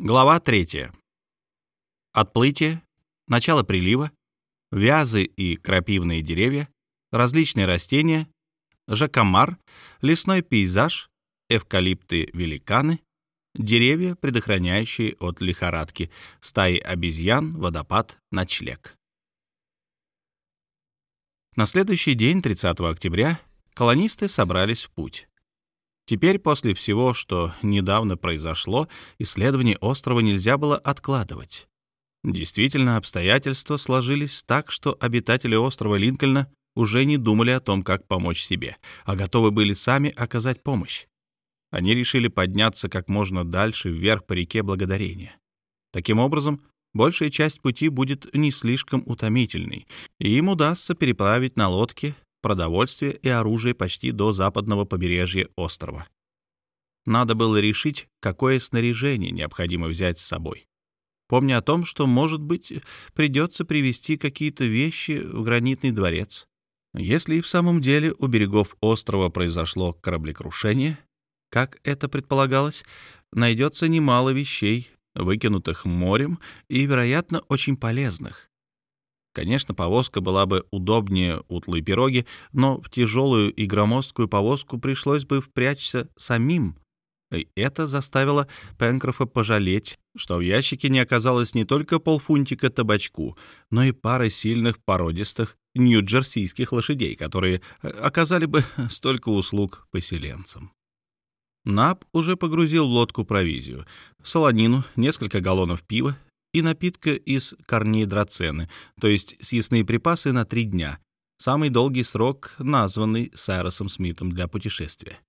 Глава 3. Отплытие, начало прилива, вязы и крапивные деревья, различные растения, жакомар, лесной пейзаж, эвкалипты-великаны, деревья, предохраняющие от лихорадки, стаи обезьян, водопад, ночлег. На следующий день, 30 октября, колонисты собрались в путь. Теперь, после всего, что недавно произошло, исследование острова нельзя было откладывать. Действительно, обстоятельства сложились так, что обитатели острова Линкольна уже не думали о том, как помочь себе, а готовы были сами оказать помощь. Они решили подняться как можно дальше вверх по реке Благодарения. Таким образом, большая часть пути будет не слишком утомительной, и им удастся переправить на лодке продовольствие и оружие почти до западного побережья острова. Надо было решить, какое снаряжение необходимо взять с собой. Помня о том, что, может быть, придется привезти какие-то вещи в гранитный дворец. Если и в самом деле у берегов острова произошло кораблекрушение, как это предполагалось, найдется немало вещей, выкинутых морем и, вероятно, очень полезных. Конечно, повозка была бы удобнее утлой пироги, но в тяжелую и громоздкую повозку пришлось бы впрячься самим. И это заставило Пенкрофа пожалеть, что в ящике не оказалось не только полфунтика табачку, но и пары сильных породистых нью-джерсийских лошадей, которые э, оказали бы столько услуг поселенцам. Нап уже погрузил в лодку провизию, солонину, несколько галлонов пива, и напитка из корней драцены, то есть съестные припасы на три дня, самый долгий срок, названный Сайросом Смитом для путешествия.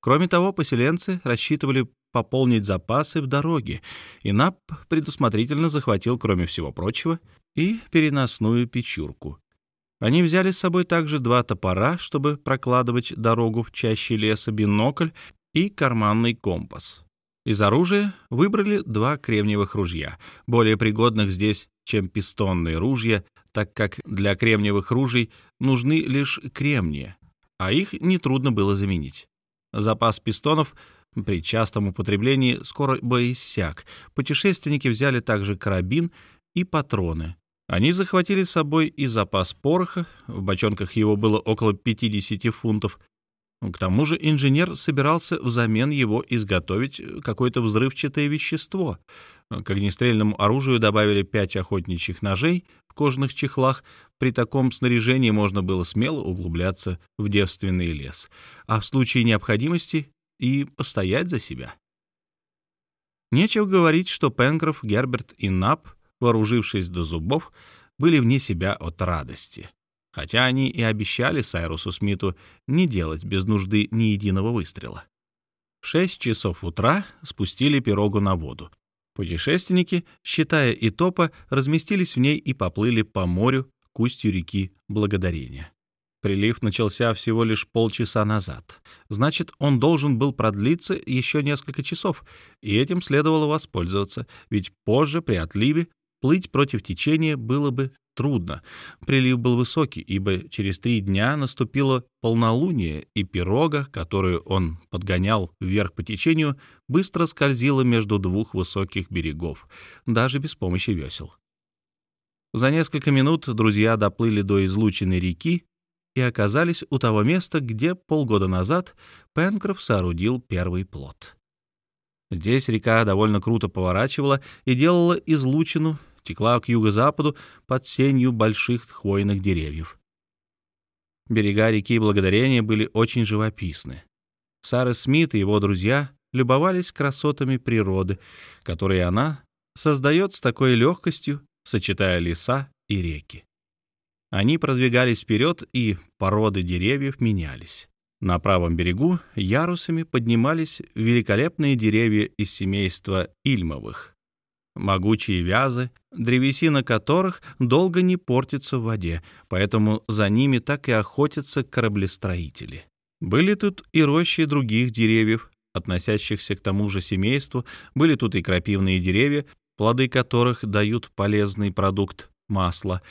Кроме того, поселенцы рассчитывали пополнить запасы в дороге, и Нап предусмотрительно захватил, кроме всего прочего, и переносную печурку. Они взяли с собой также два топора, чтобы прокладывать дорогу в чаще леса, бинокль и карманный компас. Из оружия выбрали два кремниевых ружья, более пригодных здесь, чем пистонные ружья, так как для кремниевых ружей нужны лишь кремния, а их нетрудно было заменить. Запас пистонов при частом употреблении скоро бы иссяк. Путешественники взяли также карабин и патроны. Они захватили с собой и запас пороха, в бочонках его было около 50 фунтов, к тому же инженер собирался взамен его изготовить какое-то взрывчатое вещество. К огнестрельному оружию добавили пять охотничьих ножей в кожаных чехлах. При таком снаряжении можно было смело углубляться в девственный лес, а в случае необходимости и постоять за себя. Нечего говорить, что Пенкроф, Герберт и Нап, вооружившись до зубов, были вне себя от радости хотя они и обещали Сайрусу Смиту не делать без нужды ни единого выстрела. В шесть часов утра спустили пирогу на воду. Путешественники, считая и топа, разместились в ней и поплыли по морю к устью реки Благодарения. Прилив начался всего лишь полчаса назад. Значит, он должен был продлиться еще несколько часов, и этим следовало воспользоваться, ведь позже, при отливе, плыть против течения было бы трудно. Прилив был высокий, ибо через три дня наступило полнолуние, и пирога, которую он подгонял вверх по течению, быстро скользила между двух высоких берегов, даже без помощи весел. За несколько минут друзья доплыли до излученной реки и оказались у того места, где полгода назад Пенкроф соорудил первый плот. Здесь река довольно круто поворачивала и делала излучину текла к юго-западу под сенью больших хвойных деревьев. Берега реки Благодарения были очень живописны. Сара Смит и его друзья любовались красотами природы, которые она создает с такой легкостью, сочетая леса и реки. Они продвигались вперед, и породы деревьев менялись. На правом берегу ярусами поднимались великолепные деревья из семейства ильмовых могучие вязы, древесина которых долго не портится в воде, поэтому за ними так и охотятся кораблестроители. Были тут и рощи других деревьев, относящихся к тому же семейству, были тут и крапивные деревья, плоды которых дают полезный продукт — масло.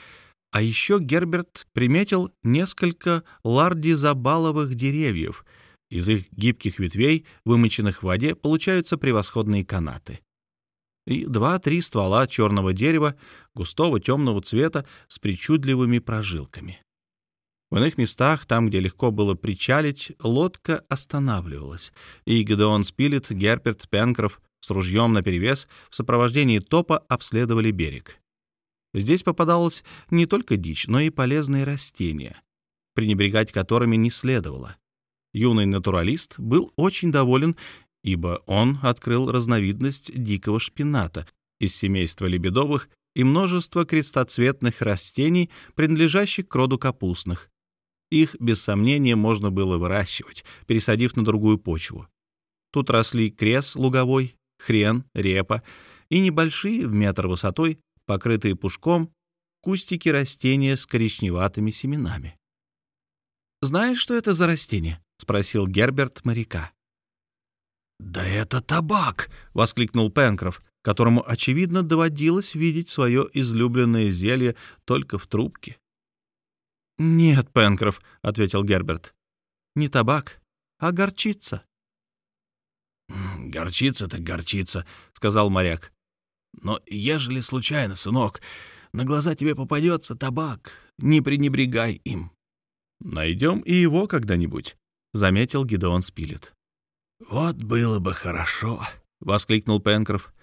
А еще Герберт приметил несколько лардизабаловых деревьев. Из их гибких ветвей, вымоченных в воде, получаются превосходные канаты. И два-три ствола черного дерева, густого темного цвета с причудливыми прожилками. В иных местах, там, где легко было причалить, лодка останавливалась, и Гедеон Спилет, Герперт, Пенкроф с ружьем наперевес в сопровождении топа обследовали берег. Здесь попадалось не только дичь, но и полезные растения, пренебрегать которыми не следовало. Юный натуралист был очень доволен, ибо он открыл разновидность дикого шпината из семейства лебедовых и множество крестоцветных растений, принадлежащих к роду капустных. Их, без сомнения, можно было выращивать, пересадив на другую почву. Тут росли крес луговой, хрен, репа и небольшие в метр высотой, покрытые пушком, кустики растения с коричневатыми семенами. «Знаешь, что это за растение?» — спросил Герберт моряка. «Да это табак!» — воскликнул Пенкроф, которому, очевидно, доводилось видеть свое излюбленное зелье только в трубке. «Нет, Пенкроф», — ответил Герберт, — «не табак, а горчица». «Горчица так горчица», — сказал моряк. «Но ежели случайно, сынок, на глаза тебе попадется табак, не пренебрегай им». «Найдем и его когда-нибудь», — заметил Гидеон Спилет. «Вот было бы хорошо», — воскликнул Пенкроф.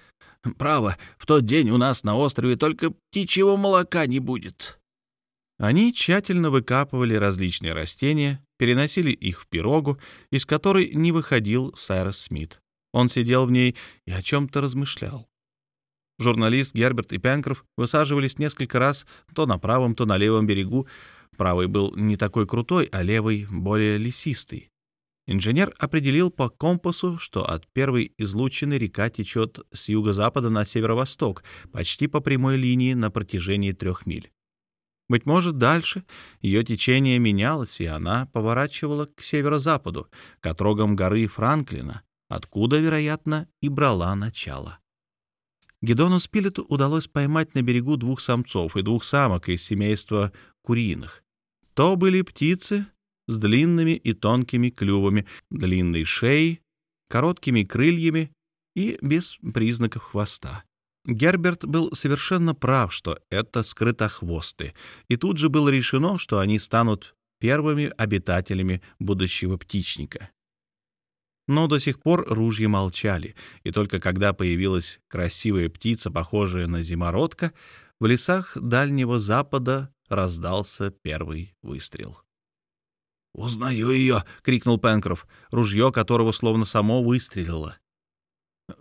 «Право, в тот день у нас на острове только птичьего молока не будет». Они тщательно выкапывали различные растения, переносили их в пирогу, из которой не выходил Сайрос Смит. Он сидел в ней и о чем-то размышлял. Журналист Герберт и Пенкроф высаживались несколько раз то на правом, то на левом берегу. Правый был не такой крутой, а левый — более лесистый. Инженер определил по компасу, что от первой излучины река течет с юго-запада на северо-восток, почти по прямой линии на протяжении трех миль. Быть может, дальше ее течение менялось, и она поворачивала к северо-западу, к отрогам горы Франклина, откуда, вероятно, и брала начало. Гедону Спилету удалось поймать на берегу двух самцов и двух самок из семейства куриных. То были птицы с длинными и тонкими клювами, длинной шеей, короткими крыльями и без признаков хвоста. Герберт был совершенно прав, что это скрытохвосты, и тут же было решено, что они станут первыми обитателями будущего птичника. Но до сих пор ружья молчали, и только когда появилась красивая птица, похожая на зимородка, в лесах Дальнего Запада раздался первый выстрел. «Узнаю ее!» — крикнул Пенкроф, ружье которого словно само выстрелило.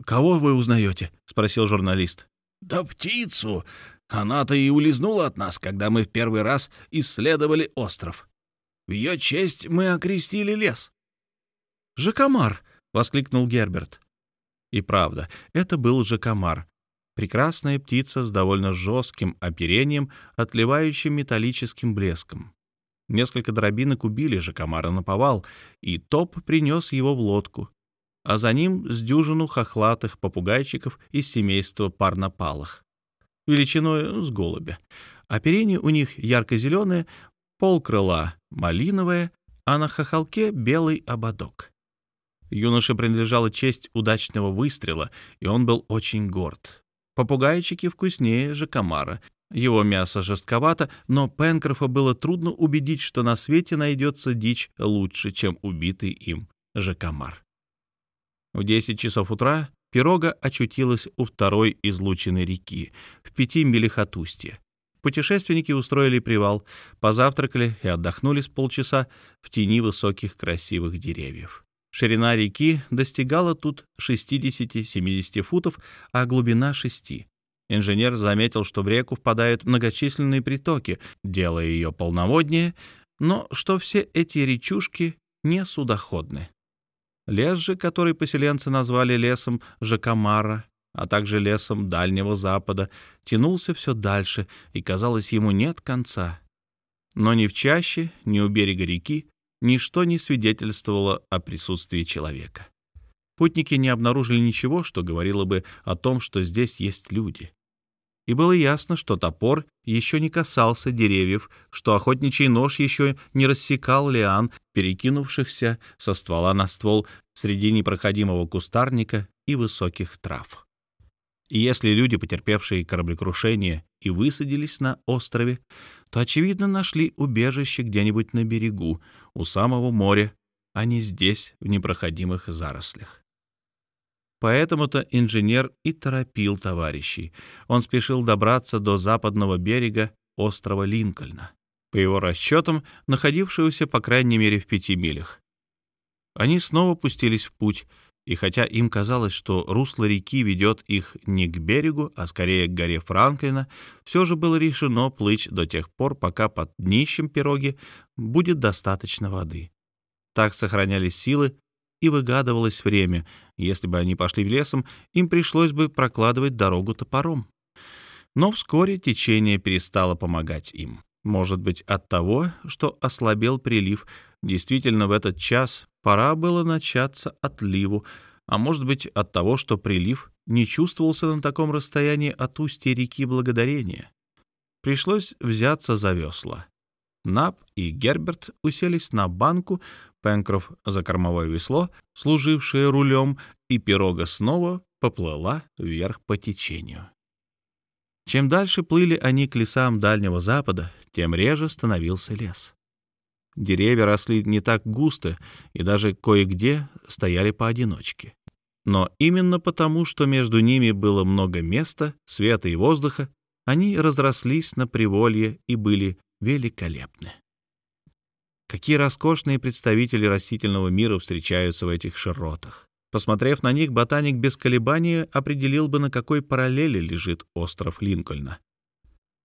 «Кого вы узнаете?» — спросил журналист. «Да птицу! Она-то и улизнула от нас, когда мы в первый раз исследовали остров. В ее честь мы окрестили лес». «Жакомар!» — воскликнул Герберт. И правда, это был жакомар. Прекрасная птица с довольно жестким оперением, отливающим металлическим блеском. Несколько дробинок убили жакомара на повал, и топ принес его в лодку а за ним с дюжину хохлатых попугайчиков из семейства парнопалых, величиной с голубя. Оперение у них ярко-зеленое, полкрыла малиновое, а на хохолке белый ободок. Юноше принадлежала честь удачного выстрела, и он был очень горд. Попугайчики вкуснее же комара. Его мясо жестковато, но Пенкрофа было трудно убедить, что на свете найдется дичь лучше, чем убитый им жакомар. В 10 часов утра пирога очутилась у второй излученной реки, в пяти милях от устья. Путешественники устроили привал, позавтракали и отдохнули с полчаса в тени высоких красивых деревьев. Ширина реки достигала тут 60-70 футов, а глубина — 6. Инженер заметил, что в реку впадают многочисленные притоки, делая ее полноводнее, но что все эти речушки не судоходны. Лес же, который поселенцы назвали лесом Жакамара, а также лесом Дальнего Запада, тянулся все дальше, и, казалось, ему нет конца. Но ни в чаще, ни у берега реки ничто не свидетельствовало о присутствии человека. Путники не обнаружили ничего, что говорило бы о том, что здесь есть люди и было ясно, что топор еще не касался деревьев, что охотничий нож еще не рассекал лиан, перекинувшихся со ствола на ствол среди непроходимого кустарника и высоких трав. И если люди, потерпевшие кораблекрушение, и высадились на острове, то, очевидно, нашли убежище где-нибудь на берегу, у самого моря, а не здесь, в непроходимых зарослях. Поэтому-то инженер и торопил товарищей. Он спешил добраться до западного берега острова Линкольна, по его расчетам, находившегося, по крайней мере, в пяти милях. Они снова пустились в путь, и хотя им казалось, что русло реки ведет их не к берегу, а скорее к горе Франклина, все же было решено плыть до тех пор, пока под днищем пироги будет достаточно воды. Так сохранялись силы и выгадывалось время. Если бы они пошли лесом, им пришлось бы прокладывать дорогу топором. Но вскоре течение перестало помогать им. Может быть, от того, что ослабел прилив. Действительно, в этот час пора было начаться отливу, а может быть, от того, что прилив не чувствовался на таком расстоянии от устья реки Благодарения. Пришлось взяться за весла. Нап и Герберт уселись на банку, Пенкроф за кормовое весло, служившее рулем, и пирога снова поплыла вверх по течению. Чем дальше плыли они к лесам Дальнего Запада, тем реже становился лес. Деревья росли не так густо и даже кое-где стояли поодиночке. Но именно потому, что между ними было много места, света и воздуха, они разрослись на приволье и были великолепны. Какие роскошные представители растительного мира встречаются в этих широтах. Посмотрев на них, ботаник без колебания определил бы, на какой параллели лежит остров Линкольна.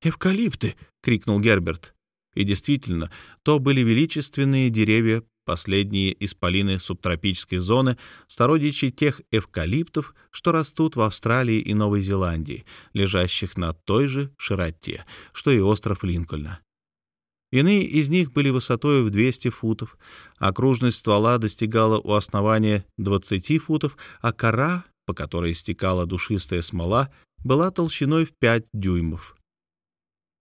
«Эвкалипты!» — крикнул Герберт. И действительно, то были величественные деревья, последние исполины субтропической зоны, сородичи тех эвкалиптов, что растут в Австралии и Новой Зеландии, лежащих на той же широте, что и остров Линкольна. Иные из них были высотой в 200 футов, окружность ствола достигала у основания 20 футов, а кора, по которой стекала душистая смола, была толщиной в 5 дюймов.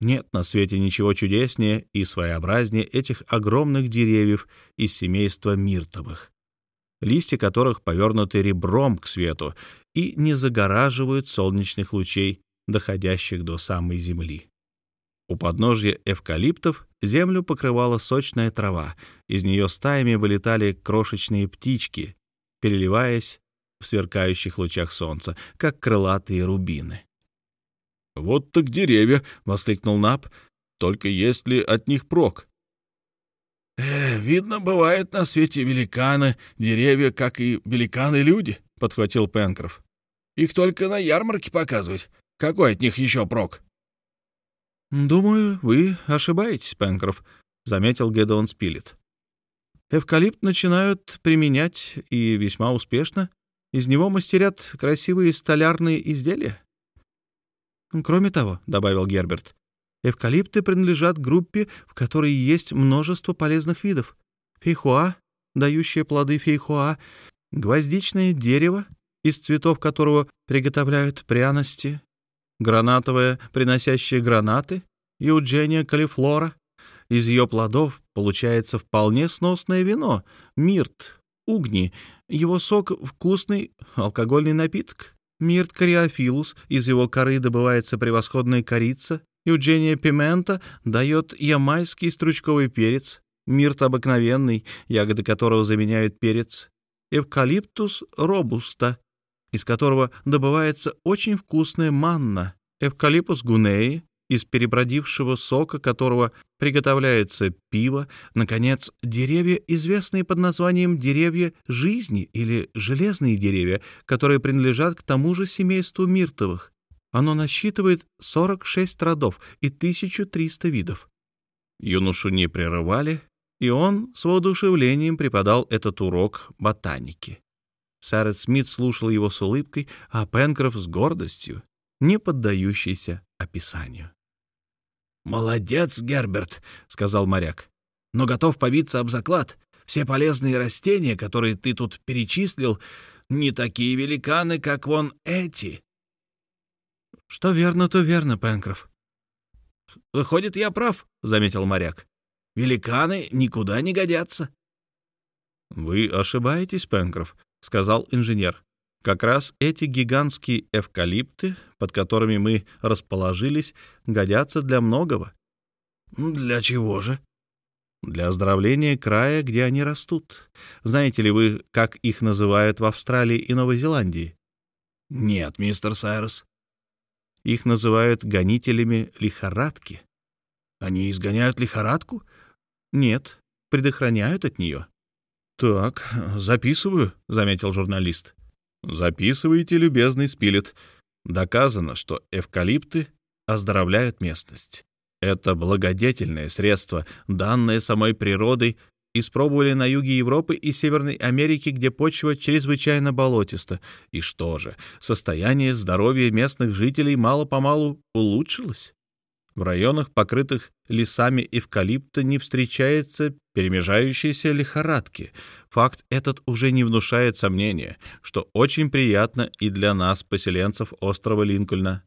Нет на свете ничего чудеснее и своеобразнее этих огромных деревьев из семейства миртовых, листья которых повернуты ребром к свету и не загораживают солнечных лучей, доходящих до самой земли. У подножья эвкалиптов землю покрывала сочная трава, из нее стаями вылетали крошечные птички, переливаясь в сверкающих лучах солнца, как крылатые рубины. «Вот так деревья!» — воскликнул Нап. «Только есть ли от них прок?» «Э, «Видно, бывают на свете великаны, деревья, как и великаны-люди», — подхватил Пенкроф. «Их только на ярмарке показывать. Какой от них еще прок?» «Думаю, вы ошибаетесь, Пенкроф», — заметил Гедеон Спилет. «Эвкалипт начинают применять и весьма успешно. Из него мастерят красивые столярные изделия. Кроме того, — добавил Герберт, — эвкалипты принадлежат группе, в которой есть множество полезных видов. Фейхоа, дающее плоды фейхоа, гвоздичное дерево, из цветов которого приготовляют пряности, гранатовое, приносящее гранаты, Юджения калифлора. Из ее плодов получается вполне сносное вино, мирт, угни, его сок — вкусный алкогольный напиток. Мирт кориофилус, из его коры добывается превосходная корица. Юджения пимента дает ямайский стручковый перец. Мирт обыкновенный, ягоды которого заменяют перец. Эвкалиптус робуста, из которого добывается очень вкусная манна. Эвкалипус гунеи, из перебродившего сока которого приготовляется пиво, наконец, деревья, известные под названием деревья жизни или железные деревья, которые принадлежат к тому же семейству миртовых. Оно насчитывает 46 родов и 1300 видов. Юношу не прерывали, и он с воодушевлением преподал этот урок ботаники. Сарет Смит слушал его с улыбкой, а Пенкроф с гордостью, не поддающейся описанию. «Молодец, Герберт», — сказал моряк. «Но готов побиться об заклад. Все полезные растения, которые ты тут перечислил, не такие великаны, как вон эти». «Что верно, то верно, Пенкроф». «Выходит, я прав», — заметил моряк. «Великаны никуда не годятся». «Вы ошибаетесь, Пенкроф», — сказал инженер. Как раз эти гигантские эвкалипты, под которыми мы расположились, годятся для многого. Для чего же? Для оздоровления края, где они растут. Знаете ли вы, как их называют в Австралии и Новой Зеландии? Нет, мистер Сайрус. Их называют гонителями лихорадки. Они изгоняют лихорадку? Нет, предохраняют от нее. Так, записываю, заметил журналист. Записывайте, любезный Спилет. Доказано, что эвкалипты оздоровляют местность. Это благодетельное средство, данное самой природой, испробовали на юге Европы и Северной Америки, где почва чрезвычайно болотиста. И что же, состояние здоровья местных жителей мало-помалу улучшилось? В районах, покрытых лесами эвкалипта, не встречается перемежающейся лихорадки. Факт этот уже не внушает сомнения, что очень приятно и для нас, поселенцев острова Линкольна.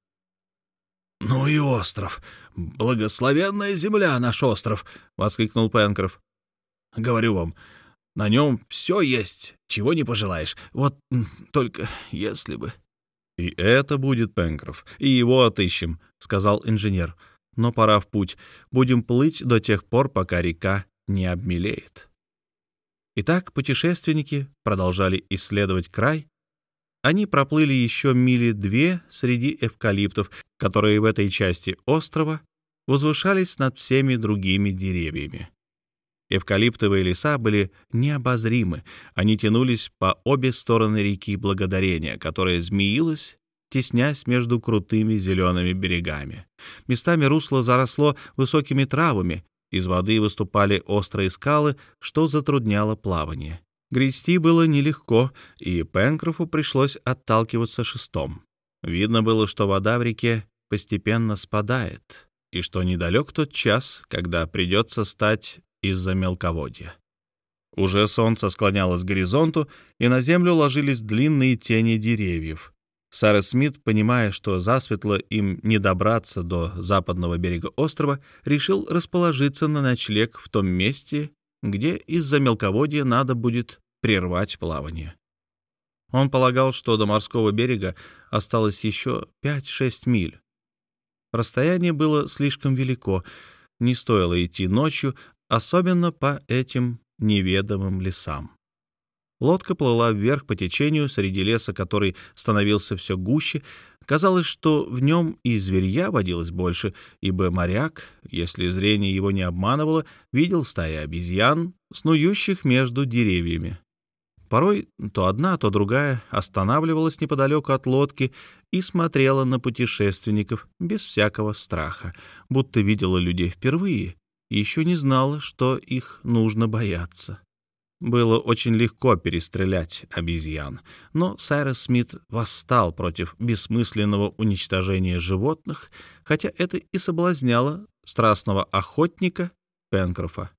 «Ну и остров! Благословенная земля наш остров!» — воскликнул Пенкроф. «Говорю вам, на нем все есть, чего не пожелаешь. Вот только если бы...» «И это будет Пенкроф, и его отыщем», — сказал инженер но пора в путь. Будем плыть до тех пор, пока река не обмелеет. Итак, путешественники продолжали исследовать край. Они проплыли еще мили две среди эвкалиптов, которые в этой части острова возвышались над всеми другими деревьями. Эвкалиптовые леса были необозримы, они тянулись по обе стороны реки Благодарения, которая змеилась теснясь между крутыми зелеными берегами. Местами русло заросло высокими травами, из воды выступали острые скалы, что затрудняло плавание. Грести было нелегко, и Пенкрофу пришлось отталкиваться шестом. Видно было, что вода в реке постепенно спадает, и что недалек тот час, когда придется стать из-за мелководья. Уже солнце склонялось к горизонту, и на землю ложились длинные тени деревьев. Сара Смит, понимая, что засветло им не добраться до западного берега острова, решил расположиться на ночлег в том месте, где из-за мелководья надо будет прервать плавание. Он полагал, что до морского берега осталось еще 5-6 миль. Расстояние было слишком велико, не стоило идти ночью, особенно по этим неведомым лесам. Лодка плыла вверх по течению среди леса, который становился все гуще. Казалось, что в нем и зверья водилось больше, ибо моряк, если зрение его не обманывало, видел стаи обезьян, снующих между деревьями. Порой то одна, то другая останавливалась неподалеку от лодки и смотрела на путешественников без всякого страха, будто видела людей впервые и еще не знала, что их нужно бояться. Было очень легко перестрелять обезьян, но Сайрес Смит восстал против бессмысленного уничтожения животных, хотя это и соблазняло страстного охотника Пенкрофа.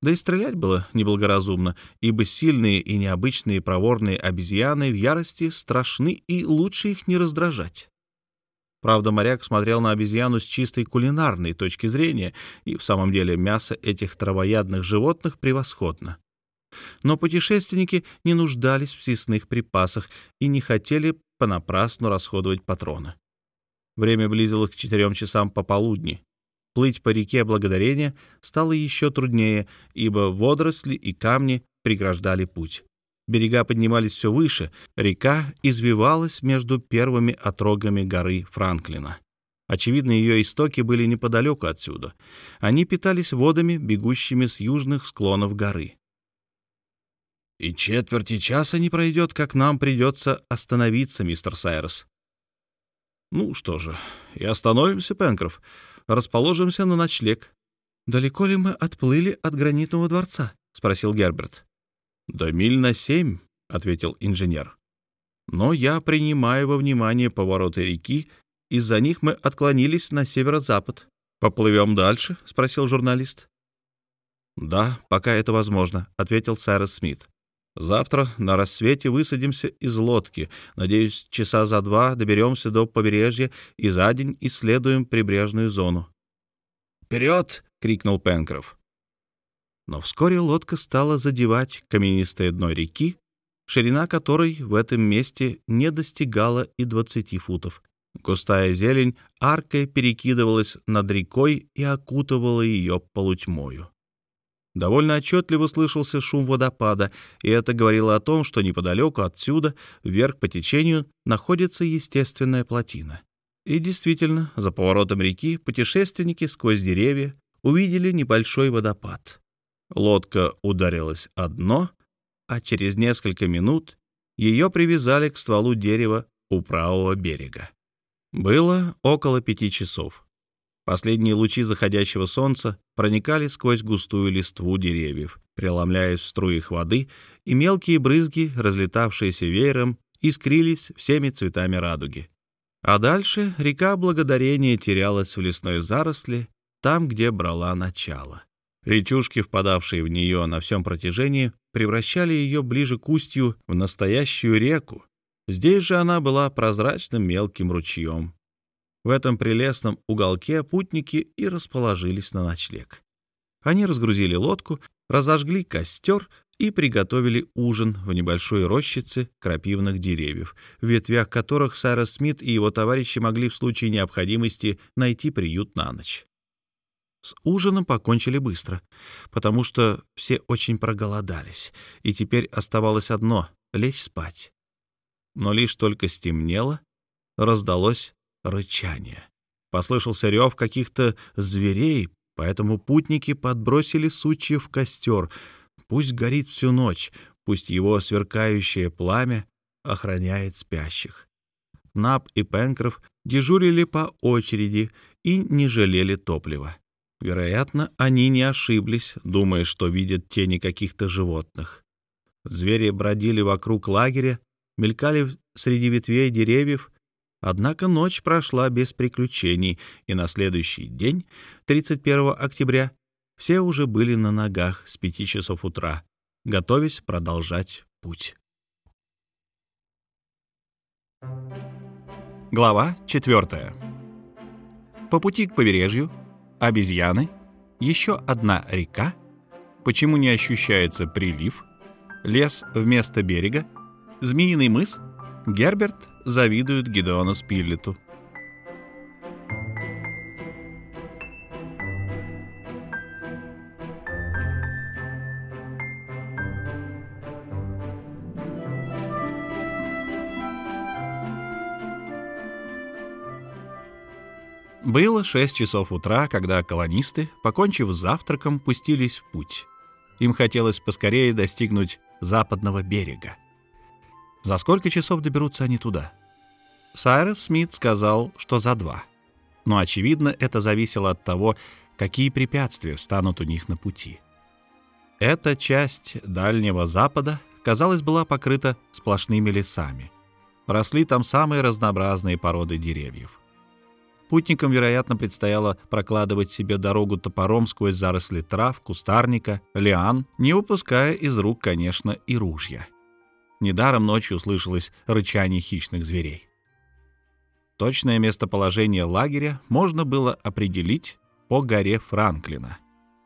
Да и стрелять было неблагоразумно, ибо сильные и необычные проворные обезьяны в ярости страшны, и лучше их не раздражать. Правда, моряк смотрел на обезьяну с чистой кулинарной точки зрения, и в самом деле мясо этих травоядных животных превосходно. Но путешественники не нуждались в съестных припасах и не хотели понапрасну расходовать патроны. Время близилось к четырем часам пополудни. Плыть по реке Благодарения стало еще труднее, ибо водоросли и камни преграждали путь. Берега поднимались все выше, река извивалась между первыми отрогами горы Франклина. Очевидно, ее истоки были неподалеку отсюда. Они питались водами, бегущими с южных склонов горы. И четверти часа не пройдет, как нам придется остановиться, мистер Сайрос. Ну что же, и остановимся, Пенкроф. Расположимся на ночлег. Далеко ли мы отплыли от гранитного дворца? спросил Герберт. До миль на семь, ответил инженер. Но я принимаю во внимание повороты реки, из-за них мы отклонились на северо-запад. Поплывем дальше? спросил журналист. Да, пока это возможно, ответил Сайрос Смит. Завтра на рассвете высадимся из лодки. Надеюсь, часа за два доберемся до побережья и за день исследуем прибрежную зону. «Вперед!» — крикнул Пенкроф. Но вскоре лодка стала задевать каменистое дно реки, ширина которой в этом месте не достигала и 20 футов. Густая зелень аркой перекидывалась над рекой и окутывала ее полутьмою. Довольно отчетливо слышался шум водопада, и это говорило о том, что неподалеку отсюда, вверх по течению, находится естественная плотина. И действительно, за поворотом реки путешественники сквозь деревья увидели небольшой водопад. Лодка ударилась о дно, а через несколько минут ее привязали к стволу дерева у правого берега. Было около пяти часов. Последние лучи заходящего солнца проникали сквозь густую листву деревьев, преломляясь в струях воды, и мелкие брызги, разлетавшиеся веером, искрились всеми цветами радуги. А дальше река Благодарения терялась в лесной заросли, там, где брала начало. Речушки, впадавшие в нее на всем протяжении, превращали ее ближе к устью в настоящую реку. Здесь же она была прозрачным мелким ручьем. В этом прелестном уголке путники и расположились на ночлег. Они разгрузили лодку, разожгли костер и приготовили ужин в небольшой рощице крапивных деревьев, в ветвях которых Сайрос Смит и его товарищи могли в случае необходимости найти приют на ночь. С ужином покончили быстро, потому что все очень проголодались, и теперь оставалось одно — лечь спать. Но лишь только стемнело, раздалось рычание. Послышался рев каких-то зверей, поэтому путники подбросили сучьев в костер — Пусть горит всю ночь, пусть его сверкающее пламя охраняет спящих. Нап и Пенкроф дежурили по очереди и не жалели топлива. Вероятно, они не ошиблись, думая, что видят тени каких-то животных. Звери бродили вокруг лагеря, мелькали среди ветвей деревьев, однако ночь прошла без приключений, и на следующий день, 31 октября, все уже были на ногах с пяти часов утра, готовясь продолжать путь. Глава четвертая. По пути к побережью обезьяны, еще одна река, почему не ощущается прилив, лес вместо берега, змеиный мыс, Герберт завидует Гидеону Спиллету — Было 6 часов утра, когда колонисты, покончив с завтраком, пустились в путь. Им хотелось поскорее достигнуть западного берега. За сколько часов доберутся они туда? Сайрес Смит сказал, что за два. Но, очевидно, это зависело от того, какие препятствия встанут у них на пути. Эта часть Дальнего Запада, казалось, была покрыта сплошными лесами. Росли там самые разнообразные породы деревьев. Путникам, вероятно, предстояло прокладывать себе дорогу топором сквозь заросли трав, кустарника, лиан, не упуская из рук, конечно, и ружья. Недаром ночью слышалось рычание хищных зверей. Точное местоположение лагеря можно было определить по горе Франклина.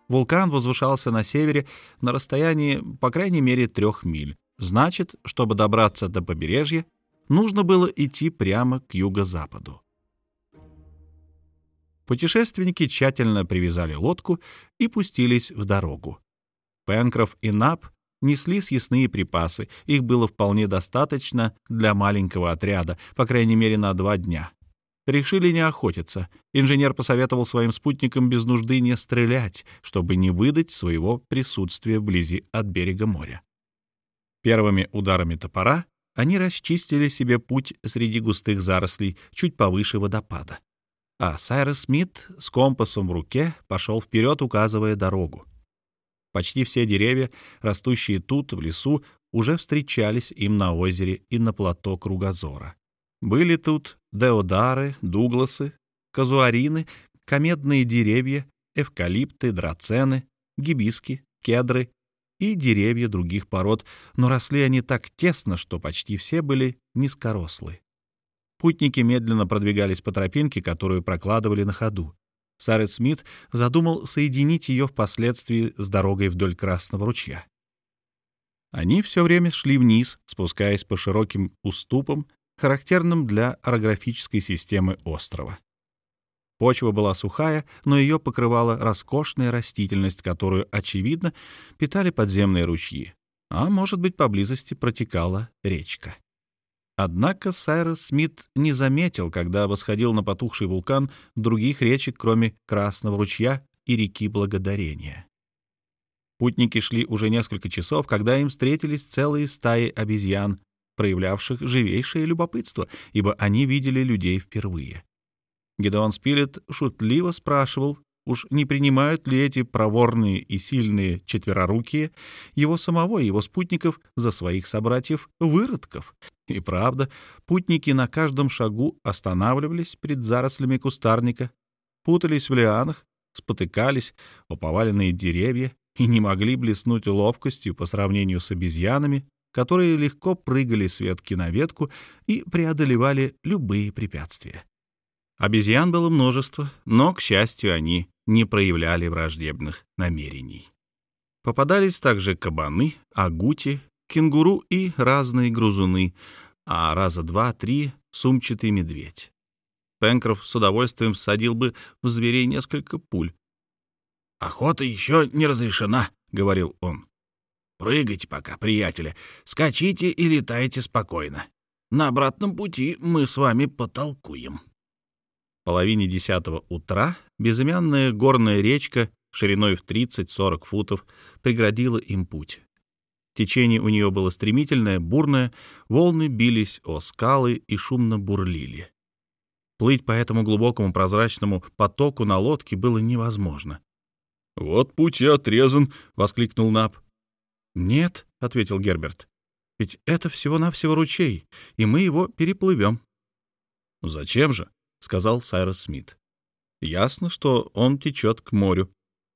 Вулкан возвышался на севере на расстоянии, по крайней мере, трех миль. Значит, чтобы добраться до побережья, нужно было идти прямо к юго-западу. Путешественники тщательно привязали лодку и пустились в дорогу. Пенкроф и Нап несли съестные припасы, их было вполне достаточно для маленького отряда, по крайней мере на два дня. Решили не охотиться. Инженер посоветовал своим спутникам без нужды не стрелять, чтобы не выдать своего присутствия вблизи от берега моря. Первыми ударами топора они расчистили себе путь среди густых зарослей чуть повыше водопада а Сайрес Смит с компасом в руке пошел вперед, указывая дорогу. Почти все деревья, растущие тут, в лесу, уже встречались им на озере и на плато Кругозора. Были тут деодары, дугласы, казуарины, комедные деревья, эвкалипты, драцены, гибиски, кедры и деревья других пород, но росли они так тесно, что почти все были низкорослые. Путники медленно продвигались по тропинке, которую прокладывали на ходу. Сарет Смит задумал соединить ее впоследствии с дорогой вдоль Красного ручья. Они все время шли вниз, спускаясь по широким уступам, характерным для орографической системы острова. Почва была сухая, но ее покрывала роскошная растительность, которую, очевидно, питали подземные ручьи, а, может быть, поблизости протекала речка. Однако Сайрос Смит не заметил, когда восходил на потухший вулкан других речек, кроме Красного ручья и реки Благодарения. Путники шли уже несколько часов, когда им встретились целые стаи обезьян, проявлявших живейшее любопытство, ибо они видели людей впервые. Гедеон Спилет шутливо спрашивал, уж не принимают ли эти проворные и сильные четверорукие его самого и его спутников за своих собратьев-выродков. И правда, путники на каждом шагу останавливались перед зарослями кустарника, путались в лианах, спотыкались о поваленные деревья и не могли блеснуть ловкостью по сравнению с обезьянами, которые легко прыгали с ветки на ветку и преодолевали любые препятствия. Обезьян было множество, но, к счастью, они не проявляли враждебных намерений. Попадались также кабаны, агути, кенгуру и разные грызуны, а раза два-три — сумчатый медведь. Пенкроф с удовольствием всадил бы в зверей несколько пуль. «Охота еще не разрешена», — говорил он. «Прыгайте пока, приятели, скачите и летайте спокойно. На обратном пути мы с вами потолкуем» половине десятого утра безымянная горная речка шириной в 30-40 футов преградила им путь. Течение у нее было стремительное, бурное, волны бились о скалы и шумно бурлили. Плыть по этому глубокому прозрачному потоку на лодке было невозможно. «Вот путь и отрезан!» — воскликнул Наб. «Нет», — ответил Герберт, — «ведь это всего-навсего ручей, и мы его переплывем». «Зачем же?» сказал Сайрос Смит. Ясно, что он течет к морю.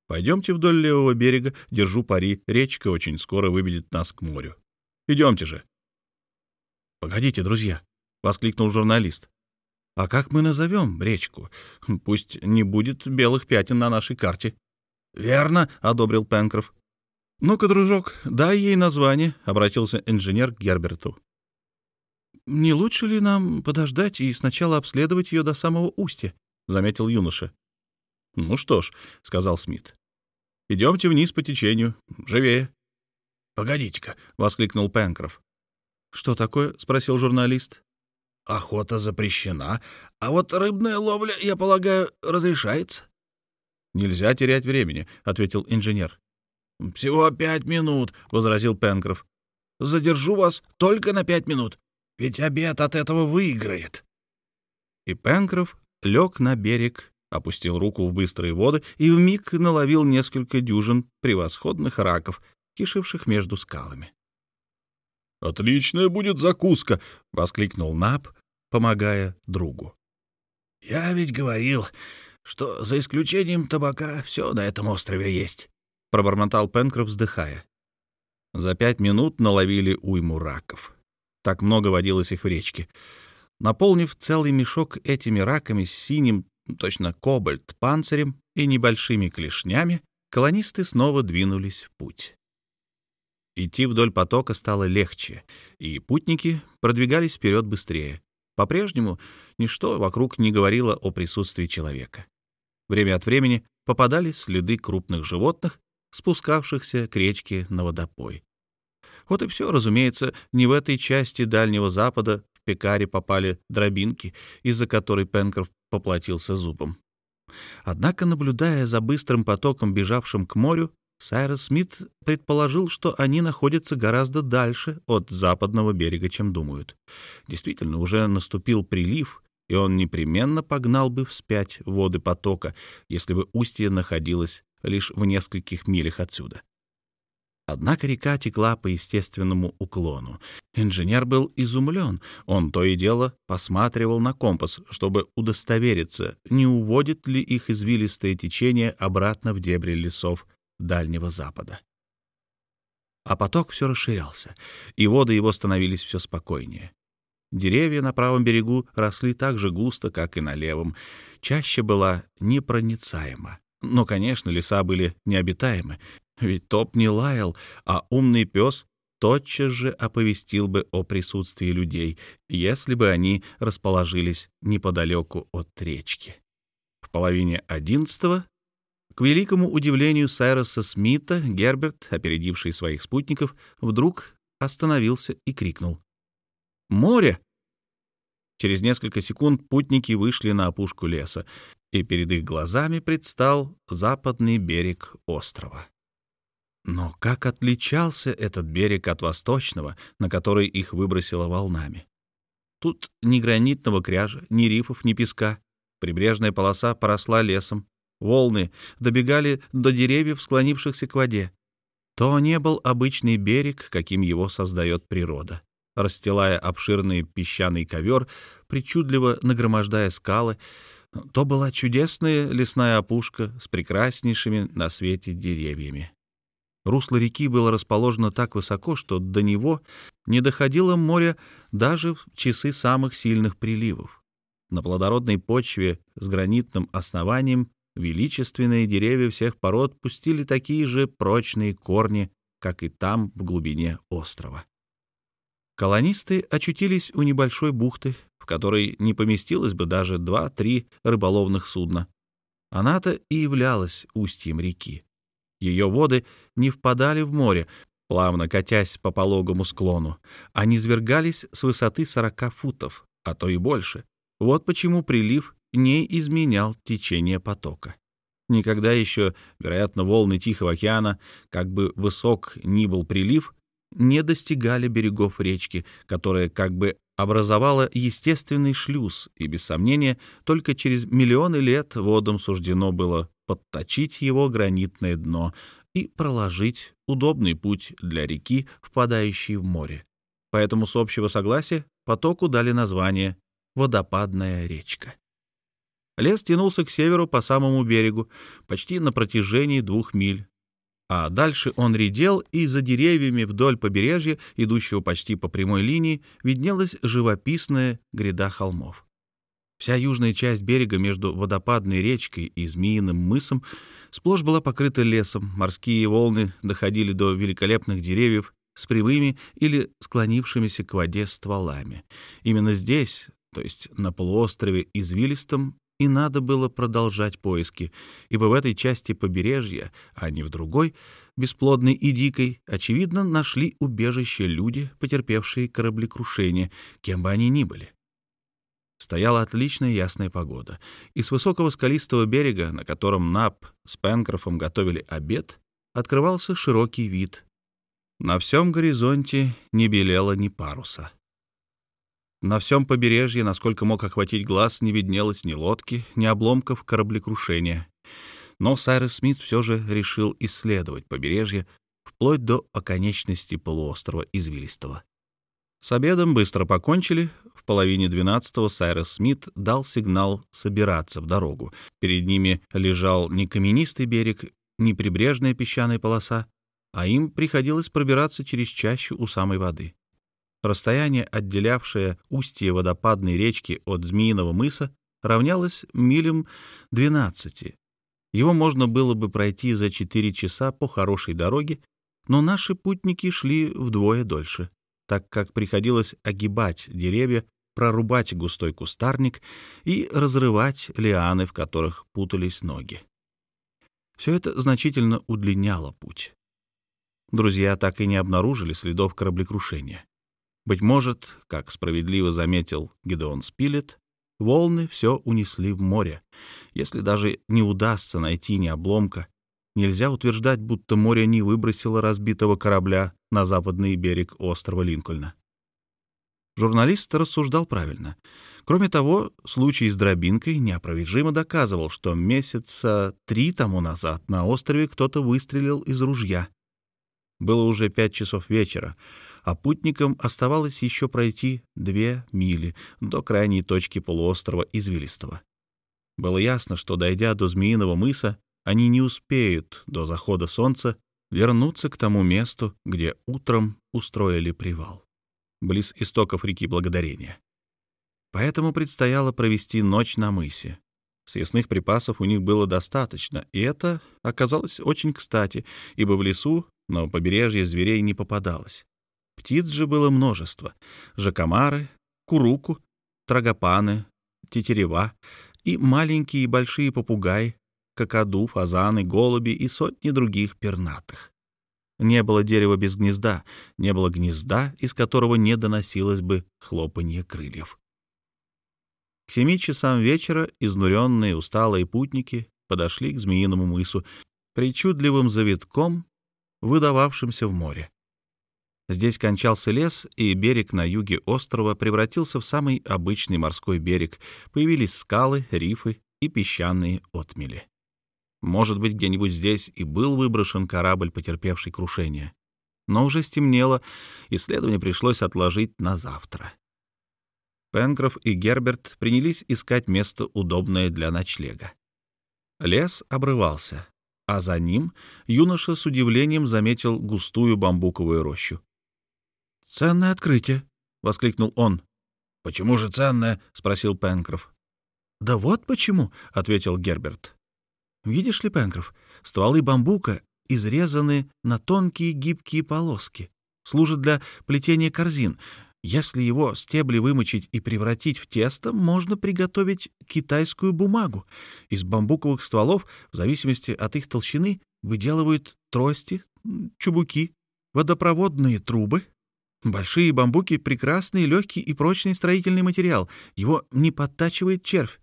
Пойдемте вдоль левого берега, держу пари, речка очень скоро выведет нас к морю. Идемте же. Погодите, друзья, воскликнул журналист. А как мы назовем речку? Пусть не будет белых пятен на нашей карте. Верно, одобрил Пенкроф. Ну-ка, дружок, дай ей название, обратился инженер к Герберту. «Не лучше ли нам подождать и сначала обследовать ее до самого устья?» — заметил юноша. «Ну что ж», — сказал Смит, — «идемте вниз по течению. Живее». «Погодите-ка», — воскликнул Пенкроф. «Что такое?» — спросил журналист. «Охота запрещена, а вот рыбная ловля, я полагаю, разрешается». «Нельзя терять времени», — ответил инженер. «Всего пять минут», — возразил Пенкроф. «Задержу вас только на пять минут. Ведь обед от этого выиграет. И Пенкроф лег на берег, опустил руку в быстрые воды и вмиг наловил несколько дюжин превосходных раков, кишивших между скалами. «Отличная будет закуска!» — воскликнул Наб, помогая другу. «Я ведь говорил, что за исключением табака все на этом острове есть», — пробормотал Пенкроф, вздыхая. За пять минут наловили уйму раков. Так много водилось их в речке. Наполнив целый мешок этими раками с синим, точно кобальт, панцирем и небольшими клешнями, колонисты снова двинулись в путь. Идти вдоль потока стало легче, и путники продвигались вперед быстрее. По-прежнему ничто вокруг не говорило о присутствии человека. Время от времени попадались следы крупных животных, спускавшихся к речке на водопой. Вот и все, разумеется, не в этой части Дальнего Запада в пекаре попали дробинки, из-за которой Пенкроф поплатился зубом. Однако, наблюдая за быстрым потоком, бежавшим к морю, Сайрос Смит предположил, что они находятся гораздо дальше от западного берега, чем думают. Действительно, уже наступил прилив, и он непременно погнал бы вспять воды потока, если бы устье находилось лишь в нескольких милях отсюда. Однако река текла по естественному уклону. Инженер был изумлен. Он то и дело посматривал на компас, чтобы удостовериться, не уводит ли их извилистое течение обратно в дебри лесов Дальнего Запада. А поток все расширялся, и воды его становились все спокойнее. Деревья на правом берегу росли так же густо, как и на левом. Чаще была непроницаема. Но, конечно, леса были необитаемы, ведь топ не лаял, а умный пес тотчас же оповестил бы о присутствии людей, если бы они расположились неподалеку от речки. В половине одиннадцатого, к великому удивлению Сайроса Смита, Герберт, опередивший своих спутников, вдруг остановился и крикнул. «Море!» Через несколько секунд путники вышли на опушку леса, и перед их глазами предстал западный берег острова. Но как отличался этот берег от восточного, на который их выбросило волнами? Тут ни гранитного кряжа, ни рифов, ни песка. Прибрежная полоса поросла лесом. Волны добегали до деревьев, склонившихся к воде. То не был обычный берег, каким его создает природа. Расстилая обширный песчаный ковер, причудливо нагромождая скалы, то была чудесная лесная опушка с прекраснейшими на свете деревьями. Русло реки было расположено так высоко, что до него не доходило море даже в часы самых сильных приливов. На плодородной почве с гранитным основанием величественные деревья всех пород пустили такие же прочные корни, как и там, в глубине острова. Колонисты очутились у небольшой бухты, в которой не поместилось бы даже два-три рыболовных судна. Она-то и являлась устьем реки. Ее воды не впадали в море, плавно катясь по пологому склону, а низвергались с высоты 40 футов, а то и больше. Вот почему прилив не изменял течение потока. Никогда еще, вероятно, волны Тихого океана, как бы высок ни был прилив, не достигали берегов речки, которая как бы образовала естественный шлюз, и, без сомнения, только через миллионы лет водам суждено было подточить его гранитное дно и проложить удобный путь для реки, впадающей в море. Поэтому с общего согласия потоку дали название «Водопадная речка». Лес тянулся к северу по самому берегу, почти на протяжении двух миль. А дальше он редел, и за деревьями вдоль побережья, идущего почти по прямой линии, виднелась живописная гряда холмов. Вся южная часть берега между водопадной речкой и Змеиным мысом сплошь была покрыта лесом, морские волны доходили до великолепных деревьев с прямыми или склонившимися к воде стволами. Именно здесь, то есть на полуострове Извилистом, и надо было продолжать поиски, ибо в этой части побережья, а не в другой, бесплодной и дикой, очевидно, нашли убежище люди, потерпевшие кораблекрушение, кем бы они ни были. Стояла отличная ясная погода, и с высокого скалистого берега, на котором Нап с Пенкрофом готовили обед, открывался широкий вид. На всем горизонте не белело ни паруса. На всем побережье, насколько мог охватить глаз, не виднелось ни лодки, ни обломков кораблекрушения. Но Сайрес Смит все же решил исследовать побережье вплоть до оконечности полуострова Извилистого. С обедом быстро покончили. Половине двенадцатого Сайрес Смит дал сигнал собираться в дорогу. Перед ними лежал не каменистый берег, не прибрежная песчаная полоса, а им приходилось пробираться через чащу у самой воды. Расстояние, отделявшее устье водопадной речки от Змеиного мыса, равнялось милям 12. Его можно было бы пройти за 4 часа по хорошей дороге, но наши путники шли вдвое дольше так как приходилось огибать деревья, прорубать густой кустарник и разрывать лианы, в которых путались ноги. Все это значительно удлиняло путь. Друзья так и не обнаружили следов кораблекрушения. Быть может, как справедливо заметил Гедеон Спилет, волны все унесли в море. Если даже не удастся найти ни обломка, Нельзя утверждать, будто море не выбросило разбитого корабля на западный берег острова Линкольна. Журналист рассуждал правильно. Кроме того, случай с дробинкой неопровержимо доказывал, что месяца три тому назад на острове кто-то выстрелил из ружья. Было уже пять часов вечера, а путникам оставалось еще пройти две мили до крайней точки полуострова Извилистого. Было ясно, что, дойдя до Змеиного мыса, они не успеют до захода солнца вернуться к тому месту, где утром устроили привал, близ истоков реки Благодарения. Поэтому предстояло провести ночь на мысе. Съестных припасов у них было достаточно, и это оказалось очень кстати, ибо в лесу на побережье зверей не попадалось. Птиц же было множество. Жакомары, куруку, трагопаны, тетерева и маленькие и большие попугаи, какаду, фазаны, голуби и сотни других пернатых. Не было дерева без гнезда, не было гнезда, из которого не доносилось бы хлопанье крыльев. К семи часам вечера изнуренные усталые путники подошли к Змеиному мысу, причудливым завитком, выдававшимся в море. Здесь кончался лес, и берег на юге острова превратился в самый обычный морской берег. Появились скалы, рифы и песчаные отмели. Может быть, где-нибудь здесь и был выброшен корабль, потерпевший крушение. Но уже стемнело, исследование пришлось отложить на завтра. Пенкроф и Герберт принялись искать место, удобное для ночлега. Лес обрывался, а за ним юноша с удивлением заметил густую бамбуковую рощу. «Ценное открытие!» — воскликнул он. «Почему же ценное?» — спросил Пенкроф. «Да вот почему», — ответил Герберт. «Видишь ли, Пенкроф, стволы бамбука изрезаны на тонкие гибкие полоски, служат для плетения корзин. Если его стебли вымочить и превратить в тесто, можно приготовить китайскую бумагу. Из бамбуковых стволов, в зависимости от их толщины, выделывают трости, чубуки, водопроводные трубы. Большие бамбуки — прекрасный, легкий и прочный строительный материал. Его не подтачивает червь.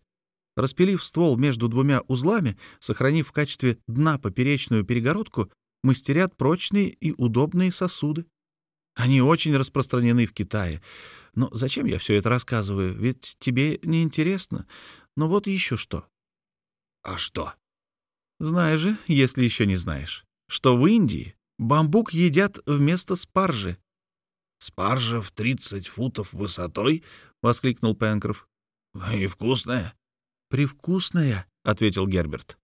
Распилив ствол между двумя узлами, сохранив в качестве дна поперечную перегородку, мастерят прочные и удобные сосуды. Они очень распространены в Китае. Но зачем я все это рассказываю? Ведь тебе не интересно. Но вот еще что. А что? Знаешь же, если еще не знаешь, что в Индии бамбук едят вместо спаржи. Спаржа в 30 футов высотой? воскликнул Пенкроф. И вкусная? Привкусная, ответил Герберт.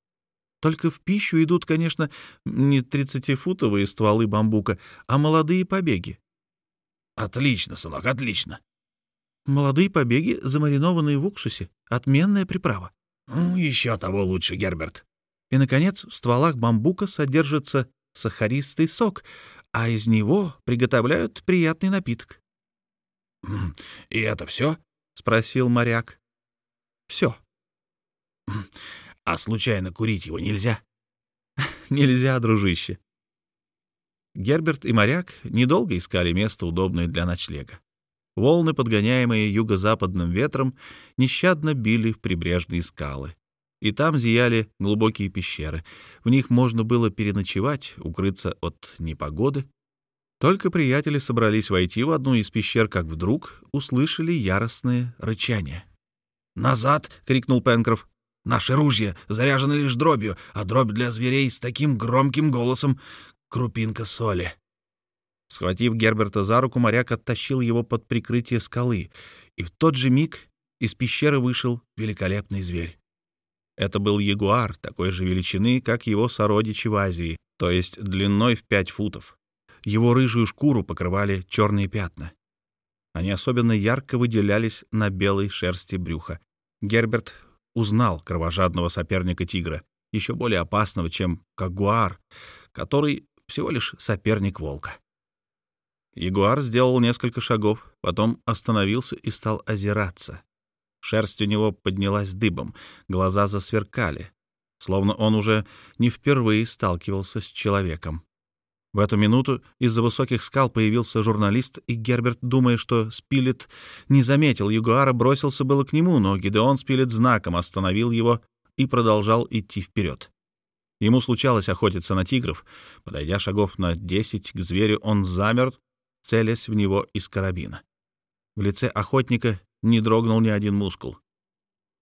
Только в пищу идут, конечно, не тридцатифутовые стволы бамбука, а молодые побеги. Отлично, сынок, отлично. Молодые побеги, замаринованные в уксусе. Отменная приправа. Ну, еще того лучше, Герберт. И, наконец, в стволах бамбука содержится сахаристый сок, а из него приготовляют приятный напиток. «И это все? спросил моряк. Все. А случайно курить его нельзя? Нельзя, дружище. Герберт и моряк недолго искали место, удобное для ночлега. Волны, подгоняемые юго-западным ветром, нещадно били в прибрежные скалы. И там зияли глубокие пещеры. В них можно было переночевать, укрыться от непогоды. Только приятели собрались войти в одну из пещер, как вдруг услышали яростное рычание. «Назад!» — крикнул Пенкроф. Наши ружья заряжены лишь дробью, а дробь для зверей с таким громким голосом — крупинка соли. Схватив Герберта за руку, моряк оттащил его под прикрытие скалы, и в тот же миг из пещеры вышел великолепный зверь. Это был ягуар такой же величины, как его сородичи в Азии, то есть длиной в пять футов. Его рыжую шкуру покрывали черные пятна. Они особенно ярко выделялись на белой шерсти брюха. Герберт узнал кровожадного соперника тигра, еще более опасного, чем кагуар, который всего лишь соперник волка. Ягуар сделал несколько шагов, потом остановился и стал озираться. Шерсть у него поднялась дыбом, глаза засверкали, словно он уже не впервые сталкивался с человеком. В эту минуту из-за высоких скал появился журналист, и Герберт, думая, что Спилет не заметил Ягуара, бросился было к нему, но Гидеон Спилет знаком остановил его и продолжал идти вперед. Ему случалось охотиться на тигров. Подойдя шагов на десять к зверю, он замер, целясь в него из карабина. В лице охотника не дрогнул ни один мускул.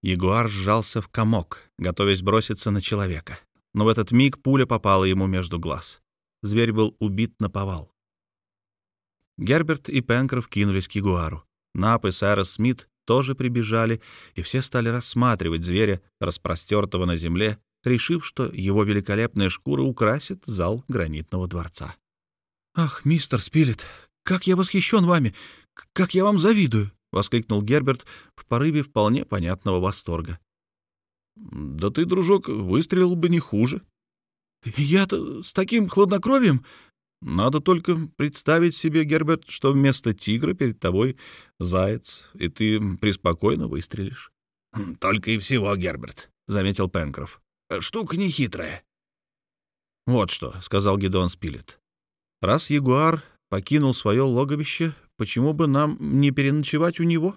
Ягуар сжался в комок, готовясь броситься на человека. Но в этот миг пуля попала ему между глаз. Зверь был убит на повал. Герберт и Пенкроф кинулись к ягуару. Нап и Сайрос Смит тоже прибежали, и все стали рассматривать зверя, распростертого на земле, решив, что его великолепная шкура украсит зал гранитного дворца. «Ах, мистер Спилет, как я восхищен вами! Как я вам завидую!» — воскликнул Герберт в порыве вполне понятного восторга. «Да ты, дружок, выстрелил бы не хуже», «Я-то с таким хладнокровием...» Надо только представить себе, Герберт, что вместо тигра перед тобой заяц, и ты преспокойно выстрелишь. «Только и всего, Герберт», — заметил Пенкроф. «Штука нехитрая». «Вот что», — сказал Гедеон Спилет. «Раз ягуар покинул свое логовище, почему бы нам не переночевать у него?»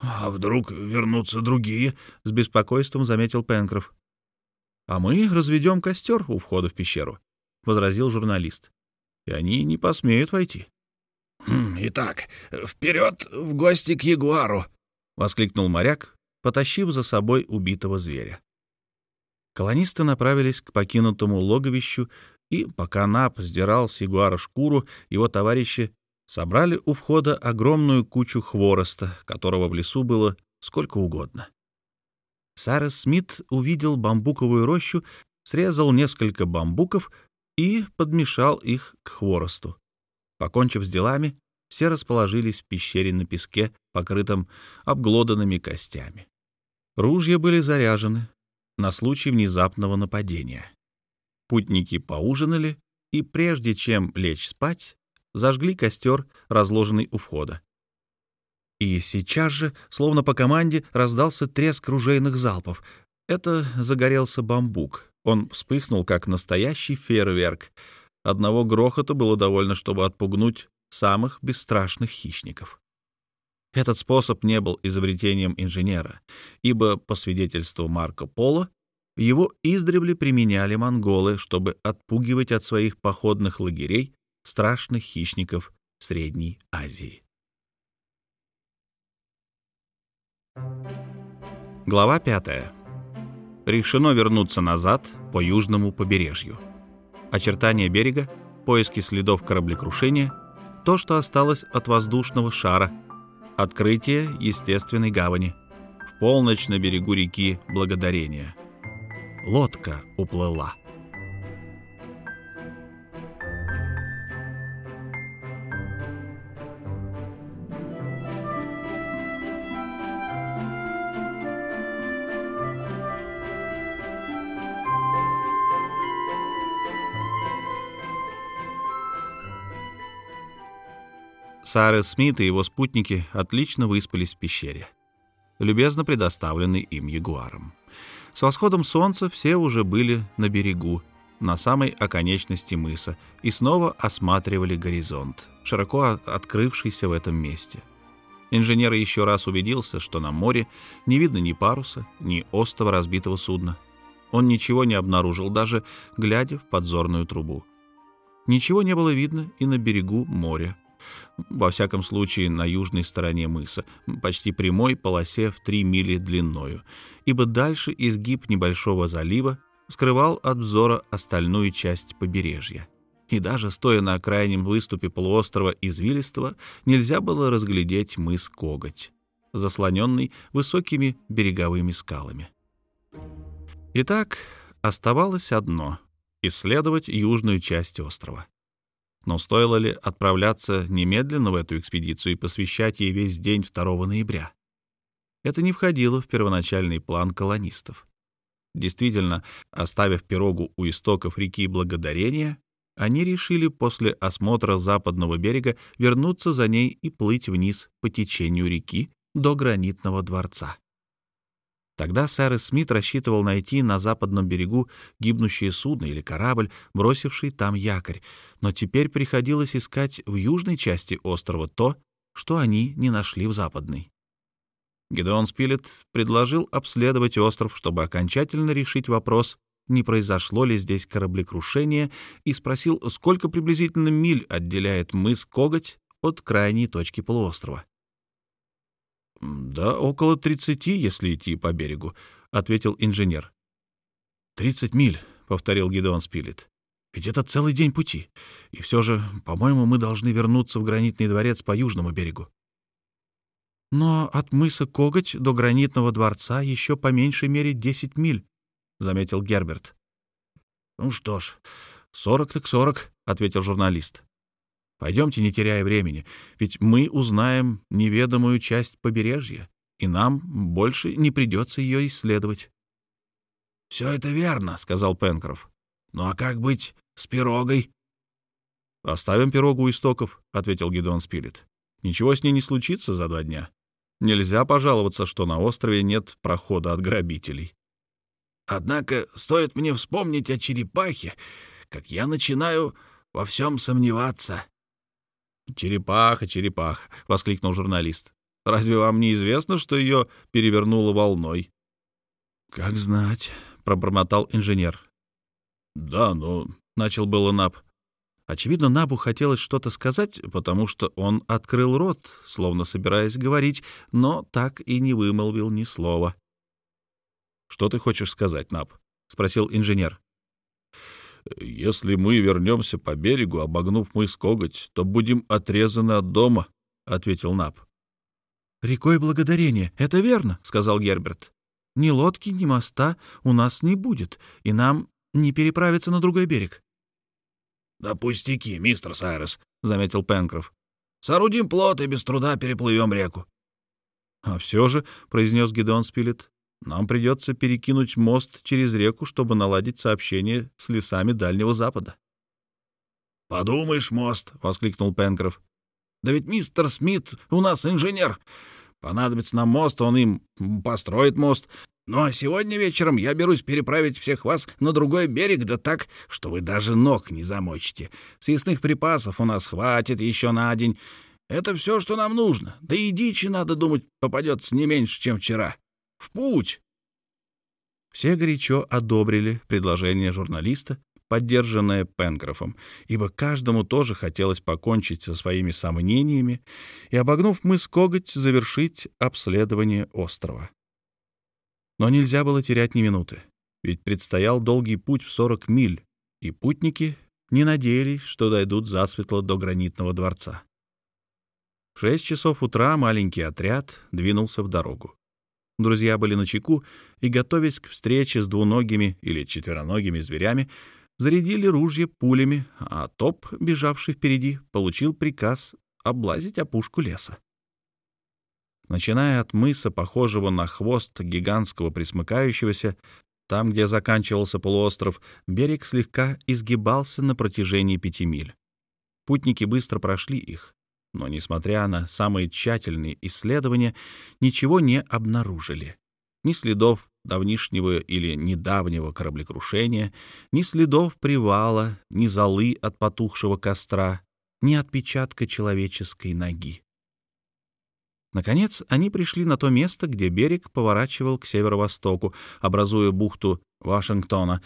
«А вдруг вернутся другие?» — с беспокойством заметил Пенкроф. «А мы разведем костер у входа в пещеру», — возразил журналист. «И они не посмеют войти». «Хм, «Итак, вперед в гости к ягуару!» — воскликнул моряк, потащив за собой убитого зверя. Колонисты направились к покинутому логовищу, и, пока Нап сдирал с ягуара шкуру, его товарищи собрали у входа огромную кучу хвороста, которого в лесу было сколько угодно. Сарес Смит увидел бамбуковую рощу, срезал несколько бамбуков и подмешал их к хворосту. Покончив с делами, все расположились в пещере на песке, покрытом обглоданными костями. Ружья были заряжены на случай внезапного нападения. Путники поужинали и, прежде чем лечь спать, зажгли костер, разложенный у входа. И сейчас же, словно по команде, раздался треск ружейных залпов. Это загорелся бамбук. Он вспыхнул, как настоящий фейерверк. Одного грохота было довольно, чтобы отпугнуть самых бесстрашных хищников. Этот способ не был изобретением инженера, ибо, по свидетельству Марко Поло, его издревле применяли монголы, чтобы отпугивать от своих походных лагерей страшных хищников Средней Азии. Глава 5. Решено вернуться назад по южному побережью. Очертания берега, поиски следов кораблекрушения, то, что осталось от воздушного шара, открытие естественной гавани, в полночь на берегу реки Благодарения. Лодка уплыла. Сайрес Смит и его спутники отлично выспались в пещере, любезно предоставленной им ягуаром. С восходом солнца все уже были на берегу, на самой оконечности мыса, и снова осматривали горизонт, широко открывшийся в этом месте. Инженер еще раз убедился, что на море не видно ни паруса, ни остова разбитого судна. Он ничего не обнаружил, даже глядя в подзорную трубу. Ничего не было видно и на берегу моря, во всяком случае на южной стороне мыса, почти прямой полосе в три мили длиною, ибо дальше изгиб небольшого залива скрывал от взора остальную часть побережья. И даже стоя на крайнем выступе полуострова Извилистого, нельзя было разглядеть мыс Коготь, заслоненный высокими береговыми скалами. Итак, оставалось одно — исследовать южную часть острова. Но стоило ли отправляться немедленно в эту экспедицию и посвящать ей весь день 2 ноября? Это не входило в первоначальный план колонистов. Действительно, оставив пирогу у истоков реки Благодарения, они решили после осмотра западного берега вернуться за ней и плыть вниз по течению реки до гранитного дворца. Тогда сэр Смит рассчитывал найти на западном берегу гибнущее судно или корабль, бросивший там якорь, но теперь приходилось искать в южной части острова то, что они не нашли в западной. Гедеон Спилет предложил обследовать остров, чтобы окончательно решить вопрос, не произошло ли здесь кораблекрушение, и спросил, сколько приблизительно миль отделяет мыс Коготь от крайней точки полуострова. «Да около тридцати, если идти по берегу», — ответил инженер. «Тридцать миль», — повторил Гидеон Спилет. «Ведь это целый день пути. И все же, по-моему, мы должны вернуться в гранитный дворец по южному берегу». «Но от мыса Коготь до гранитного дворца еще по меньшей мере десять миль», — заметил Герберт. «Ну что ж, сорок так сорок», — ответил журналист. Пойдемте, не теряя времени, ведь мы узнаем неведомую часть побережья, и нам больше не придется ее исследовать. — Все это верно, — сказал Пенкроф. — Ну а как быть с пирогой? «Оставим пирогу у истоков», — ответил Гидеон Спилет. «Ничего с ней не случится за два дня. Нельзя пожаловаться, что на острове нет прохода от грабителей». «Однако стоит мне вспомнить о черепахе, как я начинаю во всем сомневаться». «Черепаха, черепаха!» — воскликнул журналист. «Разве вам не известно, что ее перевернуло волной?» «Как знать», — пробормотал инженер. «Да, но...» — начал было Наб. Очевидно, Набу хотелось что-то сказать, потому что он открыл рот, словно собираясь говорить, но так и не вымолвил ни слова. «Что ты хочешь сказать, Наб?» — спросил инженер. «Если мы вернемся по берегу, обогнув мыс Коготь, то будем отрезаны от дома», — ответил Наб. «Рекой благодарения, это верно», — сказал Герберт. «Ни лодки, ни моста у нас не будет, и нам не переправиться на другой берег». «Да пустяки, мистер Сайрес», — заметил Пенкроф. «Соорудим плот и без труда переплывем реку». «А все же», — произнес Гидеон Спилет, — «нам придется перекинуть мост через реку, чтобы наладить сообщение с лесами Дальнего Запада». «Подумаешь, мост!» — воскликнул Пенкроф. «Да ведь мистер Смит у нас инженер. Понадобится нам мост, он им построит мост. Ну а сегодня вечером я берусь переправить всех вас на другой берег, да так, что вы даже ног не замочите. Съестных припасов у нас хватит еще на день. Это все, что нам нужно. Да и дичи, надо думать, попадется не меньше, чем вчера. В путь!» Все горячо одобрили предложение журналиста, поддержанное Пенкрофом, ибо каждому тоже хотелось покончить со своими сомнениями и, обогнув мыс Коготь, завершить обследование острова. Но нельзя было терять ни минуты, ведь предстоял долгий путь в 40 миль, и путники не надеялись, что дойдут засветло до гранитного дворца. В шесть часов утра маленький отряд двинулся в дорогу. Друзья были на чеку и, готовясь к встрече с двуногими или четвероногими зверями, зарядили ружья пулями, а топ, бежавший впереди, получил приказ облазить опушку леса. Начиная от мыса, похожего на хвост гигантского присмыкающегося, там, где заканчивался полуостров, берег слегка изгибался на протяжении пяти миль. Путники быстро прошли их, но, несмотря на самые тщательные исследования, ничего не обнаружили. Ни следов давнишнего или недавнего кораблекрушения, ни следов привала, ни золы от потухшего костра, ни отпечатка человеческой ноги. Наконец, они пришли на то место, где берег поворачивал к северо-востоку, образуя бухту Вашингтона,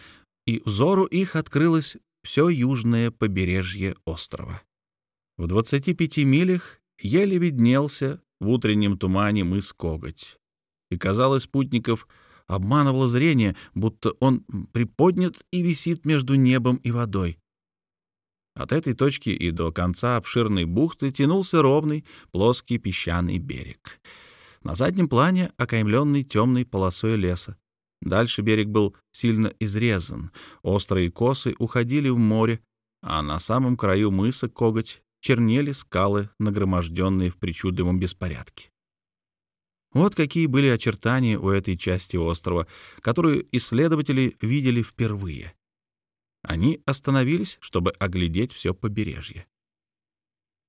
и взору их открылось все южное побережье острова. В 25 милях еле виднелся в утреннем тумане мыс Коготь, и, казалось, спутников обманывало зрение, будто он приподнят и висит между небом и водой. От этой точки и до конца обширной бухты тянулся ровный, плоский песчаный берег. На заднем плане окаймленный темной полосой леса. Дальше берег был сильно изрезан, острые косы уходили в море, а на самом краю мыса Коготь чернели скалы, нагроможденные в причудливом беспорядке. Вот какие были очертания у этой части острова, которую исследователи видели впервые. Они остановились, чтобы оглядеть все побережье.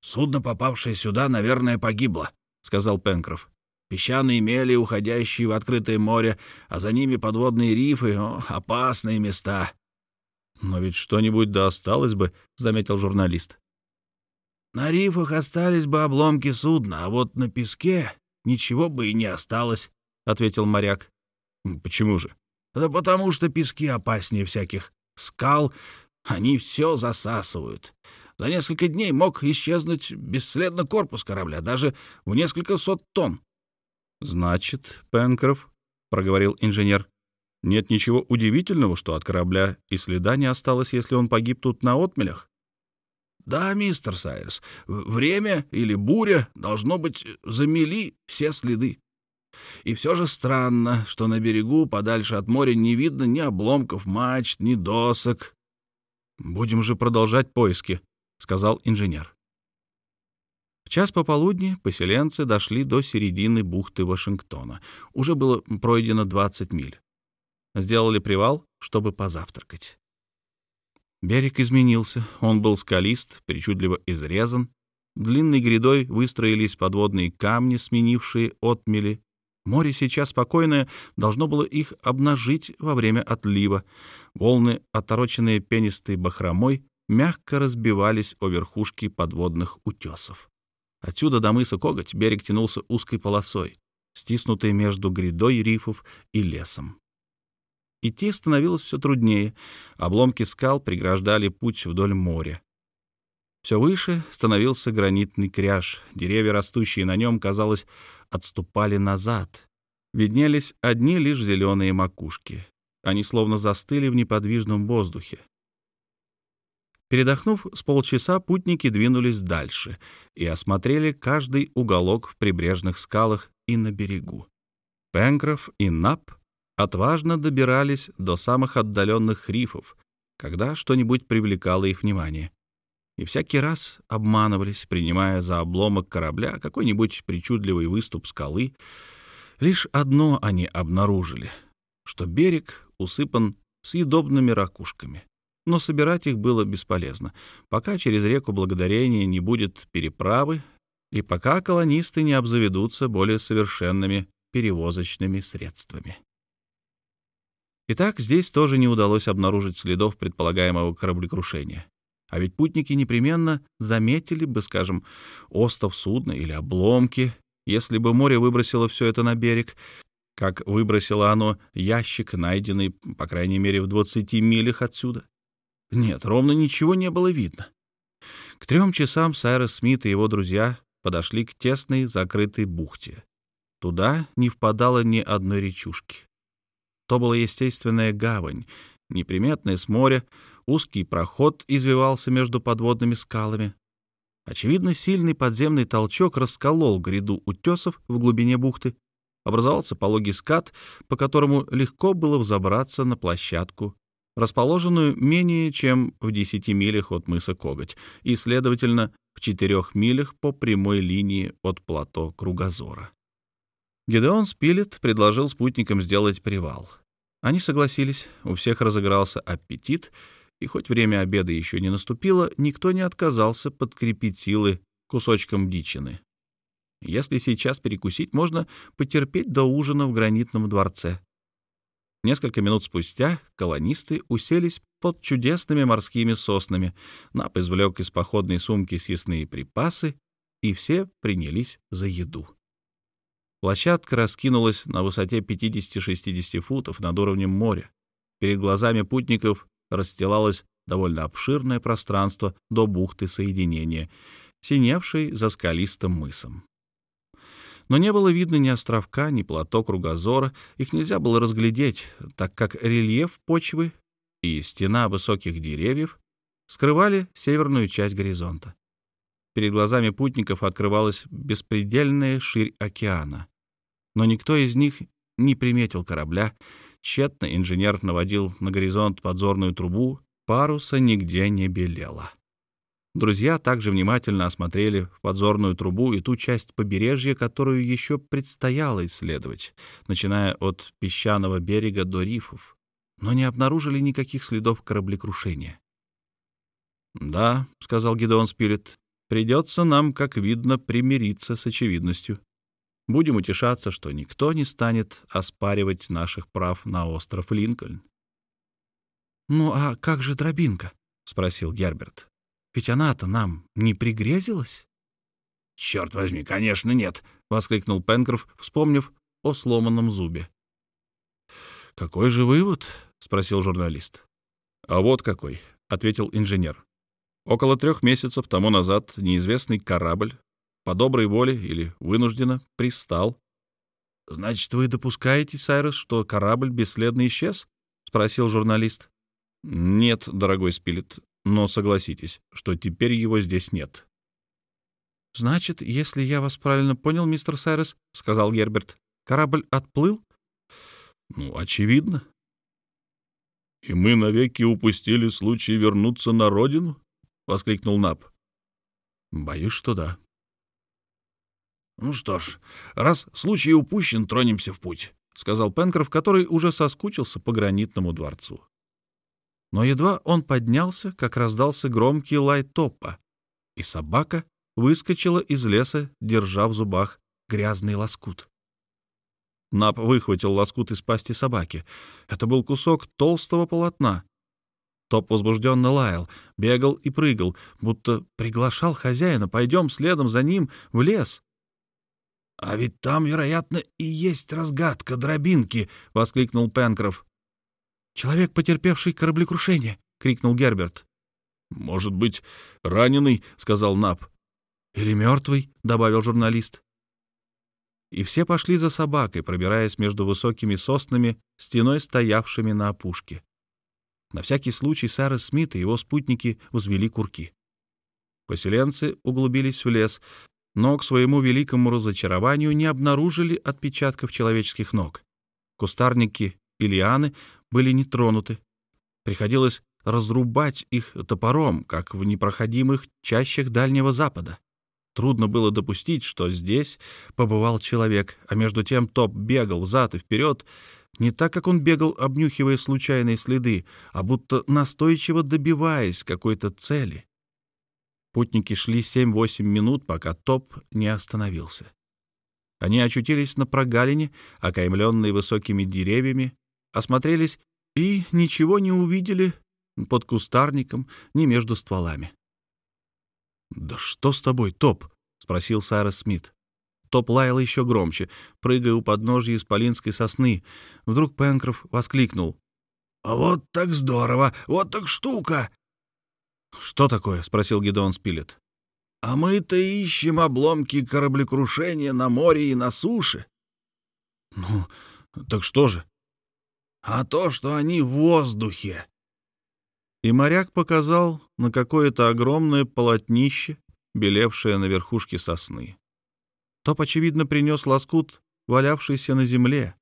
«Судно, попавшее сюда, наверное, погибло», — сказал Пенкроф. «Песчаные мели, уходящие в открытое море, а за ними подводные рифы, о, опасные места». «Но ведь что-нибудь да осталось бы», — заметил журналист. «На рифах остались бы обломки судна, а вот на песке ничего бы и не осталось», — ответил моряк. «Почему же?» «Да потому что пески опаснее всяких скал, они все засасывают. За несколько дней мог исчезнуть бесследно корпус корабля, даже в несколько сот тонн. «Значит, Пенкроф», — проговорил инженер, — «нет ничего удивительного, что от корабля и следа не осталось, если он погиб тут на отмелях?» «Да, мистер Сайрс, время или буря, должно быть, замели все следы. И все же странно, что на берегу, подальше от моря, не видно ни обломков мачт, ни досок. «Будем же продолжать поиски», — сказал инженер. В час пополудни поселенцы дошли до середины бухты Вашингтона. Уже было пройдено 20 миль. Сделали привал, чтобы позавтракать. Берег изменился. Он был скалист, причудливо изрезан. Длинной грядой выстроились подводные камни, сменившие отмели. Море сейчас спокойное должно было их обнажить во время отлива. Волны, отороченные пенистой бахромой, мягко разбивались о верхушки подводных утесов. Отсюда до мыса Коготь берег тянулся узкой полосой, стиснутой между грядой рифов и лесом. Идти становилось все труднее. Обломки скал преграждали путь вдоль моря. Все выше становился гранитный кряж. Деревья, растущие на нем, казалось, отступали назад. Виднелись одни лишь зеленые макушки. Они словно застыли в неподвижном воздухе. Передохнув с полчаса, путники двинулись дальше и осмотрели каждый уголок в прибрежных скалах и на берегу. Пенкроф и Нап отважно добирались до самых отдаленных рифов, когда что-нибудь привлекало их внимание. И всякий раз обманывались, принимая за обломок корабля какой-нибудь причудливый выступ скалы. Лишь одно они обнаружили, что берег усыпан съедобными ракушками. Но собирать их было бесполезно, пока через реку Благодарения не будет переправы и пока колонисты не обзаведутся более совершенными перевозочными средствами. Итак, здесь тоже не удалось обнаружить следов предполагаемого кораблекрушения. А ведь путники непременно заметили бы, скажем, остов судна или обломки, если бы море выбросило все это на берег, как выбросило оно ящик, найденный, по крайней мере, в 20 милях отсюда. Нет, ровно ничего не было видно. К трем часам Сайрос Смит и его друзья подошли к тесной закрытой бухте. Туда не впадало ни одной речушки. То была естественная гавань, неприметная с моря, узкий проход извивался между подводными скалами. Очевидно, сильный подземный толчок расколол гряду утесов в глубине бухты. Образовался пологий скат, по которому легко было взобраться на площадку, расположенную менее чем в 10 милях от мыса Коготь и, следовательно, в 4 милях по прямой линии от плато Кругозора. Гедеон Спилет предложил спутникам сделать привал. Они согласились, у всех разыгрался аппетит, и хоть время обеда еще не наступило, никто не отказался подкрепить силы кусочком дичины. Если сейчас перекусить, можно потерпеть до ужина в гранитном дворце. Несколько минут спустя колонисты уселись под чудесными морскими соснами. Нап извлек из походной сумки съестные припасы, и все принялись за еду. Площадка раскинулась на высоте 50-60 футов над уровнем моря. Перед глазами путников расстилалось довольно обширное пространство до бухты соединения, синевшей за скалистым мысом. Но не было видно ни островка, ни плато кругозора, их нельзя было разглядеть, так как рельеф почвы и стена высоких деревьев скрывали северную часть горизонта. Перед глазами путников открывалась беспредельная ширь океана но никто из них не приметил корабля. Тщетно инженер наводил на горизонт подзорную трубу, паруса нигде не белело. Друзья также внимательно осмотрели подзорную трубу и ту часть побережья, которую еще предстояло исследовать, начиная от песчаного берега до рифов, но не обнаружили никаких следов кораблекрушения. «Да», — сказал Гидеон Спирит, — «придется нам, как видно, примириться с очевидностью. Будем утешаться, что никто не станет оспаривать наших прав на остров Линкольн. «Ну а как же дробинка?» — спросил Герберт. «Ведь она-то нам не пригрезилась?» «Черт возьми, конечно, нет!» — воскликнул Пенкроф, вспомнив о сломанном зубе. «Какой же вывод?» — спросил журналист. «А вот какой», — ответил инженер. «Около трех месяцев тому назад неизвестный корабль по доброй воле или вынужденно пристал. — Значит, вы допускаете, Сайрус, что корабль бесследно исчез? — спросил журналист. — Нет, дорогой Спилет, но согласитесь, что теперь его здесь нет. — Значит, если я вас правильно понял, мистер Сайрус, — сказал Герберт, — корабль отплыл? — Ну, очевидно. — И мы навеки упустили случай вернуться на родину? — воскликнул Наб. — Боюсь, что да. «Ну что ж, раз случай упущен, тронемся в путь», — сказал Пенкроф, который уже соскучился по гранитному дворцу. Но едва он поднялся, как раздался громкий лай топа, и собака выскочила из леса, держа в зубах грязный лоскут. Нап выхватил лоскут из пасти собаки. Это был кусок толстого полотна. Топ возбужденно лаял, бегал и прыгал, будто приглашал хозяина. «Пойдем следом за ним в лес». «А ведь там, вероятно, и есть разгадка дробинки!» — воскликнул Пенкроф. «Человек, потерпевший кораблекрушение!» — крикнул Герберт. «Может быть, раненый?» — сказал Нап. «Или мертвый?» — добавил журналист. И все пошли за собакой, пробираясь между высокими соснами, стеной стоявшими на опушке. На всякий случай Сара Смит и его спутники возвели курки. Поселенцы углубились в лес, но к своему великому разочарованию не обнаружили отпечатков человеческих ног. Кустарники и лианы были не тронуты. Приходилось разрубать их топором, как в непроходимых чащах Дальнего Запада. Трудно было допустить, что здесь побывал человек, а между тем Топ бегал взад и вперед, не так, как он бегал, обнюхивая случайные следы, а будто настойчиво добиваясь какой-то цели. Путники шли 7-8 минут, пока Топ не остановился. Они очутились на прогалине, окаймленной высокими деревьями, осмотрелись и ничего не увидели под кустарником ни между стволами. «Да что с тобой, Топ?» — спросил Сайрос Смит. Топ лаял еще громче, прыгая у подножья исполинской сосны. Вдруг Пенкроф воскликнул. «А вот так здорово! Вот так штука!» «Что такое?» — спросил Гедеон Спилет. «А мы-то ищем обломки кораблекрушения на море и на суше». «Ну, так что же?» «А то, что они в воздухе и моряк показал на какое-то огромное полотнище, белевшее на верхушке сосны. Топ, очевидно, принес лоскут, валявшийся на земле.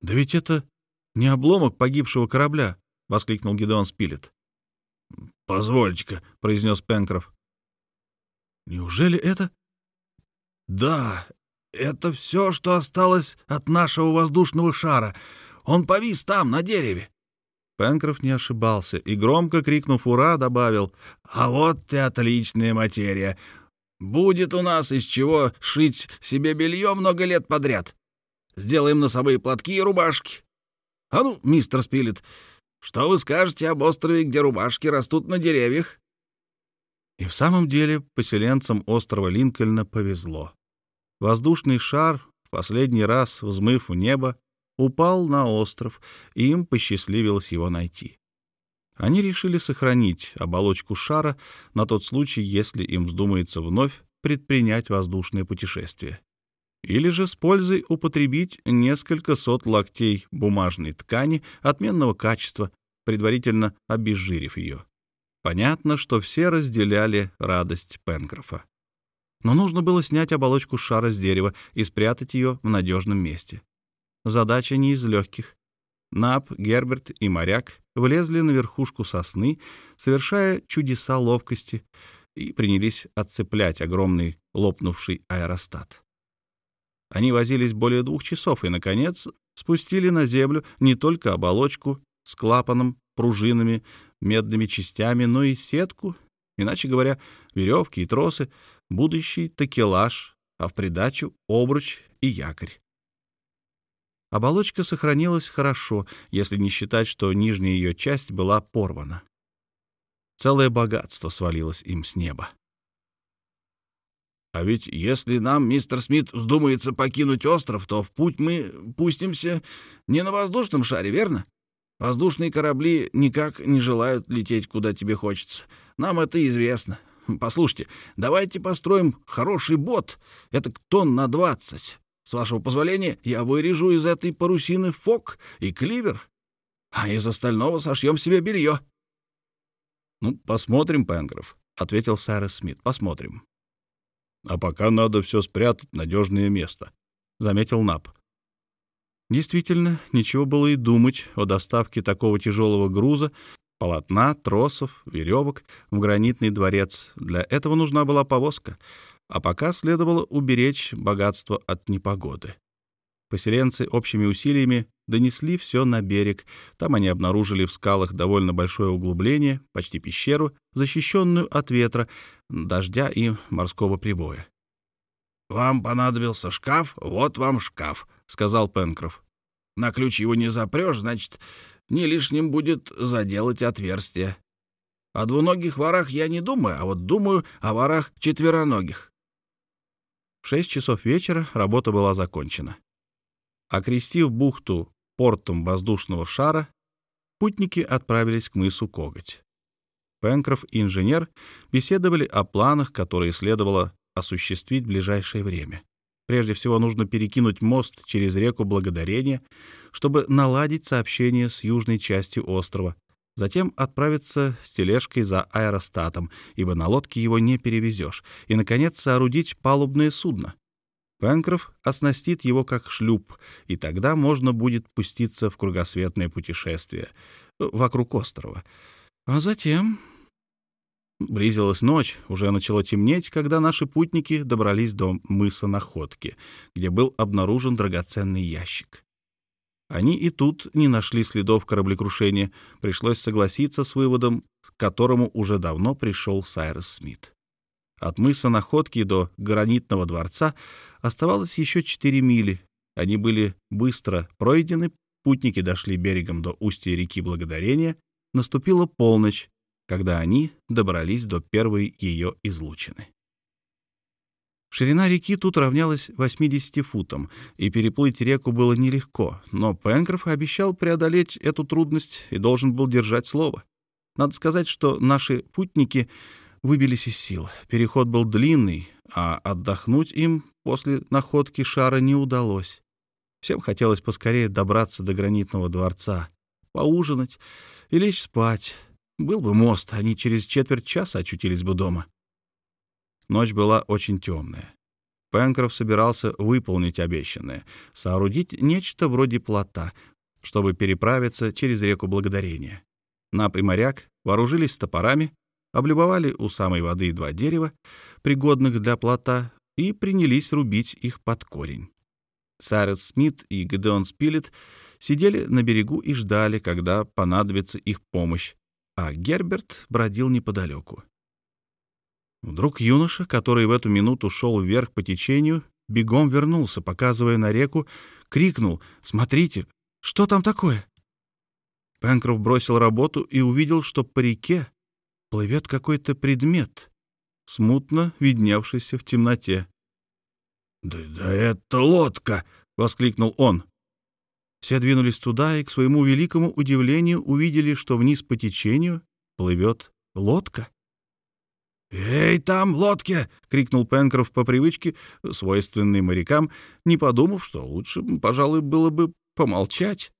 «Да ведь это не обломок погибшего корабля!» — воскликнул Гидеон Спилет. «Позвольте-ка», — произнес Пенкроф. «Неужели это?» «Да, это все, что осталось от нашего воздушного шара. Он повис там, на дереве». Пенкроф не ошибался и, громко крикнув «Ура!», добавил «А вот и отличная материя! Будет у нас из чего шить себе белье много лет подряд. Сделаем носовые платки и рубашки. А ну, мистер Спилет, что вы скажете об острове, где рубашки растут на деревьях?» И в самом деле поселенцам острова Линкольна повезло. Воздушный шар, в последний раз взмыв в небо, упал на остров, и им посчастливилось его найти. Они решили сохранить оболочку шара на тот случай, если им вздумается вновь предпринять воздушное путешествие. Или же с пользой употребить несколько сот локтей бумажной ткани отменного качества, предварительно обезжирив ее. Понятно, что все разделяли радость Пенкрофа. Но нужно было снять оболочку шара с дерева и спрятать ее в надежном месте. Задача не из легких. Нап, Герберт и моряк влезли на верхушку сосны, совершая чудеса ловкости, и принялись отцеплять огромный лопнувший аэростат. Они возились более двух часов и, наконец, спустили на землю не только оболочку с клапаном, пружинами, медными частями, но и сетку, иначе говоря, веревки и тросы, будущий такелаж, а в придачу обруч и якорь. Оболочка сохранилась хорошо, если не считать, что нижняя ее часть была порвана. Целое богатство свалилось им с неба. «А ведь если нам, мистер Смит, вздумается покинуть остров, то в путь мы пустимся не на воздушном шаре, верно? Воздушные корабли никак не желают лететь, куда тебе хочется. Нам это известно. Послушайте, давайте построим хороший бот, это тонн на двадцать. С вашего позволения, я вырежу из этой парусины фок и кливер, а из остального сошьем себе белье. — Ну, посмотрим, Пенгров, — ответил Сайрес Смит. — Посмотрим. — А пока надо все спрятать в надежное место, — заметил Нап. Действительно, ничего было и думать о доставке такого тяжелого груза, полотна, тросов, веревок в гранитный дворец. Для этого нужна была повозка — а пока следовало уберечь богатство от непогоды. Поселенцы общими усилиями донесли все на берег. Там они обнаружили в скалах довольно большое углубление, почти пещеру, защищенную от ветра, дождя и морского прибоя. «Вам понадобился шкаф? Вот вам шкаф», — сказал Пенкроф. «На ключ его не запрешь, значит, не лишним будет заделать отверстие. О двуногих ворах я не думаю, а вот думаю о ворах четвероногих». В шесть часов вечера работа была закончена. Окрестив бухту портом воздушного шара, путники отправились к мысу Коготь. Пенкроф и инженер беседовали о планах, которые следовало осуществить в ближайшее время. Прежде всего нужно перекинуть мост через реку Благодарения, чтобы наладить сообщение с южной частью острова, затем отправиться с тележкой за аэростатом, ибо на лодке его не перевезешь, и, наконец, соорудить палубное судно. Пенкроф оснастит его как шлюп, и тогда можно будет пуститься в кругосветное путешествие вокруг острова. А затем... Близилась ночь, уже начало темнеть, когда наши путники добрались до мыса Находки, где был обнаружен драгоценный ящик. Они и тут не нашли следов кораблекрушения, пришлось согласиться с выводом, к которому уже давно пришел Сайрес Смит. От мыса Находки до гранитного дворца оставалось еще 4 мили. Они были быстро пройдены, путники дошли берегом до устья реки Благодарения, наступила полночь, когда они добрались до первой ее излучины. Ширина реки тут равнялась 80 футам, и переплыть реку было нелегко, но Пенкроф обещал преодолеть эту трудность и должен был держать слово. Надо сказать, что наши путники выбились из сил. Переход был длинный, а отдохнуть им после находки шара не удалось. Всем хотелось поскорее добраться до гранитного дворца, поужинать и лечь спать. Был бы мост, они через четверть часа очутились бы дома. Ночь была очень темная. Пенкроф собирался выполнить обещанное — соорудить нечто вроде плота, чтобы переправиться через реку Благодарения. Нап и моряк вооружились топорами, облюбовали у самой воды два дерева, пригодных для плота, и принялись рубить их под корень. Сарет Смит и Гедеон Спилет сидели на берегу и ждали, когда понадобится их помощь, а Герберт бродил неподалеку. Вдруг юноша, который в эту минуту шел вверх по течению, бегом вернулся, показывая на реку, крикнул «Смотрите, что там такое?» Пенкроф бросил работу и увидел, что по реке плывет какой-то предмет, смутно видневшийся в темноте. «Да, да это лодка!» — воскликнул он. Все двинулись туда и, к своему великому удивлению, увидели, что вниз по течению плывет лодка. «Эй, там, лодки!» — крикнул Пенкроф по привычке, свойственной морякам, не подумав, что лучше, пожалуй, было бы помолчать.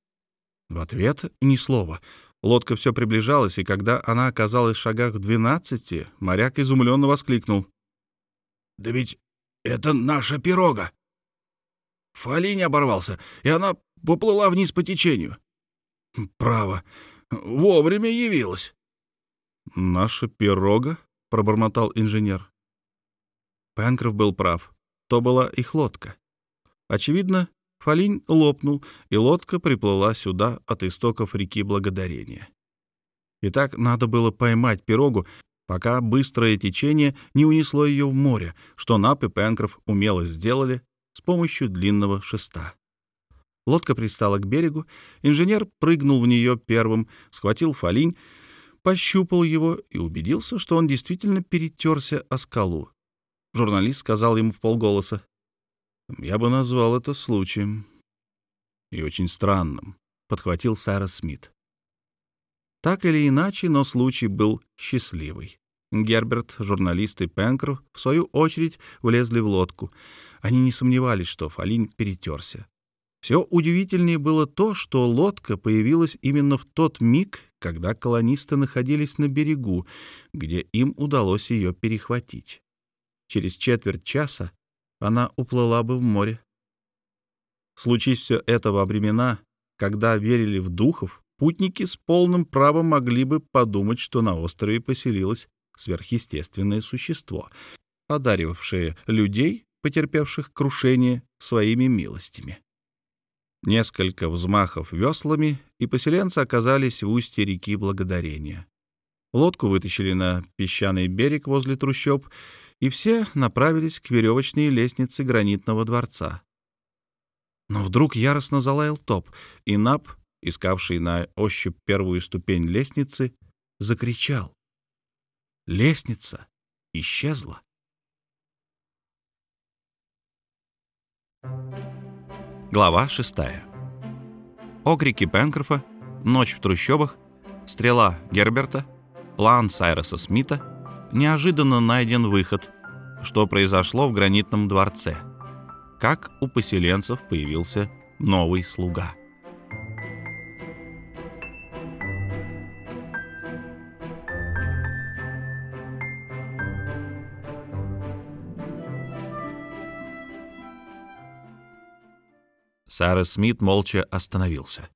В ответ ни слова. Лодка все приближалась, и когда она оказалась в шагах в двенадцати, моряк изумленно воскликнул. «Да ведь это наша пирога! Фалинь оборвался, и она поплыла вниз по течению. Право, вовремя явилась». «Наша пирога?» — пробормотал инженер. Пенкроф был прав. То была их лодка. Очевидно, фалинь лопнул, и лодка приплыла сюда от истоков реки Благодарения. Итак, надо было поймать пирогу, пока быстрое течение не унесло ее в море, что Нап и Пенкроф умело сделали с помощью длинного шеста. Лодка пристала к берегу, инженер прыгнул в нее первым, схватил фалинь, пощупал его и убедился, что он действительно перетерся о скалу. Журналист сказал ему в полголоса. «Я бы назвал это случаем. И очень странным», — подхватил Сайрос Смит. Так или иначе, но случай был счастливый. Герберт, журналист и Пенкро, в свою очередь, влезли в лодку. Они не сомневались, что Фалин перетерся. Все удивительнее было то, что лодка появилась именно в тот миг, когда колонисты находились на берегу, где им удалось ее перехватить. Через четверть часа она уплыла бы в море. Случись все это во времена, когда верили в духов, путники с полным правом могли бы подумать, что на острове поселилось сверхъестественное существо, одаривавшее людей, потерпевших крушение, своими милостями. Несколько взмахов веслами, и поселенцы оказались в устье реки Благодарения. Лодку вытащили на песчаный берег возле трущоб, и все направились к веревочной лестнице гранитного дворца. Но вдруг яростно залаял топ, и Нап, искавший на ощупь первую ступень лестницы, закричал. Лестница исчезла. Глава шестая. Окрики Пенкрофа, ночь в трущобах, стрела Герберта, план Сайроса Смита, неожиданно найден выход, что произошло в гранитном дворце, как у поселенцев появился новый слуга. Сара Смит молча остановился.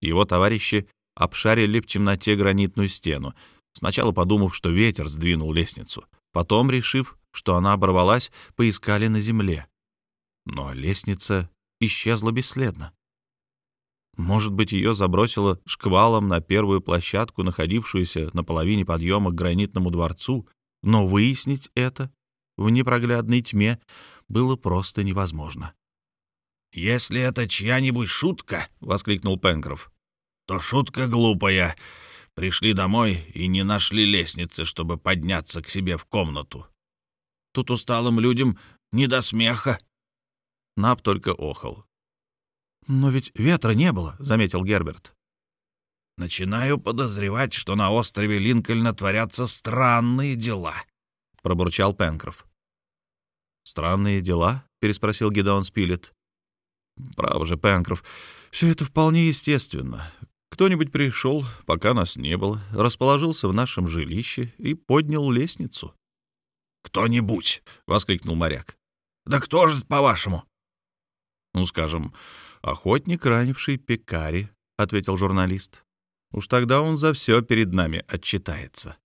Его товарищи обшарили в темноте гранитную стену, сначала подумав, что ветер сдвинул лестницу, потом, решив, что она оборвалась, поискали на земле. Но лестница исчезла бесследно. Может быть, ее забросило шквалом на первую площадку, находившуюся на половине подъема к гранитному дворцу, но выяснить это в непроглядной тьме было просто невозможно. «Если это чья-нибудь шутка», — воскликнул Пенкроф, — «то шутка глупая. Пришли домой и не нашли лестницы, чтобы подняться к себе в комнату. Тут усталым людям не до смеха». Нап только охал. «Но ведь ветра не было», — заметил Герберт. «Начинаю подозревать, что на острове Линкольна творятся странные дела», — пробурчал Пенкроф. «Странные дела?» — переспросил Гедеон Спилет. Право же, Пенкроф, все это вполне естественно. Кто-нибудь пришел, пока нас не было, расположился в нашем жилище и поднял лестницу. «Кто-нибудь!» — воскликнул моряк. «Да кто же по-вашему?» «Ну, скажем, охотник, ранивший пекари», — ответил журналист. «Уж тогда он за все перед нами отчитается».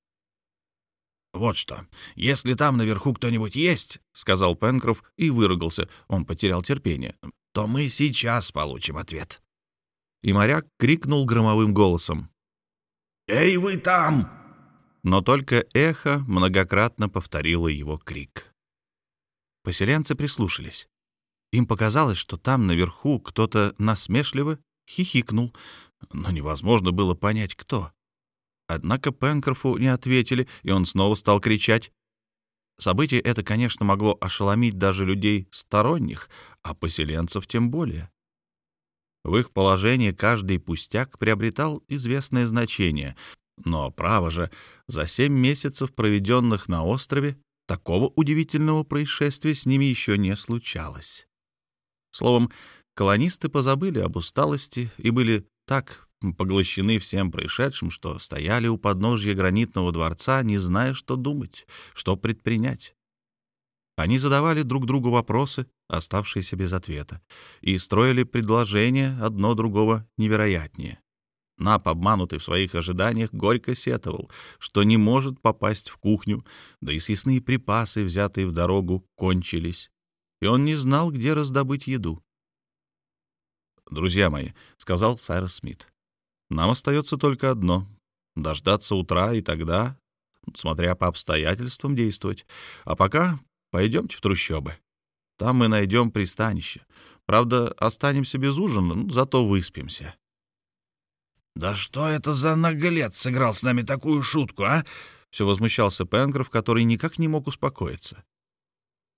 «Вот что, если там наверху кто-нибудь есть», — сказал Пенкроф и выругался, он потерял терпение, то мы сейчас получим ответ. И моряк крикнул громовым голосом. «Эй, вы там!» Но только эхо многократно повторило его крик. Поселенцы прислушались. Им показалось, что там наверху кто-то насмешливо хихикнул, но невозможно было понять, кто. Однако Пенкрофу не ответили, и он снова стал кричать. Событие это, конечно, могло ошеломить даже людей сторонних, а поселенцев тем более. В их положении каждый пустяк приобретал известное значение, но, право же, за семь месяцев, проведенных на острове, такого удивительного происшествия с ними еще не случалось. Словом, колонисты позабыли об усталости и были так поглощены всем происшедшим, что стояли у подножья гранитного дворца, не зная, что думать, что предпринять. Они задавали друг другу вопросы, оставшиеся без ответа, и строили предложения одно другого невероятнее. Нап, обманутый в своих ожиданиях, горько сетовал, что не может попасть в кухню, да и съестные припасы, взятые в дорогу, кончились, и он не знал, где раздобыть еду. «Друзья мои», — сказал Сайрос Смит, нам остается только одно — дождаться утра и тогда, смотря по обстоятельствам, действовать. А пока пойдемте в трущобы. Там мы найдем пристанище. Правда, останемся без ужина, зато выспимся. «Да что это за наглец сыграл с нами такую шутку, а?» Все возмущался Пенгров, который никак не мог успокоиться.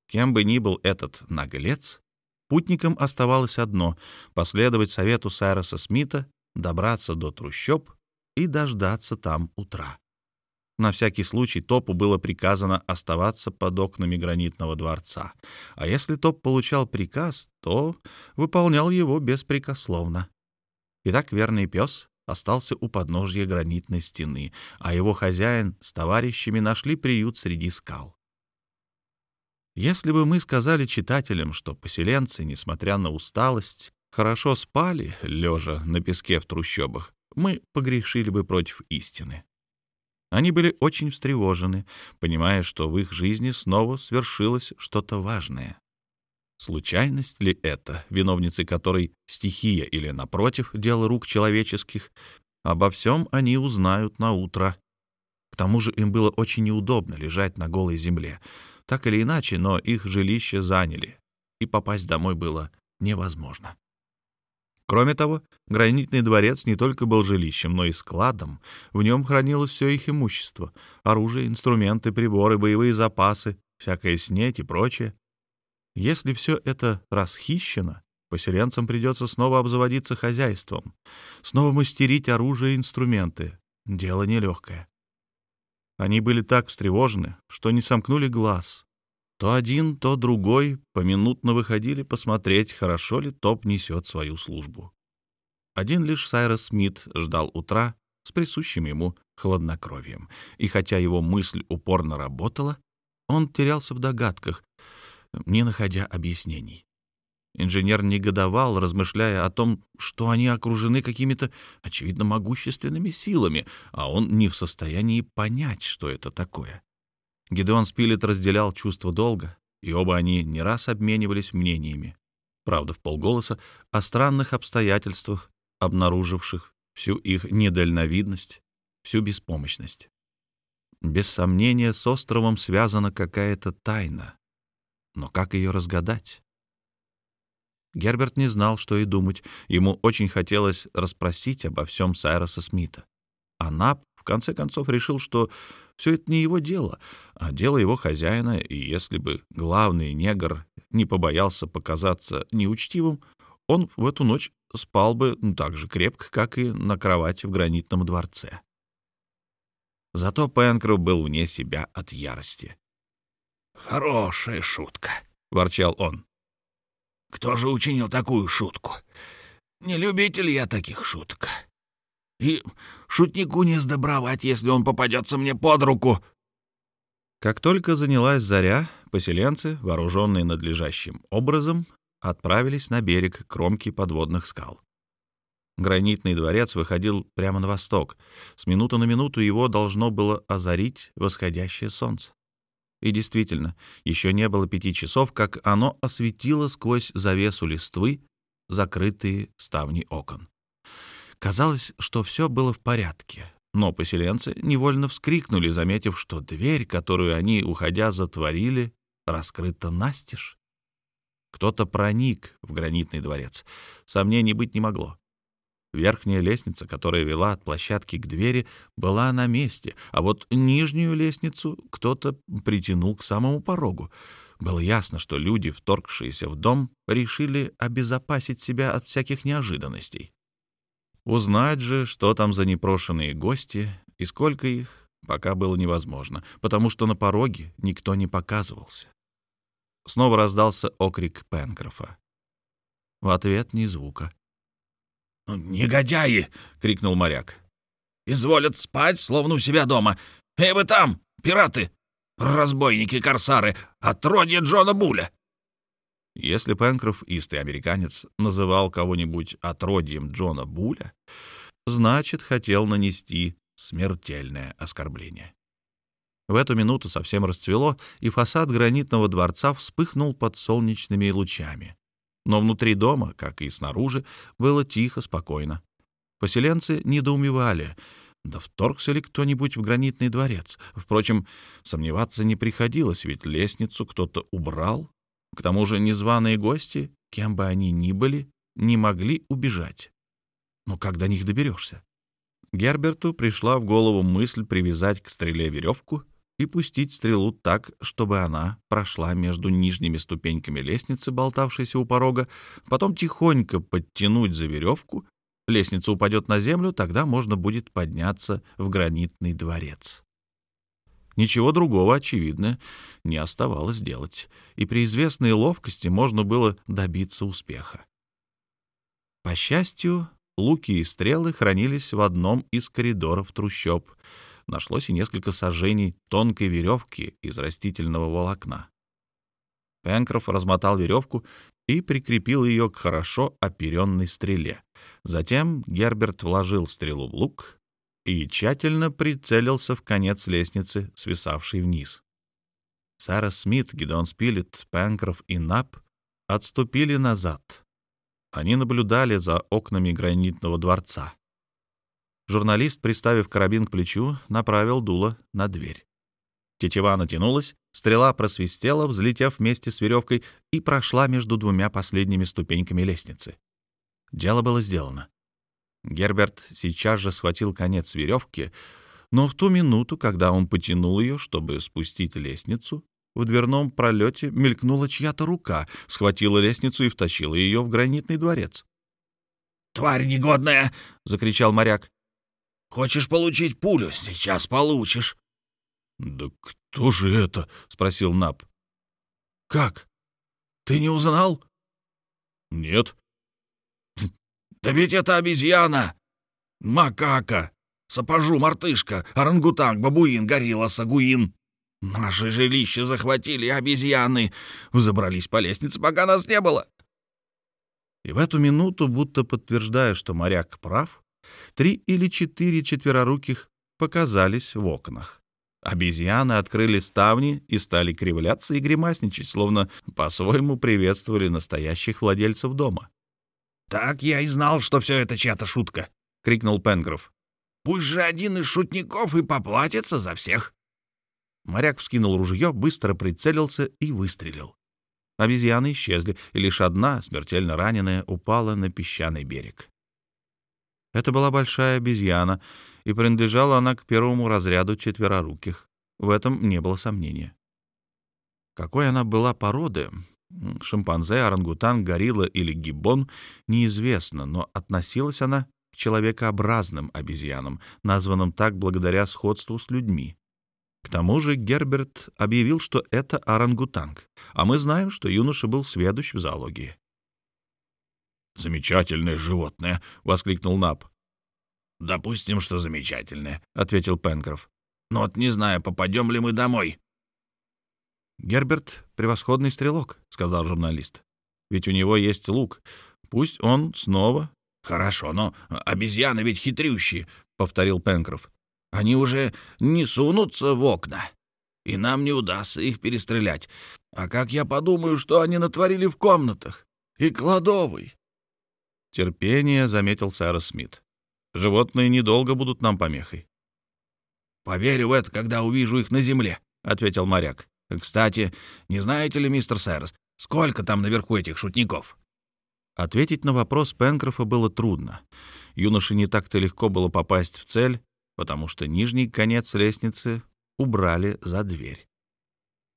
Кем бы ни был этот наглец, путникам оставалось одно — последовать совету Сайроса Смита добраться до трущоб и дождаться там утра. На всякий случай Топу было приказано оставаться под окнами гранитного дворца, а если Топ получал приказ, то выполнял его беспрекословно. Итак, верный пес остался у подножья гранитной стены, а его хозяин с товарищами нашли приют среди скал. Если бы мы сказали читателям, что поселенцы, несмотря на усталость, хорошо спали, лежа на песке в трущобах, мы погрешили бы против истины. Они были очень встревожены, понимая, что в их жизни снова свершилось что-то важное. Случайность ли это, виновницей которой стихия или, напротив, дело рук человеческих? Обо всем они узнают на утро. К тому же им было очень неудобно лежать на голой земле. Так или иначе, но их жилище заняли, и попасть домой было невозможно. Кроме того, гранитный дворец не только был жилищем, но и складом. В нем хранилось все их имущество — оружие, инструменты, приборы, боевые запасы, всякая снеть и прочее. Если все это расхищено, поселенцам придется снова обзаводиться хозяйством, снова мастерить оружие и инструменты. Дело нелегкое. Они были так встревожены, что не сомкнули глаз. То один, то другой поминутно выходили посмотреть, хорошо ли топ несет свою службу. Один лишь Сайрос Смит ждал утра с присущим ему хладнокровием, и хотя его мысль упорно работала, он терялся в догадках, не находя объяснений. Инженер негодовал, размышляя о том, что они окружены какими-то, очевидно, могущественными силами, а он не в состоянии понять, что это такое. Гидеон Спилет разделял чувство долга, и оба они не раз обменивались мнениями, правда, в полголоса, о странных обстоятельствах, обнаруживших всю их недальновидность, всю беспомощность. Без сомнения, с островом связана какая-то тайна. Но как ее разгадать? Герберт не знал, что и думать. Ему очень хотелось расспросить обо всем Сайроса Смита. А Нап, конце концов, решил, что все это не его дело, а дело его хозяина, и если бы главный негр не побоялся показаться неучтивым, он в эту ночь спал бы так же крепко, как и на кровати в гранитном дворце. Зато Пенкроф был вне себя от ярости. «Хорошая шутка», — ворчал он. Кто же учинил такую шутку? Не любитель я таких шуток. И шутнику не сдобровать, если он попадется мне под руку. Как только занялась заря, поселенцы, вооруженные надлежащим образом, отправились на берег кромки подводных скал. Гранитный дворец выходил прямо на восток. С минуты на минуту его должно было озарить восходящее солнце. И действительно, еще не было пяти часов, как оно осветило сквозь завесу листвы закрытые ставни окон. Казалось, что все было в порядке, но поселенцы невольно вскрикнули, заметив, что дверь, которую они, уходя, затворили, раскрыта настежь. Кто-то проник в гранитный дворец. Сомнений быть не могло. Верхняя лестница, которая вела от площадки к двери, была на месте, а вот нижнюю лестницу кто-то притянул к самому порогу. Было ясно, что люди, вторгшиеся в дом, решили обезопасить себя от всяких неожиданностей. Узнать же, что там за непрошенные гости и сколько их, пока было невозможно, потому что на пороге никто не показывался. Снова раздался окрик Пенкрофа. В ответ ни звука. «Негодяи!» — крикнул моряк. «Изволят спать, словно у себя дома. Эй, вы там, пираты! Разбойники-корсары! Отродье Джона Буля!» Если Пенкроф, истый американец, называл кого-нибудь отродьем Джона Буля, значит, хотел нанести смертельное оскорбление. В эту минуту совсем расцвело, и фасад гранитного дворца вспыхнул под солнечными лучами. Но внутри дома, как и снаружи, было тихо, спокойно. Поселенцы недоумевали, да вторгся ли кто-нибудь в гранитный дворец. Впрочем, сомневаться не приходилось, ведь лестницу кто-то убрал. К тому же незваные гости, кем бы они ни были, не могли убежать. Но как до них доберешься? Герберту пришла в голову мысль привязать к стреле веревку и пустить стрелу так, чтобы она прошла между нижними ступеньками лестницы, болтавшейся у порога, потом тихонько подтянуть за веревку, лестница упадет на землю, тогда можно будет подняться в гранитный дворец. Ничего другого, очевидно, не оставалось делать, и при известной ловкости можно было добиться успеха. По счастью, луки и стрелы хранились в одном из коридоров трущоб — нашлось и несколько сажений тонкой веревки из растительного волокна. Пенкроф размотал веревку и прикрепил ее к хорошо оперенной стреле. Затем Герберт вложил стрелу в лук и тщательно прицелился в конец лестницы, свисавшей вниз. Сара Смит, Гидон Спилет, Пенкроф и Нап отступили назад. Они наблюдали за окнами гранитного дворца. Журналист, приставив карабин к плечу, направил дуло на дверь. Тетива натянулась, стрела просвистела, взлетев вместе с веревкой, и прошла между двумя последними ступеньками лестницы. Дело было сделано. Герберт сейчас же схватил конец веревки, но в ту минуту, когда он потянул ее, чтобы спустить лестницу, в дверном пролете мелькнула чья-то рука, схватила лестницу и втащила ее в гранитный дворец. «Тварь негодная!» — закричал моряк. «Хочешь получить пулю? Сейчас получишь!» «Да кто же это?» — спросил Нап. «Как? Ты не узнал?» «Нет». «Да ведь это обезьяна! Макака! Сапожу, мартышка, орангутанг, бабуин, горилла, сагуин!» Наше жилище захватили обезьяны. Забрались по лестнице, пока нас не было. И в эту минуту, будто подтверждая, что моряк прав, три или четыре четвероруких показались в окнах. Обезьяны открыли ставни и стали кривляться и гримасничать, словно по-своему приветствовали настоящих владельцев дома. «Так я и знал, что все это чья-то шутка!» — крикнул Пенгров. «Пусть же один из шутников и поплатится за всех!» Моряк вскинул ружье, быстро прицелился и выстрелил. Обезьяны исчезли, и лишь одна, смертельно раненая, упала на песчаный берег. Это была большая обезьяна, и принадлежала она к первому разряду четвероруких. В этом не было сомнения. Какой она была породы, шимпанзе, орангутан, горилла или гиббон, неизвестно, но относилась она к человекообразным обезьянам, названным так благодаря сходству с людьми. К тому же Герберт объявил, что это орангутанг, а мы знаем, что юноша был сведущ в зоологии. «Замечательное животное!» — воскликнул Нап. «Допустим, что замечательное», — ответил Пенкроф. «Но вот не знаю, попадем ли мы домой». «Герберт — превосходный стрелок», — сказал журналист. «Ведь у него есть лук. Пусть он снова...» «Хорошо, но обезьяны ведь хитрющие», — повторил Пенкроф. Они уже не сунутся в окна, и нам не удастся их перестрелять. А как я подумаю, что они натворили в комнатах и кладовой?» Терпение, — заметил Сара Смит. «Животные недолго будут нам помехой». «Поверю в это, когда увижу их на земле», — ответил моряк. «Кстати, не знаете ли, мистер Сайрос, сколько там наверху этих шутников?» Ответить на вопрос Пенкрофа было трудно. Юноше не так-то легко было попасть в цель, потому что нижний конец лестницы убрали за дверь.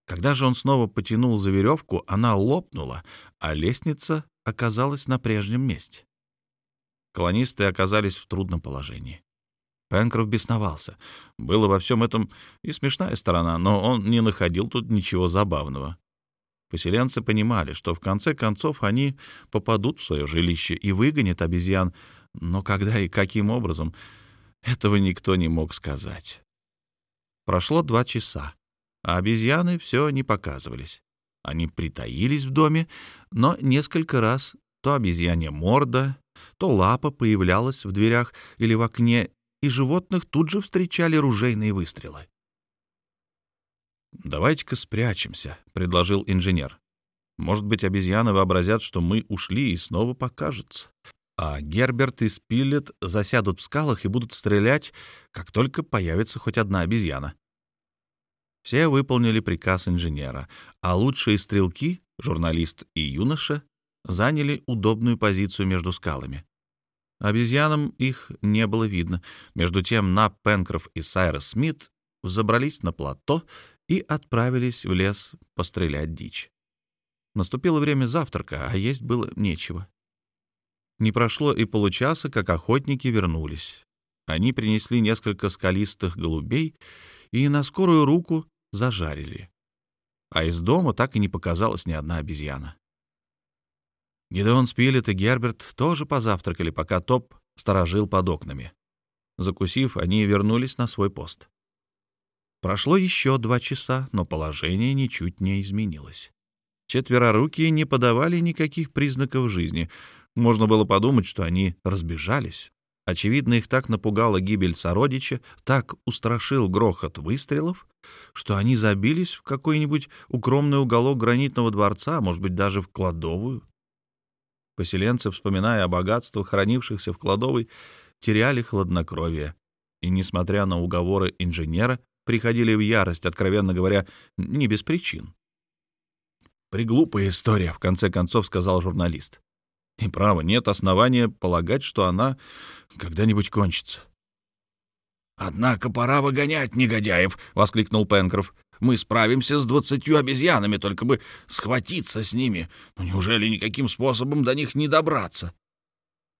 Когда же он снова потянул за веревку, она лопнула, а лестница оказалась на прежнем месте. Колонисты оказались в трудном положении. Пенкроф бесновался. Было во всем этом и смешная сторона, но он не находил тут ничего забавного. Поселенцы понимали, что в конце концов они попадут в свое жилище и выгонят обезьян, но когда и каким образом — этого никто не мог сказать. Прошло два часа, а обезьяны все не показывались. Они притаились в доме, но несколько раз то обезьянья морда, то лапа появлялась в дверях или в окне, и животных тут же встречали ружейные выстрелы. «Давайте-ка спрячемся», — предложил инженер. «Может быть, обезьяны вообразят, что мы ушли и снова покажутся а Герберт и Спиллет засядут в скалах и будут стрелять, как только появится хоть одна обезьяна. Все выполнили приказ инженера, а лучшие стрелки, журналист и юноша, заняли удобную позицию между скалами. Обезьянам их не было видно. Между тем Нап Пенкроф и Сайрос Смит взобрались на плато и отправились в лес пострелять дичь. Наступило время завтрака, а есть было нечего. Не прошло и получаса, как охотники вернулись. Они принесли несколько скалистых голубей и на скорую руку зажарили. А из дома так и не показалась ни одна обезьяна. Гидеон Спилет и Герберт тоже позавтракали, пока Топ сторожил под окнами. Закусив, они вернулись на свой пост. Прошло еще два часа, но положение ничуть не изменилось. Четверорукие не подавали никаких признаков жизни — можно было подумать, что они разбежались. Очевидно, их так напугала гибель сородича, так устрашил грохот выстрелов, что они забились в какой-нибудь укромный уголок гранитного дворца, а может быть, даже в кладовую. Поселенцы, вспоминая о богатствах, хранившихся в кладовой, теряли хладнокровие и, несмотря на уговоры инженера, приходили в ярость, откровенно говоря, не без причин. «Приглупая история», — в конце концов сказал журналист. «И право, нет основания полагать, что она когда-нибудь кончится». «Однако пора выгонять негодяев!» — воскликнул Пенкроф. «Мы справимся с двадцатью обезьянами, только бы схватиться с ними. Но неужели никаким способом до них не добраться?»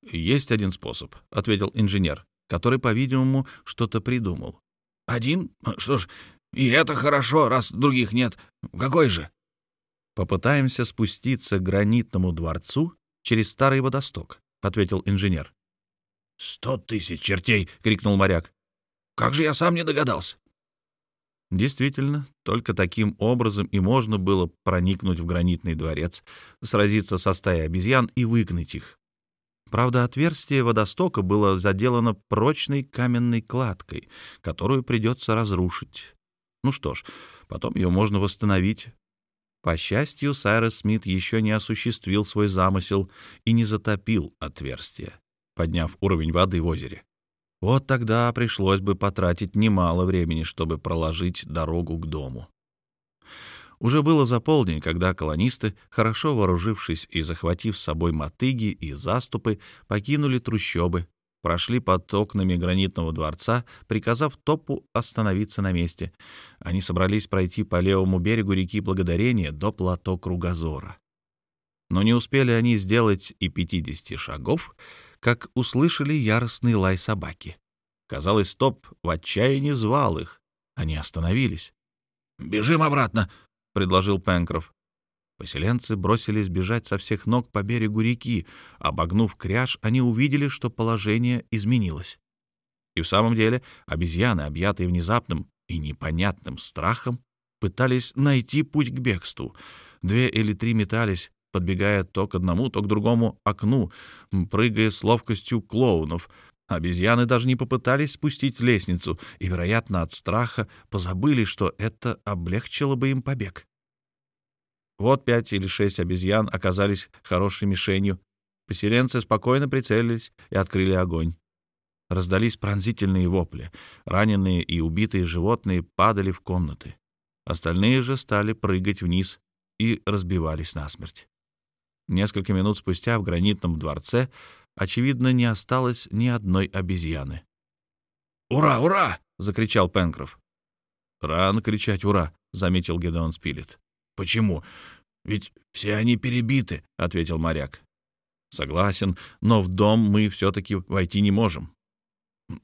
«Есть один способ», — ответил инженер, который, по-видимому, что-то придумал. «Один? Что ж, и это хорошо, раз других нет. Какой же?» «Попытаемся спуститься к гранитному дворцу через старый водосток», — ответил инженер. «Сто тысяч чертей!» — крикнул моряк. Как же я сам не догадался? Действительно, только таким образом и можно было проникнуть в гранитный дворец, сразиться со стаей обезьян и выгнать их. Правда, отверстие водостока было заделано прочной каменной кладкой, которую придется разрушить. Ну что ж, потом ее можно восстановить. По счастью, Сайрес Смит еще не осуществил свой замысел и не затопил отверстие, подняв уровень воды в озере. Вот тогда пришлось бы потратить немало времени, чтобы проложить дорогу к дому. Уже было за полдень, когда колонисты, хорошо вооружившись и захватив с собой мотыги и заступы, покинули трущобы, прошли под окнами гранитного дворца, приказав топу остановиться на месте. Они собрались пройти по левому берегу реки Благодарения до плато Кругозора. Но не успели они сделать и пятидесяти шагов, как услышали яростный лай собаки. Казалось, Топ в отчаянии звал их. Они остановились. «Бежим обратно», — предложил Пенкроф. Поселенцы бросились бежать со всех ног по берегу реки. Обогнув кряж, они увидели, что положение изменилось. И в самом деле обезьяны, объятые внезапным и непонятным страхом, пытались найти путь к бегству. Две или три метались, подбегая то к одному, то к другому окну, прыгая с ловкостью клоунов. Обезьяны даже не попытались спустить лестницу и, вероятно, от страха позабыли, что это облегчило бы им побег. Вот пять или шесть обезьян оказались хорошей мишенью. Поселенцы спокойно прицелились и открыли огонь. Раздались пронзительные вопли. Раненые и убитые животные падали в комнаты. Остальные же стали прыгать вниз и разбивались насмерть. Несколько минут спустя в гранитном дворце, очевидно, не осталось ни одной обезьяны. «Ура, ура!» — закричал Пенкроф. «Рано кричать «ура», — заметил Гедеон Спилет. «Почему? Ведь все они перебиты», — ответил моряк. «Согласен, но в дом мы все-таки войти не можем».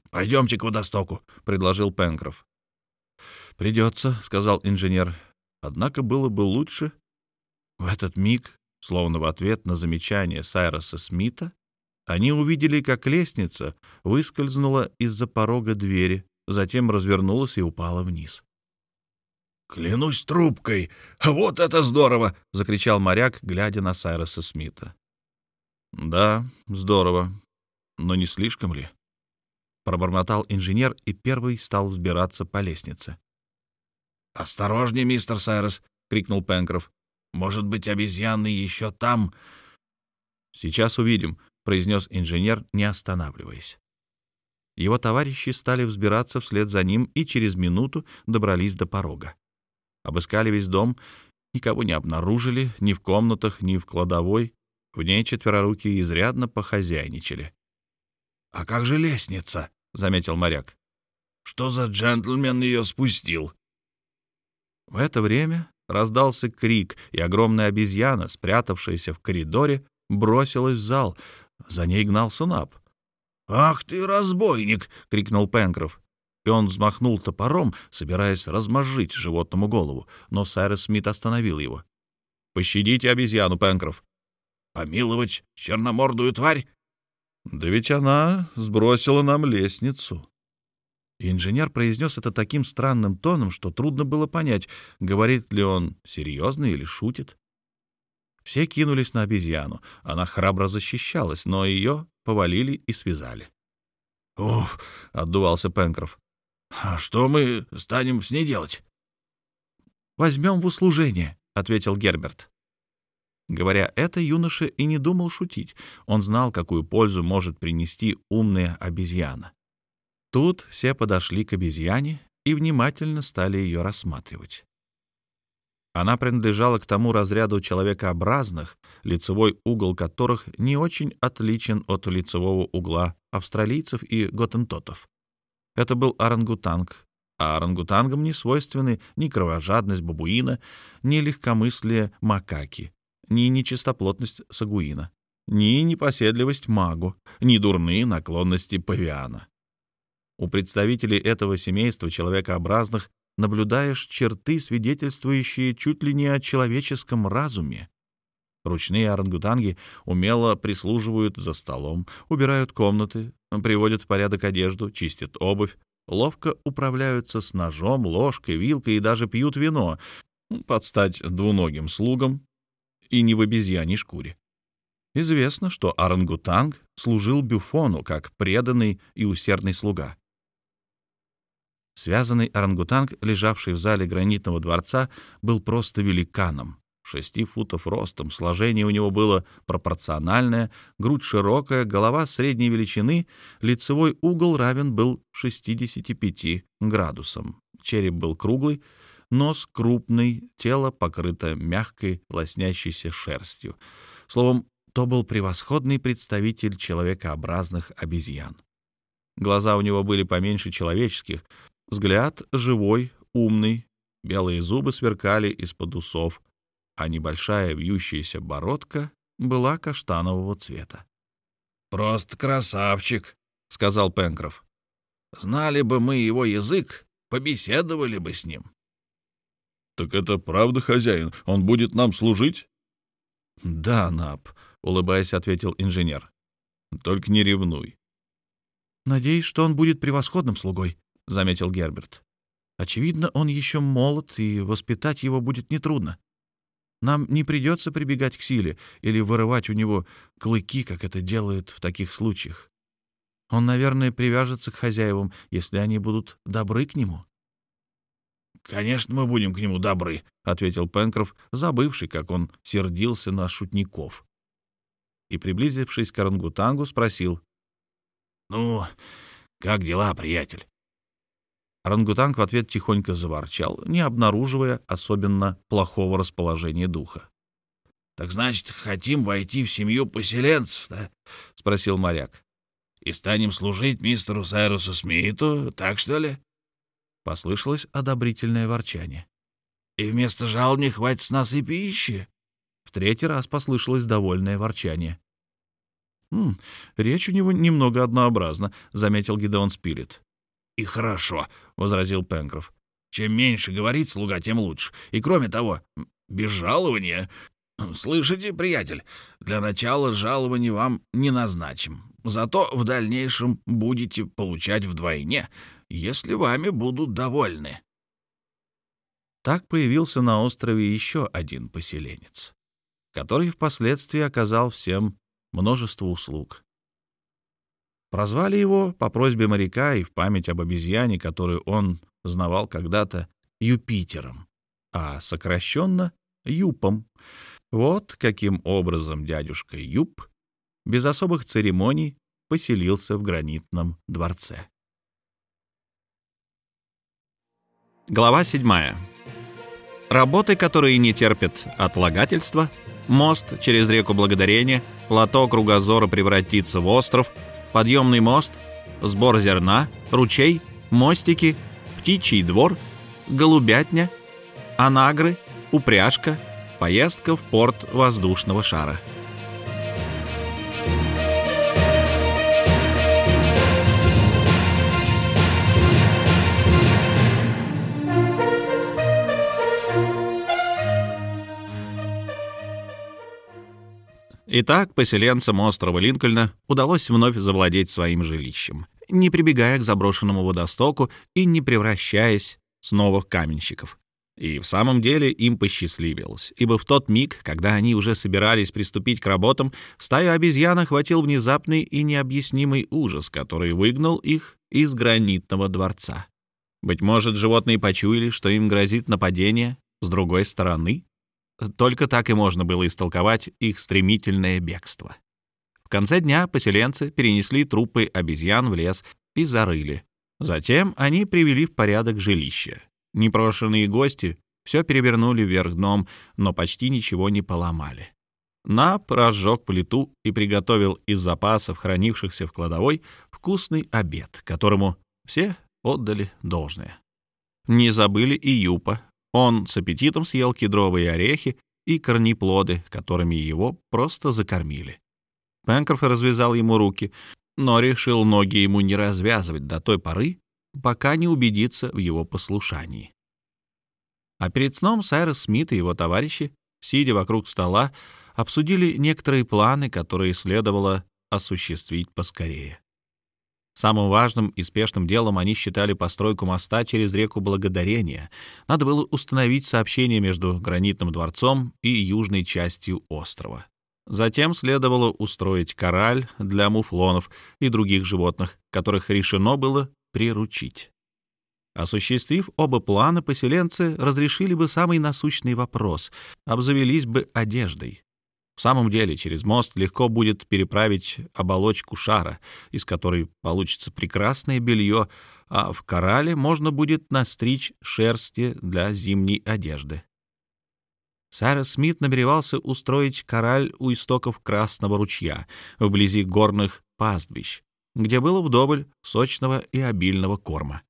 «Пойдемте к водостоку», — предложил Пенкроф. «Придется», — сказал инженер. «Однако было бы лучше». В этот миг Словно в ответ на замечание Сайроса Смита, они увидели, как лестница выскользнула из-за порога двери, затем развернулась и упала вниз. «Клянусь трубкой! Вот это здорово!» — закричал моряк, глядя на Сайроса Смита. «Да, здорово. Но не слишком ли?» Пробормотал инженер и первый стал взбираться по лестнице. «Осторожнее, мистер Сайрос!» — крикнул Пенкроф. Может быть, обезьяны еще там?» «Сейчас увидим», — произнес инженер, не останавливаясь. Его товарищи стали взбираться вслед за ним и через минуту добрались до порога. Обыскали весь дом, никого не обнаружили ни в комнатах, ни в кладовой. В ней четверорукие изрядно похозяйничали. «А как же лестница?» — заметил моряк. «Что за джентльмен ее спустил?» В это время Раздался крик, и огромная обезьяна, спрятавшаяся в коридоре, бросилась в зал. За ней гнался Нап. «Ах ты, разбойник!» — крикнул Пенкроф. И он взмахнул топором, собираясь размозжить животному голову, но Сайрес Смит остановил его. «Пощадите обезьяну, Пенкроф!» «Помиловать черномордую тварь?» «Да ведь она сбросила нам лестницу». Инженер произнес это таким странным тоном, что трудно было понять, говорит ли он серьезно или шутит. Все кинулись на обезьяну. Она храбро защищалась, но ее повалили и связали. «Уф!» — отдувался Пенкроф. «А что мы станем с ней делать?» «Возьмем в услужение», — ответил Герберт. Говоря это, юноша и не думал шутить. Он знал, какую пользу может принести умная обезьяна. Тут все подошли к обезьяне и внимательно стали ее рассматривать. Она принадлежала к тому разряду человекообразных, лицевой угол которых не очень отличен от лицевого угла австралийцев и готентотов. Это был орангутанг, а орангутангам не свойственны ни кровожадность бабуина, ни легкомыслие макаки, ни нечистоплотность сагуина, ни непоседливость магу, ни дурные наклонности павиана. У представителей этого семейства человекообразных наблюдаешь черты, свидетельствующие чуть ли не о человеческом разуме. Ручные орангутанги умело прислуживают за столом, убирают комнаты, приводят в порядок одежду, чистят обувь, ловко управляются с ножом, ложкой, вилкой и даже пьют вино, под стать двуногим слугам и не в обезьяньей шкуре. Известно, что орангутанг служил Бюфону как преданный и усердный слуга. Связанный орангутанг, лежавший в зале гранитного дворца, был просто великаном. Шести футов ростом, сложение у него было пропорциональное, грудь широкая, голова средней величины, лицевой угол равен был 65 градусам. Череп был круглый, нос крупный, тело покрыто мягкой лоснящейся шерстью. Словом, то был превосходный представитель человекообразных обезьян. Глаза у него были поменьше человеческих, Взгляд живой, умный, белые зубы сверкали из-под усов, а небольшая вьющаяся бородка была каштанового цвета. «Просто красавчик», — сказал Пенкроф. «Знали бы мы его язык, побеседовали бы с ним». «Так это правда, хозяин? Он будет нам служить?» «Да, Нап», — улыбаясь, ответил инженер. «Только не ревнуй». «Надеюсь, что он будет превосходным слугой», — заметил Герберт. «Очевидно, он еще молод, и воспитать его будет нетрудно. Нам не придется прибегать к силе или вырывать у него клыки, как это делают в таких случаях. Он, наверное, привяжется к хозяевам, если они будут добры к нему». «Конечно, мы будем к нему добры», — ответил Пенкроф, забывший, как он сердился на шутников. И, приблизившись к орангутангу, спросил. «Ну, как дела, приятель?» Орангутанг в ответ тихонько заворчал, не обнаруживая особенно плохого расположения духа. «Так значит, хотим войти в семью поселенцев, да?» — спросил моряк. «И станем служить мистеру Сайрусу Смиту, так что ли?» Послышалось одобрительное ворчание. «И вместо жалобни хватит с нас и пищи?» В третий раз послышалось довольное ворчание. «Хм, речь у него немного однообразна», — заметил Гидеон Спилет. «И хорошо», — возразил Пенкроф. «Чем меньше говорит слуга, тем лучше. И кроме того, без жалования... Слышите, приятель, для начала жалования вам не назначим. Зато в дальнейшем будете получать вдвойне, если вами будут довольны». Так появился на острове еще один поселенец, который впоследствии оказал всем множество услуг. Прозвали его по просьбе моряка и в память об обезьяне, которую он знавал когда-то, Юпитером, а сокращенно — Юпом. Вот каким образом дядюшка Юп без особых церемоний поселился в гранитном дворце. Глава 7. Работы, которые не терпят отлагательства, мост через реку Благодарения, плато кругозора превратится в остров — подъемный мост, сбор зерна, ручей, мостики, птичий двор, голубятня, анагры, упряжка, поездка в порт воздушного шара. Итак, поселенцам острова Линкольна удалось вновь завладеть своим жилищем, не прибегая к заброшенному водостоку и не превращаясь снова в каменщиков. И в самом деле им посчастливилось, ибо в тот миг, когда они уже собирались приступить к работам, стаю обезьян охватил внезапный и необъяснимый ужас, который выгнал их из гранитного дворца. Быть может, животные почуяли, что им грозит нападение с другой стороны? Только так и можно было истолковать их стремительное бегство. В конце дня поселенцы перенесли трупы обезьян в лес и зарыли. Затем они привели в порядок жилище. Непрошенные гости все перевернули вверх дном, но почти ничего не поломали. Нап разжег плиту и приготовил из запасов, хранившихся в кладовой, вкусный обед, которому все отдали должное. Не забыли и Юпа. Он с аппетитом съел кедровые орехи и корнеплоды, которыми его просто закормили. Пенкроф развязал ему руки, но решил ноги ему не развязывать до той поры, пока не убедится в его послушании. А перед сном Сайрос Смит и его товарищи, сидя вокруг стола, обсудили некоторые планы, которые следовало осуществить поскорее. Самым важным и спешным делом они считали постройку моста через реку Благодарения. Надо было установить сообщение между Гранитным дворцом и южной частью острова. Затем следовало устроить кораль для муфлонов и других животных, которых решено было приручить. Осуществив оба плана, поселенцы разрешили бы самый насущный вопрос, обзавелись бы одеждой. В самом деле, через мост легко будет переправить оболочку шара, из которой получится прекрасное белье, а в корале можно будет настричь шерсти для зимней одежды. Сара Смит намеревался устроить кораль у истоков Красного ручья, вблизи горных пастбищ, где было вдоволь сочного и обильного корма.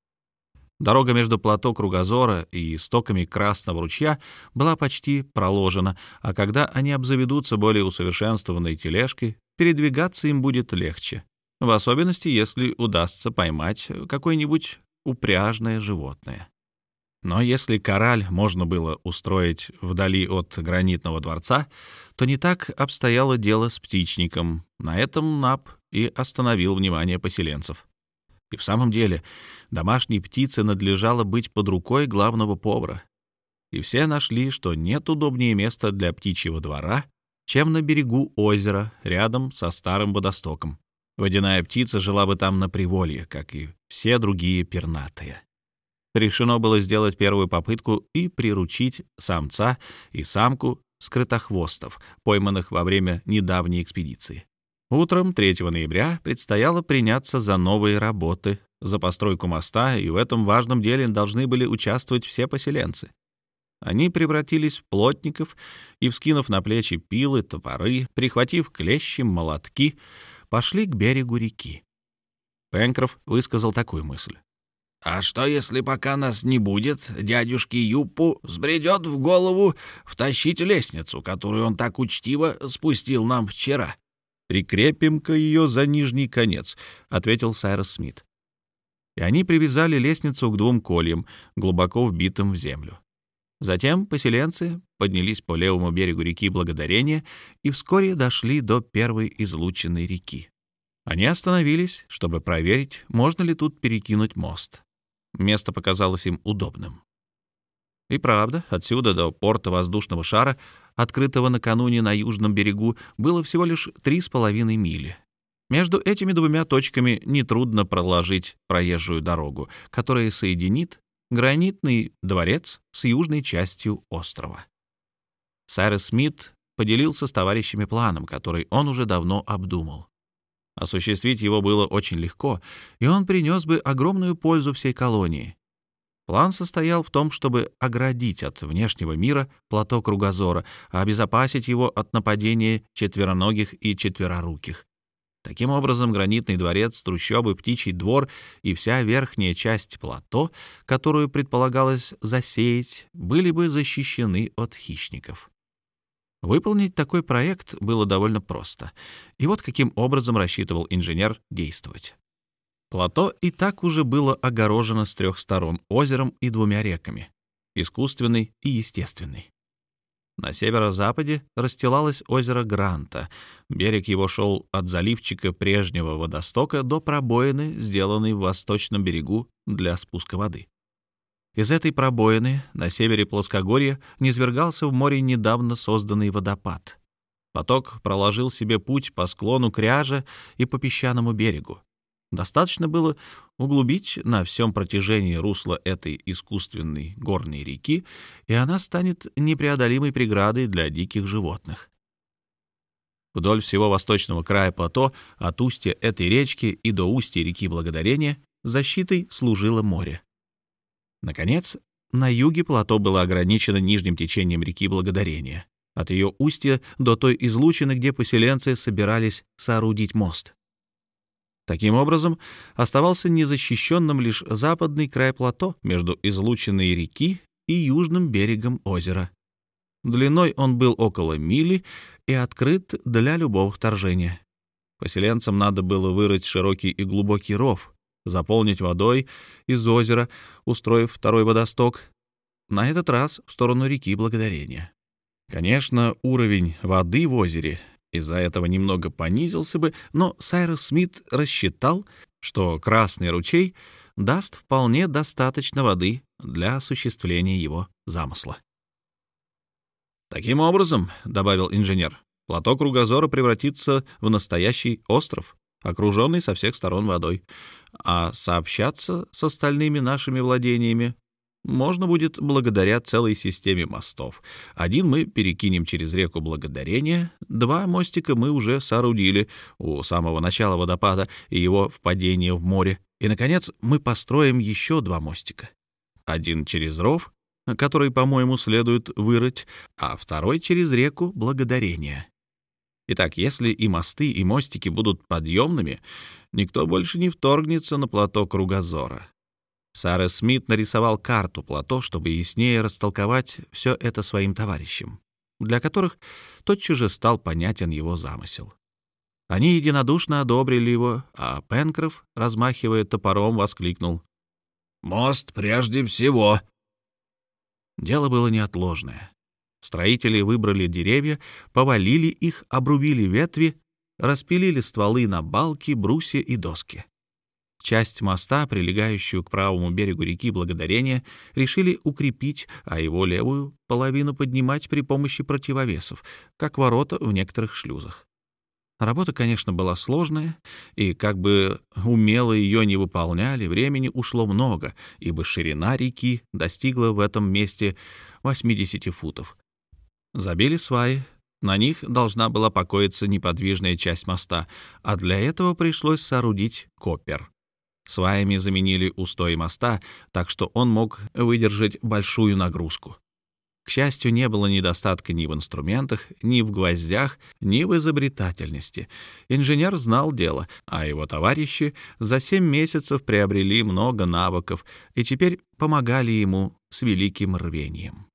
Дорога между плато Кругозора и истоками Красного ручья была почти проложена, а когда они обзаведутся более усовершенствованной тележкой, передвигаться им будет легче, в особенности, если удастся поймать какое-нибудь упряжное животное. Но если кораль можно было устроить вдали от гранитного дворца, то не так обстояло дело с птичником. На этом Нап и остановил внимание поселенцев. И в самом деле домашней птице надлежало быть под рукой главного повара. И все нашли, что нет удобнее места для птичьего двора, чем на берегу озера, рядом со старым водостоком. Водяная птица жила бы там на приволье, как и все другие пернатые. Решено было сделать первую попытку и приручить самца и самку скрытохвостов, пойманных во время недавней экспедиции. Утром 3 ноября предстояло приняться за новые работы, за постройку моста, и в этом важном деле должны были участвовать все поселенцы. Они превратились в плотников и, вскинув на плечи пилы, топоры, прихватив клещи, молотки, пошли к берегу реки. Пенкроф высказал такую мысль. «А что, если пока нас не будет, дядюшке Юпу сбредет в голову втащить лестницу, которую он так учтиво спустил нам вчера?» «Прикрепим-ка ее за нижний конец», — ответил Сайрос Смит. И они привязали лестницу к двум кольям, глубоко вбитым в землю. Затем поселенцы поднялись по левому берегу реки Благодарения и вскоре дошли до первой излученной реки. Они остановились, чтобы проверить, можно ли тут перекинуть мост. Место показалось им удобным. И правда, отсюда до порта воздушного шара открытого накануне на южном берегу, было всего лишь три с половиной мили. Между этими двумя точками нетрудно проложить проезжую дорогу, которая соединит гранитный дворец с южной частью острова. Сайрес Смит поделился с товарищами планом, который он уже давно обдумал. Осуществить его было очень легко, и он принес бы огромную пользу всей колонии. План состоял в том, чтобы оградить от внешнего мира плато Кругозора, а обезопасить его от нападения четвероногих и четвероруких. Таким образом, гранитный дворец, трущобы, птичий двор и вся верхняя часть плато, которую предполагалось засеять, были бы защищены от хищников. Выполнить такой проект было довольно просто. И вот каким образом рассчитывал инженер действовать. Плато и так уже было огорожено с трех сторон озером и двумя реками — искусственный и естественный. На северо-западе расстилалось озеро Гранта. Берег его шел от заливчика прежнего водостока до пробоины, сделанной в восточном берегу для спуска воды. Из этой пробоины на севере плоскогорья низвергался в море недавно созданный водопад. Поток проложил себе путь по склону кряжа и по песчаному берегу. Достаточно было углубить на всем протяжении русла этой искусственной горной реки, и она станет непреодолимой преградой для диких животных. Вдоль всего восточного края плато, от устья этой речки и до устья реки Благодарения, защитой служило море. Наконец, на юге плато было ограничено нижним течением реки Благодарения, от ее устья до той излучины, где поселенцы собирались соорудить мост. Таким образом, оставался незащищенным лишь западный край плато между излученной реки и южным берегом озера. Длиной он был около мили и открыт для любого вторжения. Поселенцам надо было вырыть широкий и глубокий ров, заполнить водой из озера, устроив второй водосток, на этот раз в сторону реки Благодарения. Конечно, уровень воды в озере из-за этого немного понизился бы, но Сайрус Смит рассчитал, что Красный ручей даст вполне достаточно воды для осуществления его замысла. «Таким образом», — добавил инженер, — «плато Кругозора превратится в настоящий остров, окруженный со всех сторон водой, а сообщаться с остальными нашими владениями можно будет благодаря целой системе мостов. Один мы перекинем через реку Благодарения, два мостика мы уже соорудили у самого начала водопада и его впадения в море, и, наконец, мы построим еще два мостика. Один через ров, который, по-моему, следует вырыть, а второй через реку Благодарения. Итак, если и мосты, и мостики будут подъемными, никто больше не вторгнется на плато Кругозора. Сара Смит нарисовал карту плато, чтобы яснее растолковать все это своим товарищам, для которых тотчас же стал понятен его замысел. Они единодушно одобрили его, а Пенкроф, размахивая топором, воскликнул. «Мост прежде всего!» Дело было неотложное. Строители выбрали деревья, повалили их, обрубили ветви, распилили стволы на балки, брусья и доски. Часть моста, прилегающую к правому берегу реки Благодарения, решили укрепить, а его левую половину поднимать при помощи противовесов, как ворота в некоторых шлюзах. Работа, конечно, была сложная, и как бы умело ее не выполняли, времени ушло много, ибо ширина реки достигла в этом месте 80 футов. Забили сваи, на них должна была покоиться неподвижная часть моста, а для этого пришлось соорудить копер. Сваями заменили устой моста, так что он мог выдержать большую нагрузку. К счастью, не было недостатка ни в инструментах, ни в гвоздях, ни в изобретательности. Инженер знал дело, а его товарищи за семь месяцев приобрели много навыков и теперь помогали ему с великим рвением.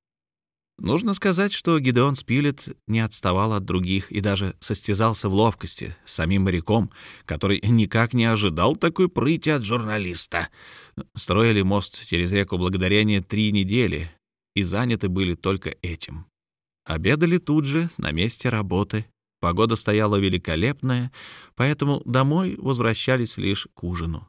Нужно сказать, что Гидеон Спилет не отставал от других и даже состязался в ловкости с самим моряком, который никак не ожидал такой прыти от журналиста. Строили мост через реку Благодарения три недели и заняты были только этим. Обедали тут же, на месте работы. Погода стояла великолепная, поэтому домой возвращались лишь к ужину.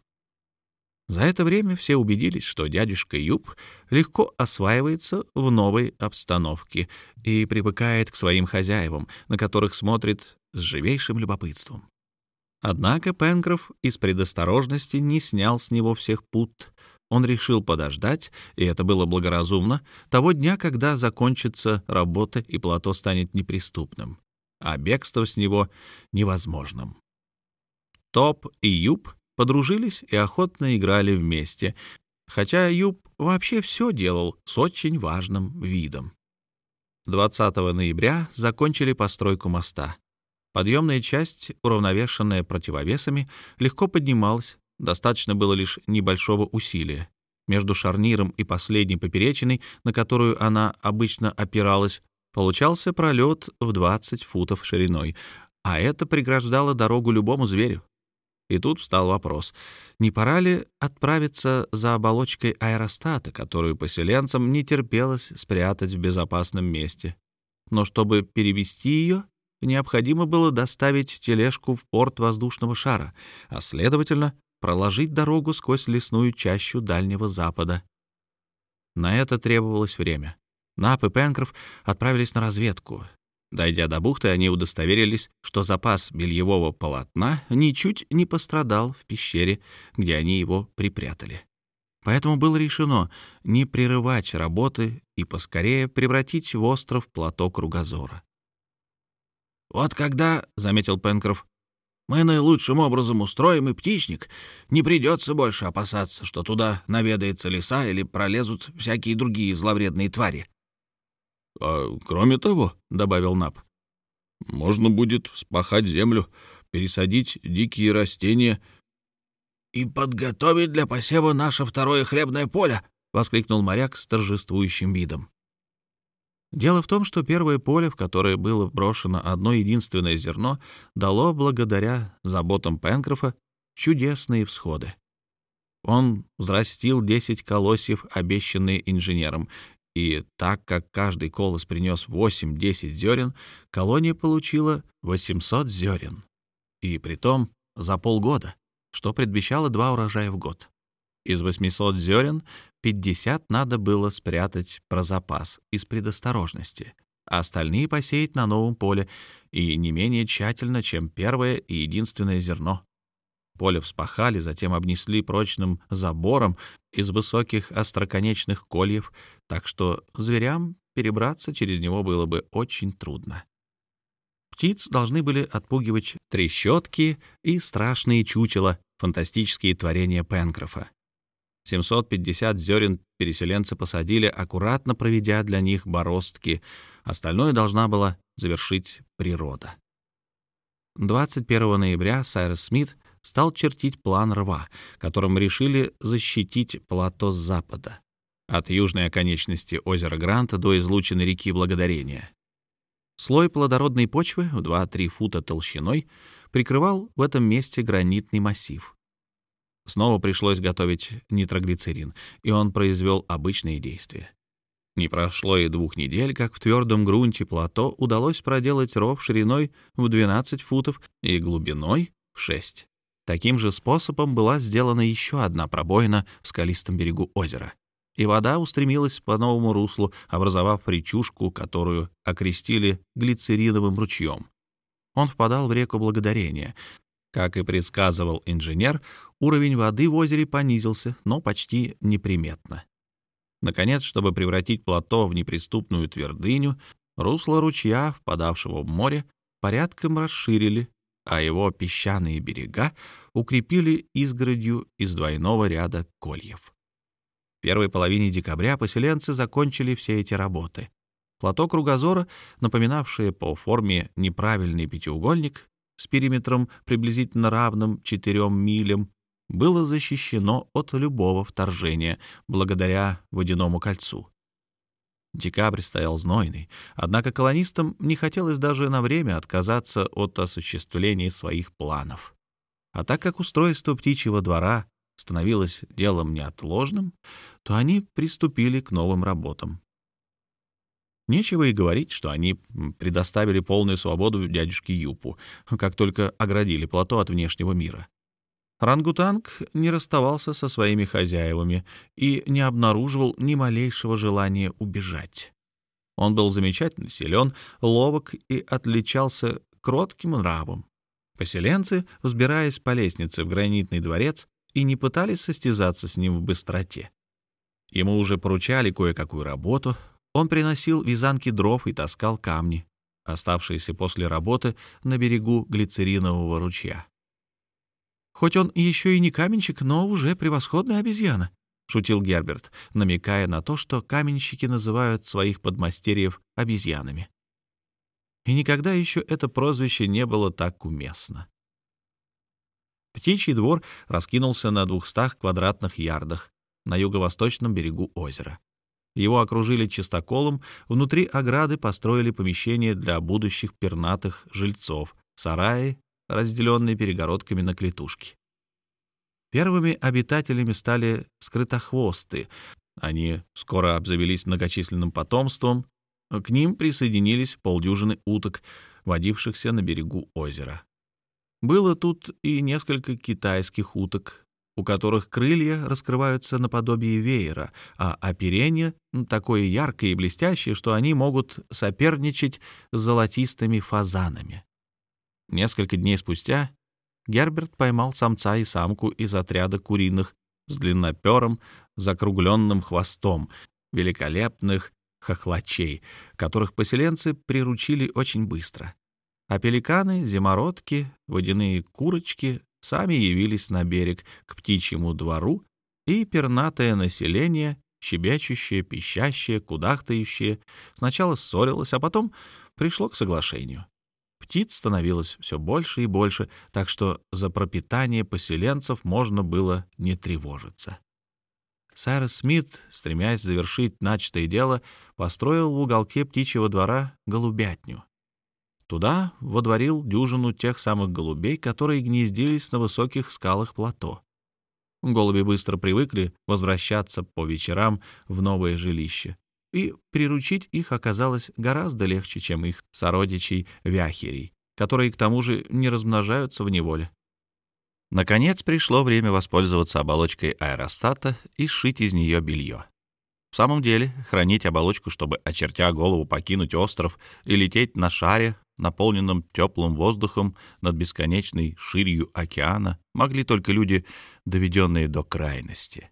За это время все убедились, что дядюшка Юб легко осваивается в новой обстановке и привыкает к своим хозяевам, на которых смотрит с живейшим любопытством. Однако Пенкроф из предосторожности не снял с него всех пут. Он решил подождать, и это было благоразумно, того дня, когда закончится работа и плато станет неприступным, а бегство с него невозможным. Топ и Юб подружились и охотно играли вместе, хотя Юб вообще все делал с очень важным видом. 20 ноября закончили постройку моста. Подъемная часть, уравновешенная противовесами, легко поднималась, достаточно было лишь небольшого усилия. Между шарниром и последней поперечиной, на которую она обычно опиралась, получался пролет в 20 футов шириной, а это преграждало дорогу любому зверю. И тут встал вопрос, не пора ли отправиться за оболочкой аэростата, которую поселенцам не терпелось спрятать в безопасном месте. Но чтобы перевести ее, необходимо было доставить тележку в порт воздушного шара, а, следовательно, проложить дорогу сквозь лесную чащу Дальнего Запада. На это требовалось время. Нап и Пенкроф отправились на разведку. Дойдя до бухты, они удостоверились, что запас бельевого полотна ничуть не пострадал в пещере, где они его припрятали. Поэтому было решено не прерывать работы и поскорее превратить в остров плато кругозора. «Вот когда, — заметил Пенкроф, — мы наилучшим образом устроим и птичник, не придется больше опасаться, что туда наведается лиса или пролезут всякие другие зловредные твари». «А кроме того, — добавил Нап, — можно будет спахать землю, пересадить дикие растения — «И подготовить для посева наше второе хлебное поле!» — воскликнул моряк с торжествующим видом. Дело в том, что первое поле, в которое было брошено одно единственное зерно, дало, благодаря заботам Пенкрофа, чудесные всходы. Он взрастил 10 колосьев, обещанные инженером, и так как каждый колос принес 8-10 зерен, колония получила 800 зерен. И притом за полгода что предвещало два урожая в год. Из 800 зерен 50 надо было спрятать про запас из предосторожности, а остальные посеять на новом поле и не менее тщательно, чем первое и единственное зерно. Поле вспахали, затем обнесли прочным забором из высоких остроконечных кольев, так что зверям перебраться через него было бы очень трудно. Птиц должны были отпугивать трещотки и страшные чучела, фантастические творения Пенкрофа. 750 зерен переселенцы посадили, аккуратно проведя для них бороздки. Остальное должна была завершить природа. 21 ноября Сайрес Смит стал чертить план рва, которым решили защитить плато с запада, от южной оконечности озера Гранта до излучины реки Благодарения. Слой плодородной почвы в 2-3 фута толщиной прикрывал в этом месте гранитный массив. Снова пришлось готовить нитроглицерин, и он произвел обычные действия. Не прошло и двух недель, как в твердом грунте плато удалось проделать ров шириной в 12 футов и глубиной в 6. Таким же способом была сделана еще одна пробоина в скалистом берегу озера и вода устремилась по новому руслу, образовав речушку, которую окрестили глицериновым ручьем. Он впадал в реку Благодарения. Как и предсказывал инженер, уровень воды в озере понизился, но почти неприметно. Наконец, чтобы превратить плато в неприступную твердыню, русло ручья, впадавшего в море, порядком расширили, а его песчаные берега укрепили изгородью из двойного ряда кольев первой половине декабря поселенцы закончили все эти работы. Плато Кругозора, напоминавшее по форме неправильный пятиугольник с периметром приблизительно равным 4 милям, было защищено от любого вторжения благодаря водяному кольцу. Декабрь стоял знойный, однако колонистам не хотелось даже на время отказаться от осуществления своих планов. А так как устройство птичьего двора становилось делом неотложным, то они приступили к новым работам. Нечего и говорить, что они предоставили полную свободу дядюшке Юпу, как только оградили плато от внешнего мира. Рангутанг не расставался со своими хозяевами и не обнаруживал ни малейшего желания убежать. Он был замечательно силен, ловок и отличался кротким нравом. Поселенцы, взбираясь по лестнице в гранитный дворец, и не пытались состязаться с ним в быстроте. Ему уже поручали кое-какую работу, он приносил вязанки дров и таскал камни, оставшиеся после работы на берегу глицеринового ручья. «Хоть он еще и не каменщик, но уже превосходная обезьяна», — шутил Герберт, намекая на то, что каменщики называют своих подмастерьев обезьянами. И никогда еще это прозвище не было так уместно. Птичий двор раскинулся на двухстах квадратных ярдах на юго-восточном берегу озера. Его окружили чистоколом, внутри ограды построили помещения для будущих пернатых жильцов, сараи, разделенные перегородками на клетушки. Первыми обитателями стали скрытохвосты. Они скоро обзавелись многочисленным потомством. К ним присоединились полдюжины уток, водившихся на берегу озера. Было тут и несколько китайских уток, у которых крылья раскрываются наподобие веера, а оперение такое яркое и блестящее, что они могут соперничать с золотистыми фазанами. Несколько дней спустя Герберт поймал самца и самку из отряда куриных с длинноперым, закругленным хвостом, великолепных хохлачей, которых поселенцы приручили очень быстро. А пеликаны, зимородки, водяные курочки сами явились на берег к птичьему двору, и пернатое население, щебечущее, пищащее, кудахтающее, сначала ссорилось, а потом пришло к соглашению. Птиц становилось все больше и больше, так что за пропитание поселенцев можно было не тревожиться. Сайрес Смит, стремясь завершить начатое дело, построил в уголке птичьего двора голубятню. Туда водворил дюжину тех самых голубей, которые гнездились на высоких скалах плато. Голуби быстро привыкли возвращаться по вечерам в новое жилище, и приручить их оказалось гораздо легче, чем их сородичей вяхерей, которые к тому же не размножаются в неволе. Наконец пришло время воспользоваться оболочкой аэростата и сшить из нее белье. В самом деле, хранить оболочку, чтобы, очертя голову, покинуть остров и лететь на шаре, наполненном теплым воздухом над бесконечной ширью океана, могли только люди, доведенные до крайности.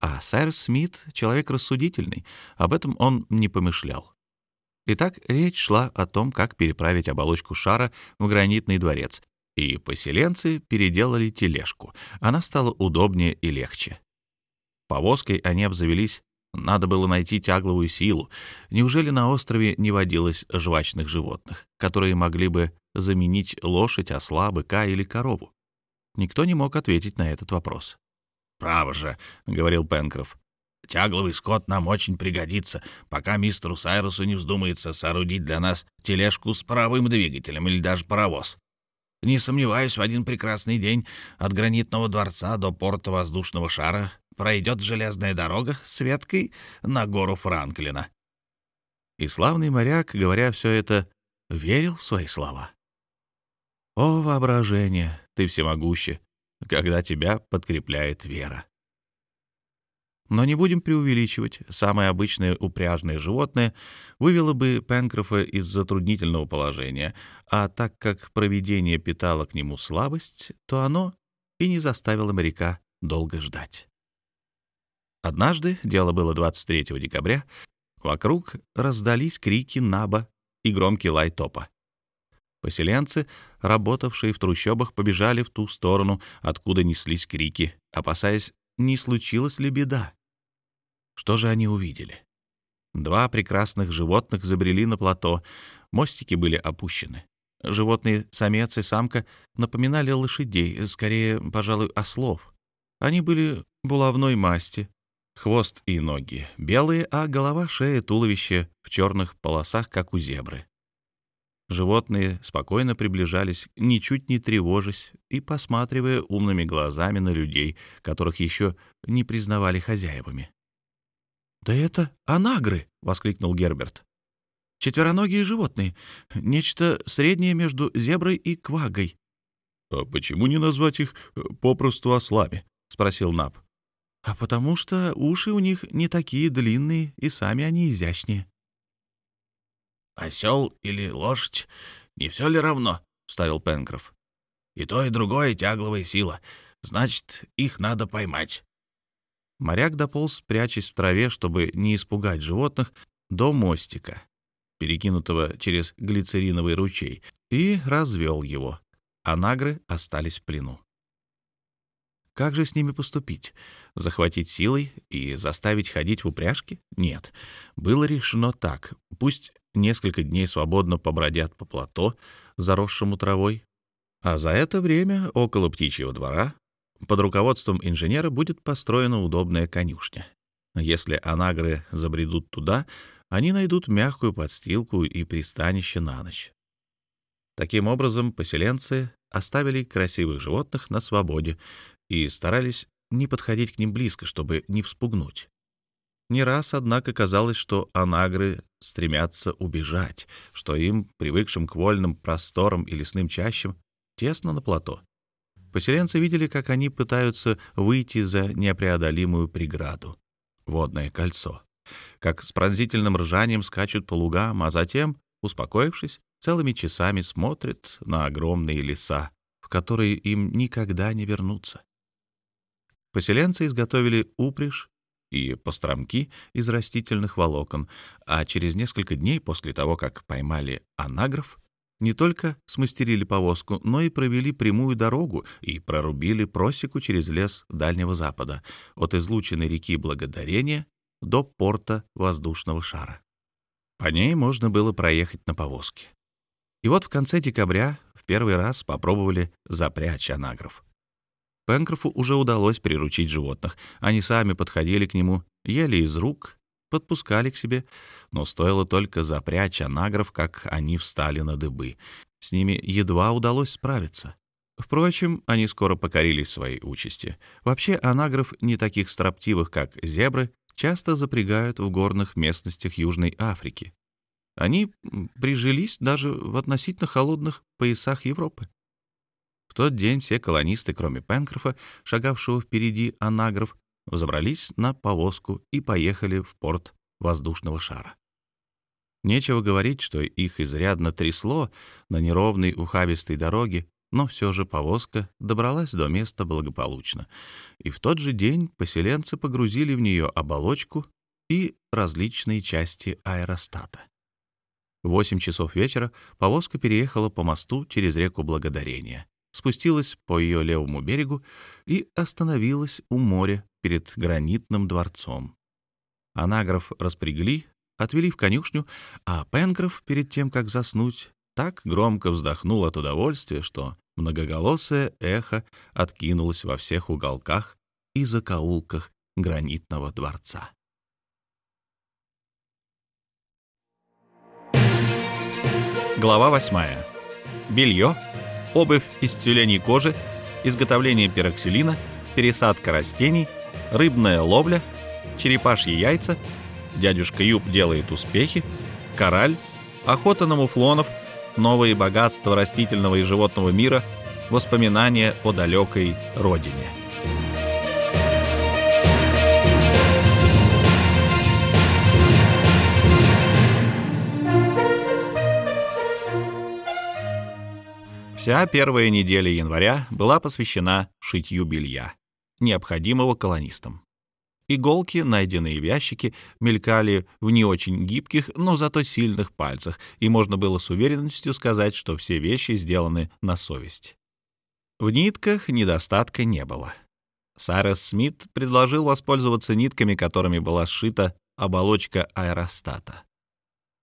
А сэр Смит — человек рассудительный, об этом он не помышлял. Итак, речь шла о том, как переправить оболочку шара в гранитный дворец, и поселенцы переделали тележку. Она стала удобнее и легче. Повозкой они обзавелись надо было найти тягловую силу. Неужели на острове не водилось жвачных животных, которые могли бы заменить лошадь, осла, быка или корову? Никто не мог ответить на этот вопрос. «Право же», — говорил Пенкроф. «Тягловый скот нам очень пригодится, пока мистеру Сайрусу не вздумается соорудить для нас тележку с паровым двигателем или даже паровоз. Не сомневаюсь, в один прекрасный день от гранитного дворца до порта воздушного шара пройдет железная дорога с веткой на гору Франклина. И славный моряк, говоря все это, верил в свои слова. О, воображение, ты всемогуще, когда тебя подкрепляет вера. Но не будем преувеличивать. Самое обычное упряжное животное вывело бы Пенкрофа из затруднительного положения, а так как провидение питало к нему слабость, то оно и не заставило моряка долго ждать. Однажды, дело было 23 декабря, вокруг раздались крики Наба и громкий лай топа. Поселенцы, работавшие в трущобах, побежали в ту сторону, откуда неслись крики, опасаясь, не случилась ли беда. Что же они увидели? Два прекрасных животных забрели на плато, мостики были опущены. Животные, самец и самка, напоминали лошадей, скорее, пожалуй, ослов. Они были булавной масти, Хвост и ноги белые, а голова, шея, туловище в черных полосах, как у зебры. Животные спокойно приближались, ничуть не тревожась и посматривая умными глазами на людей, которых еще не признавали хозяевами. «Да это анагры!» — воскликнул Герберт. «Четвероногие животные. Нечто среднее между зеброй и квагой». «А почему не назвать их э, попросту ослами?» — спросил Наб. А потому что уши у них не такие длинные, и сами они изящнее. «Осел или лошадь, не все ли равно?» — ставил Пенкроф. «И то, и другое — тягловая сила. Значит, их надо поймать». Моряк дополз, прячась в траве, чтобы не испугать животных, до мостика, перекинутого через глицериновый ручей, и развел его, а нагры остались в плену. Как же с ними поступить? Захватить силой и заставить ходить в упряжке? Нет. Было решено так. Пусть несколько дней свободно побродят по плато, заросшему травой, а за это время около птичьего двора под руководством инженера будет построена удобная конюшня. Если анагры забредут туда, они найдут мягкую подстилку и пристанище на ночь. Таким образом, поселенцы оставили красивых животных на свободе и старались не подходить к ним близко, чтобы не вспугнуть. Не раз, однако, казалось, что анагры стремятся убежать, что им, привыкшим к вольным просторам и лесным чащам, тесно на плато. Поселенцы видели, как они пытаются выйти за непреодолимую преграду — водное кольцо, как с пронзительным ржанием скачут по лугам, а затем, успокоившись, целыми часами смотрят на огромные леса, в которые им никогда не вернуться. Поселенцы изготовили упряжь и постромки из растительных волокон, а через несколько дней после того, как поймали анагров, не только смастерили повозку, но и провели прямую дорогу и прорубили просеку через лес Дальнего Запада от излученной реки Благодарения до порта воздушного шара. По ней можно было проехать на повозке. И вот в конце декабря в первый раз попробовали запрячь анагров. Пенкрофу уже удалось приручить животных. Они сами подходили к нему, ели из рук, подпускали к себе, но стоило только запрячь анагров, как они встали на дыбы. С ними едва удалось справиться. Впрочем, они скоро покорились своей участи. Вообще, анагров, не таких строптивых, как зебры, часто запрягают в горных местностях Южной Африки. Они прижились даже в относительно холодных поясах Европы. Тот день все колонисты, кроме Пенкрофа, шагавшего впереди анагров, взобрались на повозку и поехали в порт воздушного шара. Нечего говорить, что их изрядно трясло на неровной ухабистой дороге, но все же повозка добралась до места благополучно, и в тот же день поселенцы погрузили в нее оболочку и различные части аэростата. В 8 часов вечера повозка переехала по мосту через реку Благодарения, спустилась по ее левому берегу и остановилась у моря перед гранитным дворцом. Анагров распрягли, отвели в конюшню, а Пенкроф, перед тем, как заснуть, так громко вздохнул от удовольствия, что многоголосое эхо откинулось во всех уголках и закоулках гранитного дворца. Глава восьмая. Белье, обувь из тюленей кожи, изготовление пероксилина, пересадка растений, рыбная ловля, черепашьи яйца, дядюшка Юб делает успехи, кораль, охота на муфлонов, новые богатства растительного и животного мира, воспоминания о далекой родине. Вся первая неделя января была посвящена шитью белья, необходимого колонистам. Иголки, найденные в ящике, мелькали в не очень гибких, но зато сильных пальцах, и можно было с уверенностью сказать, что все вещи сделаны на совесть. В нитках недостатка не было. Сайрес Смит предложил воспользоваться нитками, которыми была сшита оболочка аэростата.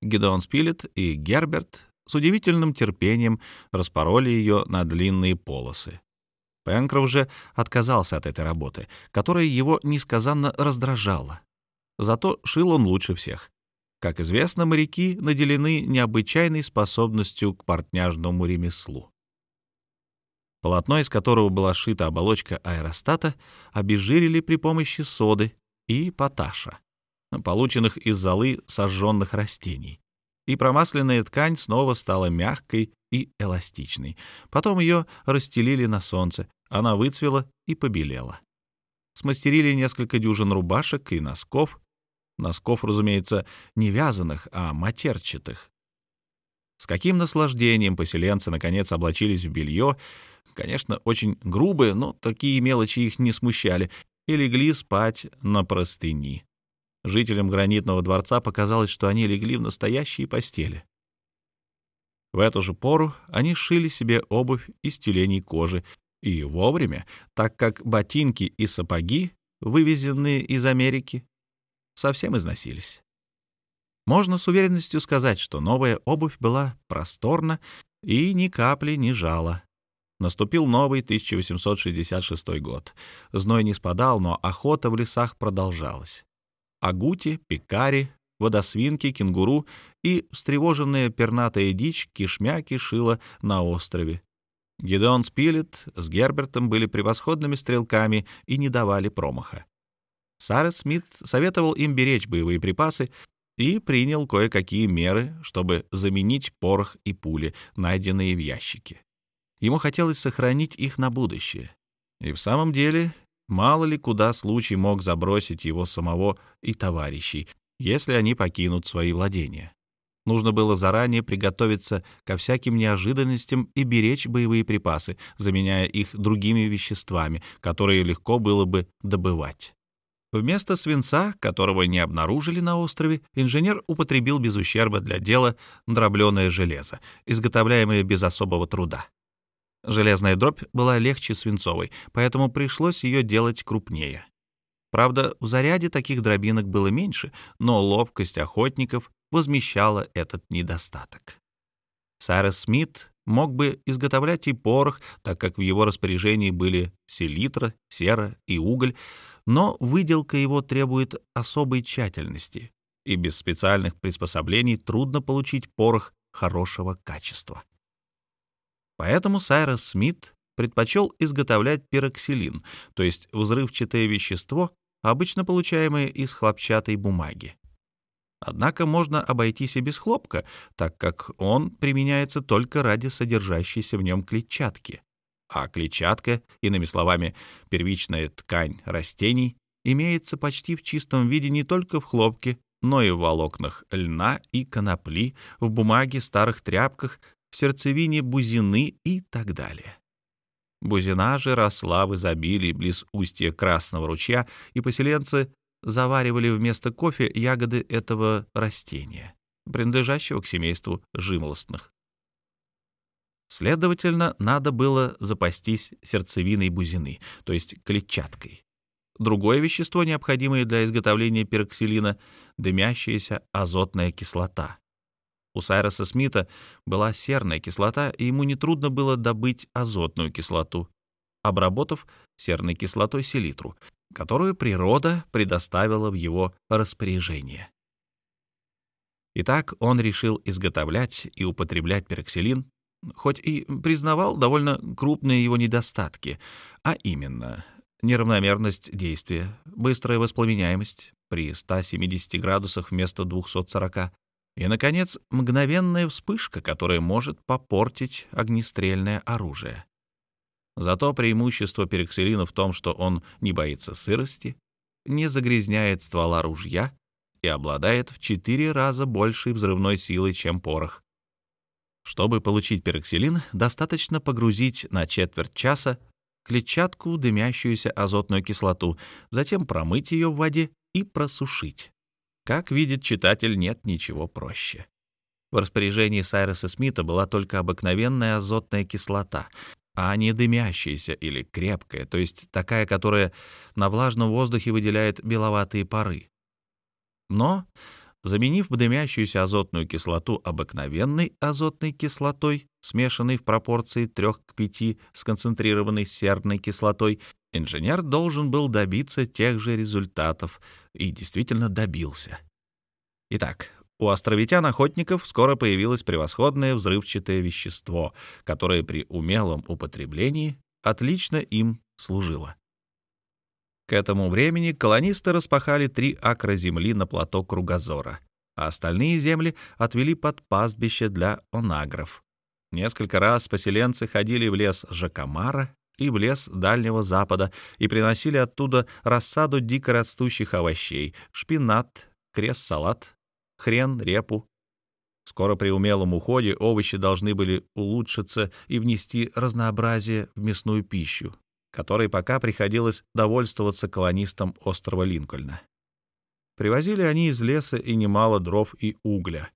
Гедеон Спилет и Герберт с удивительным терпением распороли ее на длинные полосы. Пенкроф же отказался от этой работы, которая его несказанно раздражала. Зато шил он лучше всех. Как известно, моряки наделены необычайной способностью к портняжному ремеслу. Полотно, из которого была сшита оболочка аэростата, обезжирили при помощи соды и поташа, полученных из золы сожженных растений и промасленная ткань снова стала мягкой и эластичной. Потом ее расстелили на солнце, она выцвела и побелела. Смастерили несколько дюжин рубашек и носков. Носков, разумеется, не вязаных, а матерчатых. С каким наслаждением поселенцы, наконец, облачились в белье, конечно, очень грубые, но такие мелочи их не смущали, и легли спать на простыни. Жителям гранитного дворца показалось, что они легли в настоящие постели. В эту же пору они сшили себе обувь из тюленей кожи, и вовремя, так как ботинки и сапоги, вывезенные из Америки, совсем износились. Можно с уверенностью сказать, что новая обувь была просторна и ни капли не жала. Наступил новый 1866 год. Зной не спадал, но охота в лесах продолжалась агути, пикари, водосвинки, кенгуру и встревоженная пернатая дичь кишмя кишила на острове. Гидеон Спилет с Гербертом были превосходными стрелками и не давали промаха. Сарес Смит советовал им беречь боевые припасы и принял кое-какие меры, чтобы заменить порох и пули, найденные в ящике. Ему хотелось сохранить их на будущее. И в самом деле, мало ли куда случай мог забросить его самого и товарищей, если они покинут свои владения. Нужно было заранее приготовиться ко всяким неожиданностям и беречь боевые припасы, заменяя их другими веществами, которые легко было бы добывать. Вместо свинца, которого не обнаружили на острове, инженер употребил без ущерба для дела дробленое железо, изготовляемое без особого труда. Железная дробь была легче свинцовой, поэтому пришлось ее делать крупнее. Правда, в заряде таких дробинок было меньше, но ловкость охотников возмещала этот недостаток. Сайрес Смит мог бы изготовлять и порох, так как в его распоряжении были селитра, сера и уголь, но выделка его требует особой тщательности, и без специальных приспособлений трудно получить порох хорошего качества. Поэтому Сайрос Смит предпочел изготовлять пироксилин, то есть взрывчатое вещество, обычно получаемое из хлопчатой бумаги. Однако можно обойтись и без хлопка, так как он применяется только ради содержащейся в нем клетчатки. А клетчатка, иными словами, первичная ткань растений, имеется почти в чистом виде не только в хлопке, но и в волокнах льна и конопли, в бумаге, старых тряпках, в сердцевине бузины и так далее. Бузина же росла в изобилии близ устья Красного ручья, и поселенцы заваривали вместо кофе ягоды этого растения, принадлежащего к семейству жимолостных. Следовательно, надо было запастись сердцевиной бузины, то есть клетчаткой. Другое вещество, необходимое для изготовления пероксилина — дымящаяся азотная кислота. У Сайроса Смита была серная кислота, и ему нетрудно было добыть азотную кислоту, обработав серной кислотой селитру, которую природа предоставила в его распоряжение. Итак, он решил изготовлять и употреблять пероксилин, хоть и признавал довольно крупные его недостатки, а именно неравномерность действия, быстрая воспламеняемость при 170 градусах вместо 240, и, наконец, мгновенная вспышка, которая может попортить огнестрельное оружие. Зато преимущество перекселина в том, что он не боится сырости, не загрязняет ствола ружья и обладает в четыре раза большей взрывной силой, чем порох. Чтобы получить пероксилин, достаточно погрузить на четверть часа клетчатку, дымящуюся азотную кислоту, затем промыть ее в воде и просушить. Как видит читатель, нет ничего проще. В распоряжении Сайреса Смита была только обыкновенная азотная кислота, а не дымящаяся или крепкая, то есть такая, которая на влажном воздухе выделяет беловатые пары. Но, заменив дымящуюся азотную кислоту обыкновенной азотной кислотой, смешанной в пропорции 3 к 5 с концентрированной серной кислотой, инженер должен был добиться тех же результатов и действительно добился. Итак, у островитян-охотников скоро появилось превосходное взрывчатое вещество, которое при умелом употреблении отлично им служило. К этому времени колонисты распахали три акра земли на плато Кругозора, а остальные земли отвели под пастбище для онагров. Несколько раз поселенцы ходили в лес Жакамара и в лес Дальнего Запада и приносили оттуда рассаду дико растущих овощей, шпинат, крест-салат, хрен, репу. Скоро при умелом уходе овощи должны были улучшиться и внести разнообразие в мясную пищу, которой пока приходилось довольствоваться колонистам острова Линкольна. Привозили они из леса и немало дров и угля.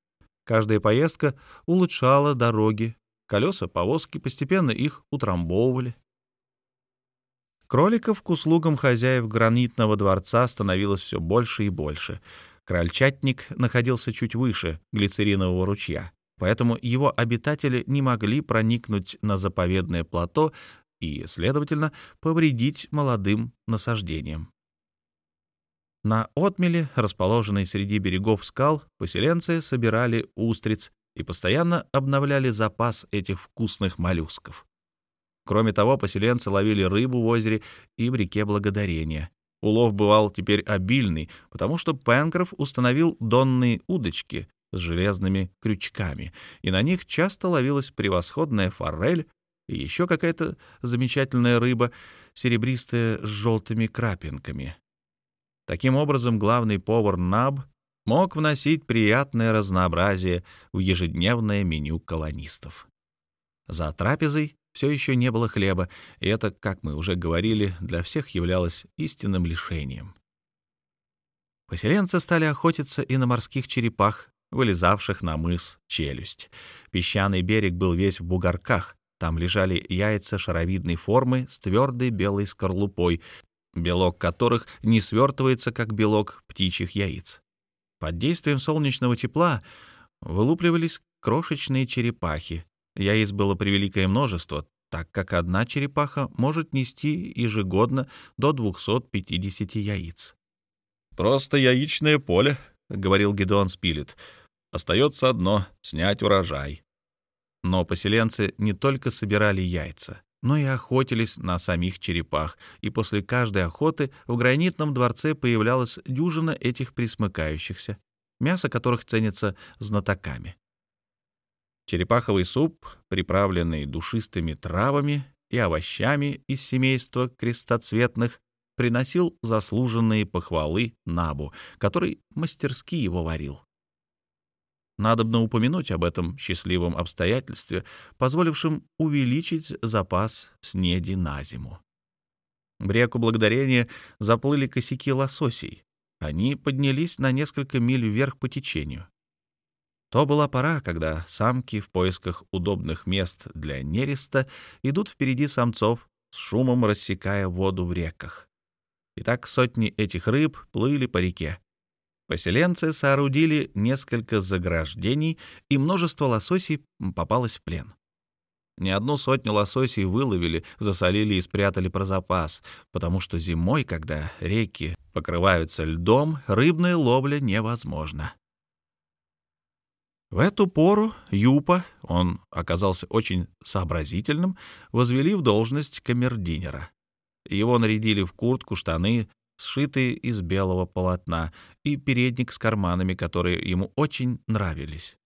Каждая поездка улучшала дороги, колеса повозки постепенно их утрамбовывали. Кроликов к услугам хозяев гранитного дворца становилось все больше и больше — Крольчатник находился чуть выше глицеринового ручья, поэтому его обитатели не могли проникнуть на заповедное плато и, следовательно, повредить молодым насаждениям. На отмеле, расположенной среди берегов скал, поселенцы собирали устриц и постоянно обновляли запас этих вкусных моллюсков. Кроме того, поселенцы ловили рыбу в озере и в реке Благодарения. Улов бывал теперь обильный, потому что Пенкроф установил донные удочки с железными крючками, и на них часто ловилась превосходная форель и еще какая-то замечательная рыба, серебристая с желтыми крапинками. Таким образом, главный повар Наб мог вносить приятное разнообразие в ежедневное меню колонистов. За трапезой все еще не было хлеба, и это, как мы уже говорили, для всех являлось истинным лишением. Поселенцы стали охотиться и на морских черепах, вылезавших на мыс челюсть. Песчаный берег был весь в бугорках, там лежали яйца шаровидной формы с твердой белой скорлупой, белок которых не свертывается, как белок птичьих яиц. Под действием солнечного тепла вылупливались крошечные черепахи. Яиц было превеликое множество, так как одна черепаха может нести ежегодно до 250 яиц. «Просто яичное поле», — говорил Гедеон Спилет. «Остается одно — снять урожай». Но поселенцы не только собирали яйца, но и охотились на самих черепах, и после каждой охоты в гранитном дворце появлялась дюжина этих присмыкающихся, мясо которых ценится знатоками. Черепаховый суп, приправленный душистыми травами и овощами из семейства крестоцветных, приносил заслуженные похвалы Набу, который мастерски его варил. Надобно упомянуть об этом счастливом обстоятельстве, позволившем увеличить запас снеди на зиму. В реку Благодарения заплыли косяки лососей. Они поднялись на несколько миль вверх по течению. То была пора, когда самки в поисках удобных мест для нереста идут впереди самцов, с шумом рассекая воду в реках. И так сотни этих рыб плыли по реке. Поселенцы соорудили несколько заграждений, и множество лососей попалось в плен. Не одну сотню лососей выловили, засолили и спрятали про запас, потому что зимой, когда реки покрываются льдом, рыбная ловля невозможна. В эту пору Юпа, он оказался очень сообразительным, возвели в должность камердинера. Его нарядили в куртку, штаны, сшитые из белого полотна, и передник с карманами, которые ему очень нравились.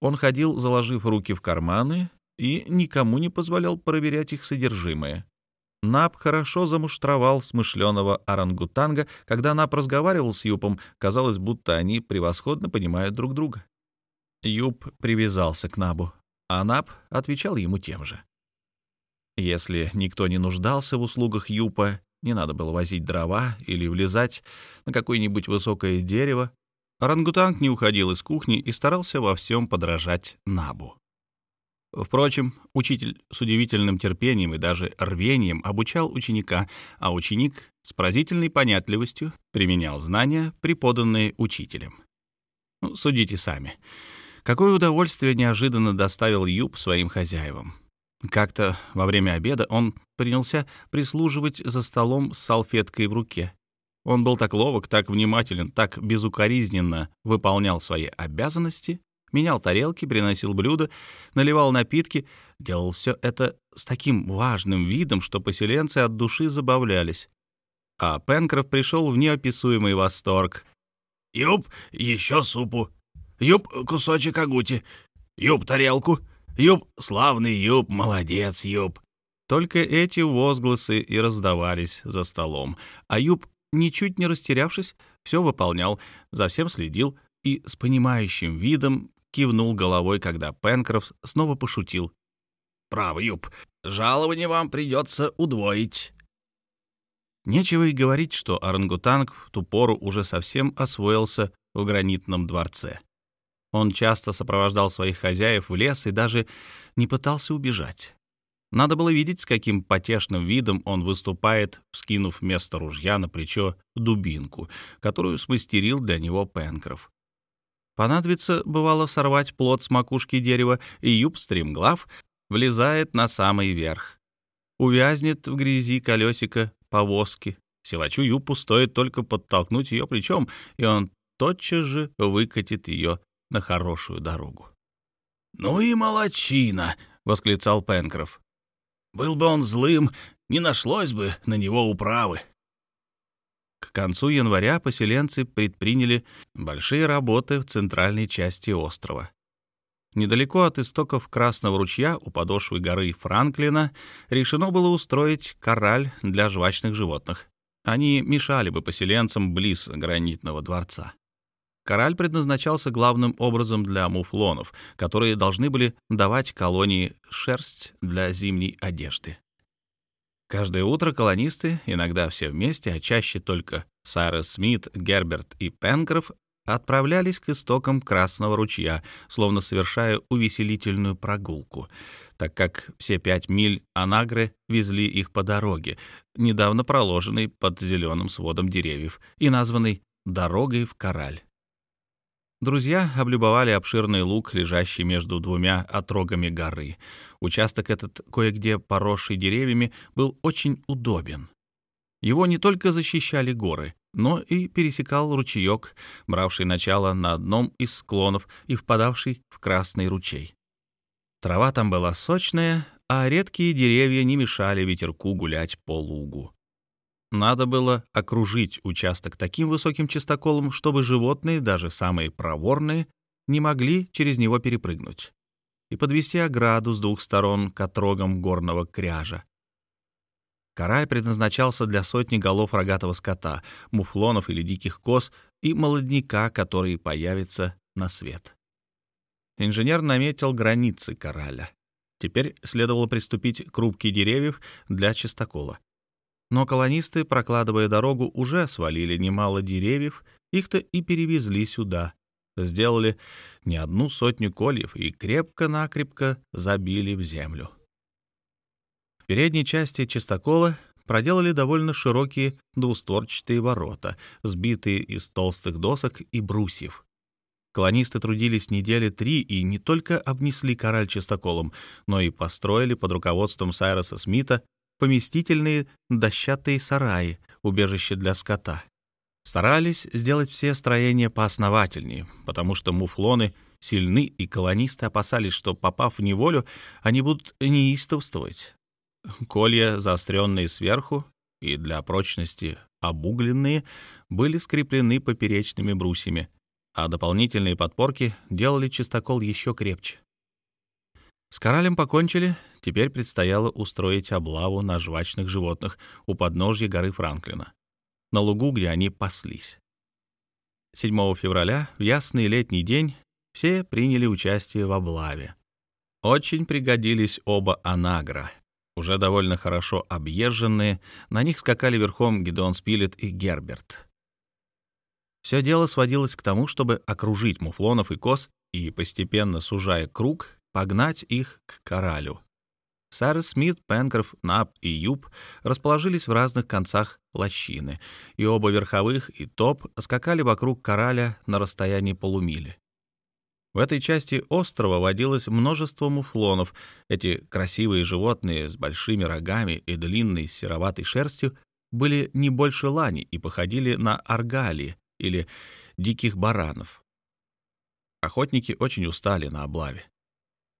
Он ходил, заложив руки в карманы, и никому не позволял проверять их содержимое. Нап хорошо замуштровал смышленого орангутанга. Когда Нап разговаривал с Юпом, казалось, будто они превосходно понимают друг друга. Юп привязался к Набу, а Нап отвечал ему тем же. Если никто не нуждался в услугах Юпа, не надо было возить дрова или влезать на какое-нибудь высокое дерево. Орангутанг не уходил из кухни и старался во всем подражать Набу. Впрочем, учитель с удивительным терпением и даже рвением обучал ученика, а ученик с поразительной понятливостью применял знания, преподанные учителем. Ну, судите сами. Какое удовольствие неожиданно доставил Юб своим хозяевам. Как-то во время обеда он принялся прислуживать за столом с салфеткой в руке. Он был так ловок, так внимателен, так безукоризненно выполнял свои обязанности, менял тарелки, приносил блюда, наливал напитки, делал все это с таким важным видом, что поселенцы от души забавлялись. А Пенкроф пришел в неописуемый восторг. «Юб, еще супу! Юб, кусочек агути! Юб, тарелку! Юб, славный Юб, молодец, Юб. Только эти возгласы и раздавались за столом, а Юб, ничуть не растерявшись, все выполнял, за всем следил и с понимающим видом кивнул головой, когда Пенкроф снова пошутил. «Право, Юб, жалование вам придется удвоить». Нечего и говорить, что орангутанг в ту пору уже совсем освоился в гранитном дворце. Он часто сопровождал своих хозяев в лес и даже не пытался убежать. Надо было видеть, с каким потешным видом он выступает, вскинув вместо ружья на плечо дубинку, которую смастерил для него Пенкроф. Понадобится, бывало, сорвать плод с макушки дерева, и юб стремглав влезает на самый верх. Увязнет в грязи колесико повозки. Силачу юпу стоит только подтолкнуть ее плечом, и он тотчас же выкатит ее на хорошую дорогу. «Ну и молочина!» — восклицал Пенкроф. «Был бы он злым, не нашлось бы на него управы». К концу января поселенцы предприняли большие работы в центральной части острова. Недалеко от истоков Красного ручья у подошвы горы Франклина решено было устроить кораль для жвачных животных. Они мешали бы поселенцам близ гранитного дворца. Кораль предназначался главным образом для муфлонов, которые должны были давать колонии шерсть для зимней одежды. Каждое утро колонисты, иногда все вместе, а чаще только Сайрес Смит, Герберт и Пенкроф, отправлялись к истокам Красного ручья, словно совершая увеселительную прогулку, так как все пять миль Анагры везли их по дороге, недавно проложенной под зеленым сводом деревьев и названной «дорогой в Кораль». Друзья облюбовали обширный луг, лежащий между двумя отрогами горы. Участок этот, кое-где поросший деревьями, был очень удобен. Его не только защищали горы, но и пересекал ручеек, бравший начало на одном из склонов и впадавший в Красный ручей. Трава там была сочная, а редкие деревья не мешали ветерку гулять по лугу. Надо было окружить участок таким высоким чистоколом, чтобы животные, даже самые проворные, не могли через него перепрыгнуть, и подвести ограду с двух сторон к отрогам горного кряжа. Карай предназначался для сотни голов рогатого скота, муфлонов или диких коз и молодняка, который появится на свет. Инженер наметил границы кораля. Теперь следовало приступить к рубке деревьев для чистокола. Но колонисты, прокладывая дорогу, уже свалили немало деревьев, их-то и перевезли сюда. Сделали не одну сотню кольев и крепко-накрепко забили в землю. В передней части чистокола проделали довольно широкие двустворчатые ворота, сбитые из толстых досок и брусьев. Колонисты трудились недели три и не только обнесли кораль чистоколом, но и построили под руководством Сайроса Смита поместительные дощатые сараи, убежище для скота. Старались сделать все строения поосновательнее, потому что муфлоны сильны, и колонисты опасались, что, попав в неволю, они будут неистовствовать. Колья, заостренные сверху и для прочности обугленные, были скреплены поперечными брусьями, а дополнительные подпорки делали чистокол еще крепче. С коралем покончили, теперь предстояло устроить облаву на жвачных животных у подножья горы Франклина, на лугу, где они паслись. 7 февраля, в ясный летний день, все приняли участие в облаве. Очень пригодились оба анагра, уже довольно хорошо объезженные, на них скакали верхом Гидеон Спилет и Герберт. Все дело сводилось к тому, чтобы окружить муфлонов и коз и, постепенно сужая круг, погнать их к коралю. Сара Смит, Пенкроф, Нап и Юб расположились в разных концах лощины, и оба верховых и топ скакали вокруг кораля на расстоянии полумили. В этой части острова водилось множество муфлонов. Эти красивые животные с большими рогами и длинной сероватой шерстью были не больше лани и походили на аргали или диких баранов. Охотники очень устали на облаве.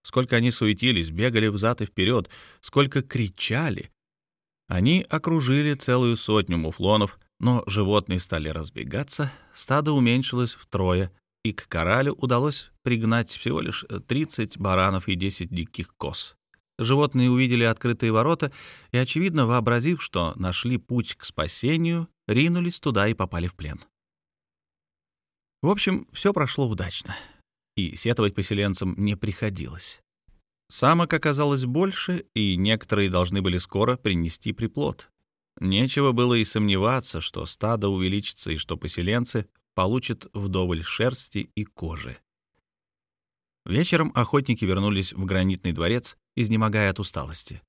Сколько они суетились, бегали взад и вперед, сколько кричали. Они окружили целую сотню муфлонов, но животные стали разбегаться, стадо уменьшилось втрое, и к коралю удалось пригнать всего лишь 30 баранов и 10 диких коз. Животные увидели открытые ворота и, очевидно, вообразив, что нашли путь к спасению, ринулись туда и попали в плен. В общем, все прошло удачно и сетовать поселенцам не приходилось. Самок оказалось больше, и некоторые должны были скоро принести приплод. Нечего было и сомневаться, что стадо увеличится и что поселенцы получат вдоволь шерсти и кожи. Вечером охотники вернулись в гранитный дворец, изнемогая от усталости.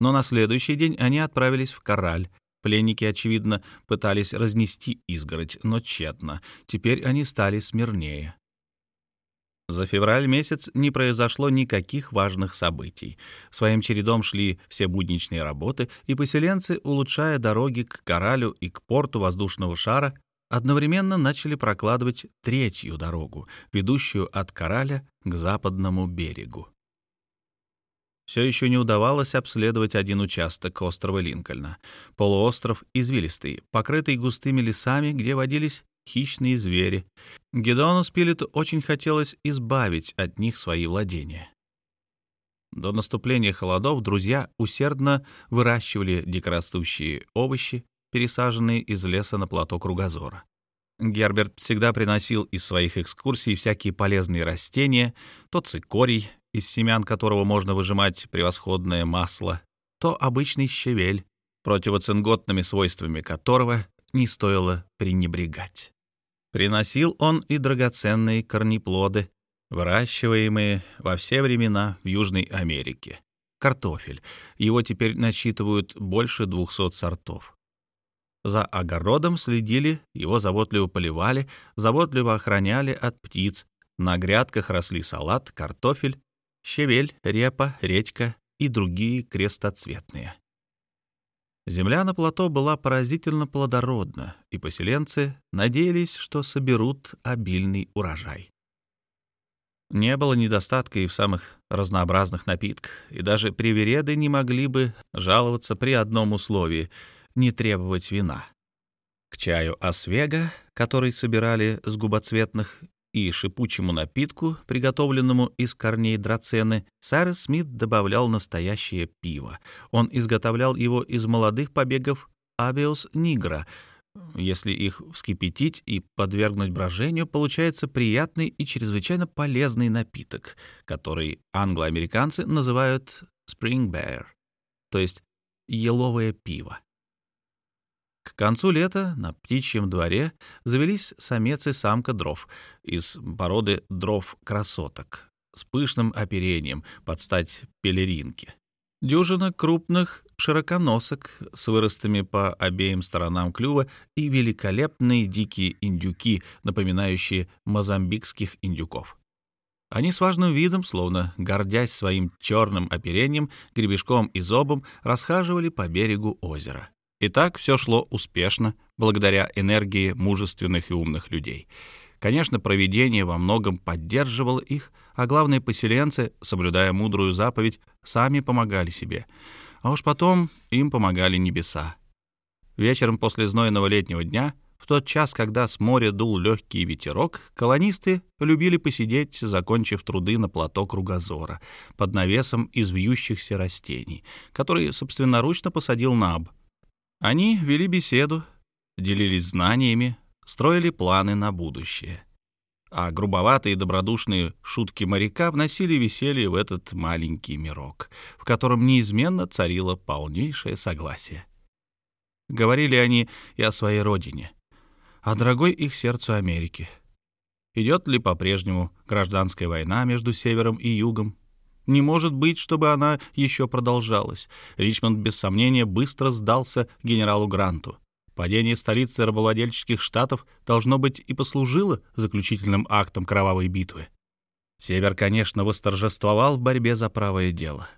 Но на следующий день они отправились в Кораль. Пленники, очевидно, пытались разнести изгородь, но тщетно. Теперь они стали смирнее. За февраль месяц не произошло никаких важных событий. Своим чередом шли все будничные работы, и поселенцы, улучшая дороги к Коралю и к порту воздушного шара, одновременно начали прокладывать третью дорогу, ведущую от Кораля к западному берегу. Все еще не удавалось обследовать один участок острова Линкольна. Полуостров извилистый, покрытый густыми лесами, где водились хищные звери. Гедеону Спилету очень хотелось избавить от них свои владения. До наступления холодов друзья усердно выращивали дикорастущие овощи, пересаженные из леса на плато Кругозора. Герберт всегда приносил из своих экскурсий всякие полезные растения, то цикорий, из семян которого можно выжимать превосходное масло, то обычный щавель, противоцинготными свойствами которого не стоило пренебрегать. Приносил он и драгоценные корнеплоды, выращиваемые во все времена в Южной Америке. Картофель. Его теперь насчитывают больше 200 сортов. За огородом следили, его заботливо поливали, заботливо охраняли от птиц. На грядках росли салат, картофель, щавель, репа, редька и другие крестоцветные. Земля на плато была поразительно плодородна, и поселенцы надеялись, что соберут обильный урожай. Не было недостатка и в самых разнообразных напитках, и даже привереды не могли бы жаловаться при одном условии — не требовать вина. К чаю освега, который собирали с губоцветных, и шипучему напитку, приготовленному из корней драцены, Сайрес Смит добавлял настоящее пиво. Он изготовлял его из молодых побегов авиус нигра. Если их вскипятить и подвергнуть брожению, получается приятный и чрезвычайно полезный напиток, который англоамериканцы называют spring bear, то есть еловое пиво. К концу лета на птичьем дворе завелись самец и самка дров из породы дров-красоток с пышным оперением под стать пелеринке. Дюжина крупных широконосок с выростами по обеим сторонам клюва и великолепные дикие индюки, напоминающие мозамбикских индюков. Они с важным видом, словно гордясь своим черным оперением, гребешком и зобом, расхаживали по берегу озера. И так все шло успешно, благодаря энергии мужественных и умных людей. Конечно, провидение во многом поддерживало их, а главные поселенцы, соблюдая мудрую заповедь, сами помогали себе. А уж потом им помогали небеса. Вечером после знойного летнего дня, в тот час, когда с моря дул легкий ветерок, колонисты любили посидеть, закончив труды на плато Кругозора, под навесом из вьющихся растений, который собственноручно посадил Наб, они вели беседу, делились знаниями, строили планы на будущее. А грубоватые и добродушные шутки моряка вносили веселье в этот маленький мирок, в котором неизменно царило полнейшее согласие. Говорили они и о своей родине, о дорогой их сердцу Америке. Идет ли по-прежнему гражданская война между севером и югом, не может быть, чтобы она еще продолжалась. Ричмонд, без сомнения, быстро сдался генералу Гранту. Падение столицы рабовладельческих штатов должно быть и послужило заключительным актом кровавой битвы. Север, конечно, восторжествовал в борьбе за правое дело.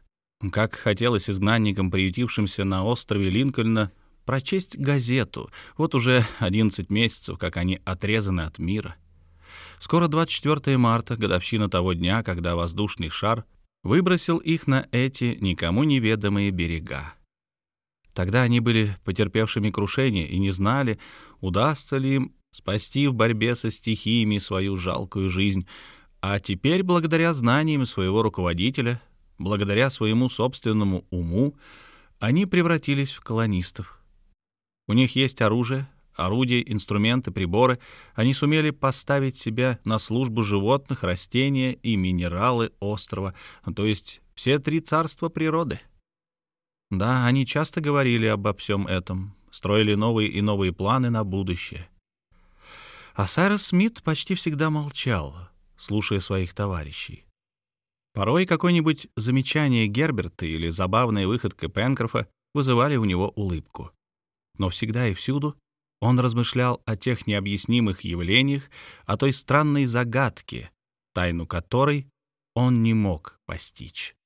Как хотелось изгнанникам, приютившимся на острове Линкольна, прочесть газету. Вот уже 11 месяцев, как они отрезаны от мира. Скоро 24 марта, годовщина того дня, когда воздушный шар выбросил их на эти никому неведомые берега. Тогда они были потерпевшими крушение и не знали, удастся ли им спасти в борьбе со стихиями свою жалкую жизнь, а теперь, благодаря знаниям своего руководителя, благодаря своему собственному уму, они превратились в колонистов. У них есть оружие, орудия, инструменты, приборы, они сумели поставить себя на службу животных, растения и минералы острова, то есть все три царства природы. Да, они часто говорили обо всем этом, строили новые и новые планы на будущее. А Сайрос Смит почти всегда молчал, слушая своих товарищей. Порой какое-нибудь замечание Герберта или забавная выходка Пенкрофа вызывали у него улыбку. Но всегда и всюду он размышлял о тех необъяснимых явлениях, о той странной загадке, тайну которой он не мог постичь.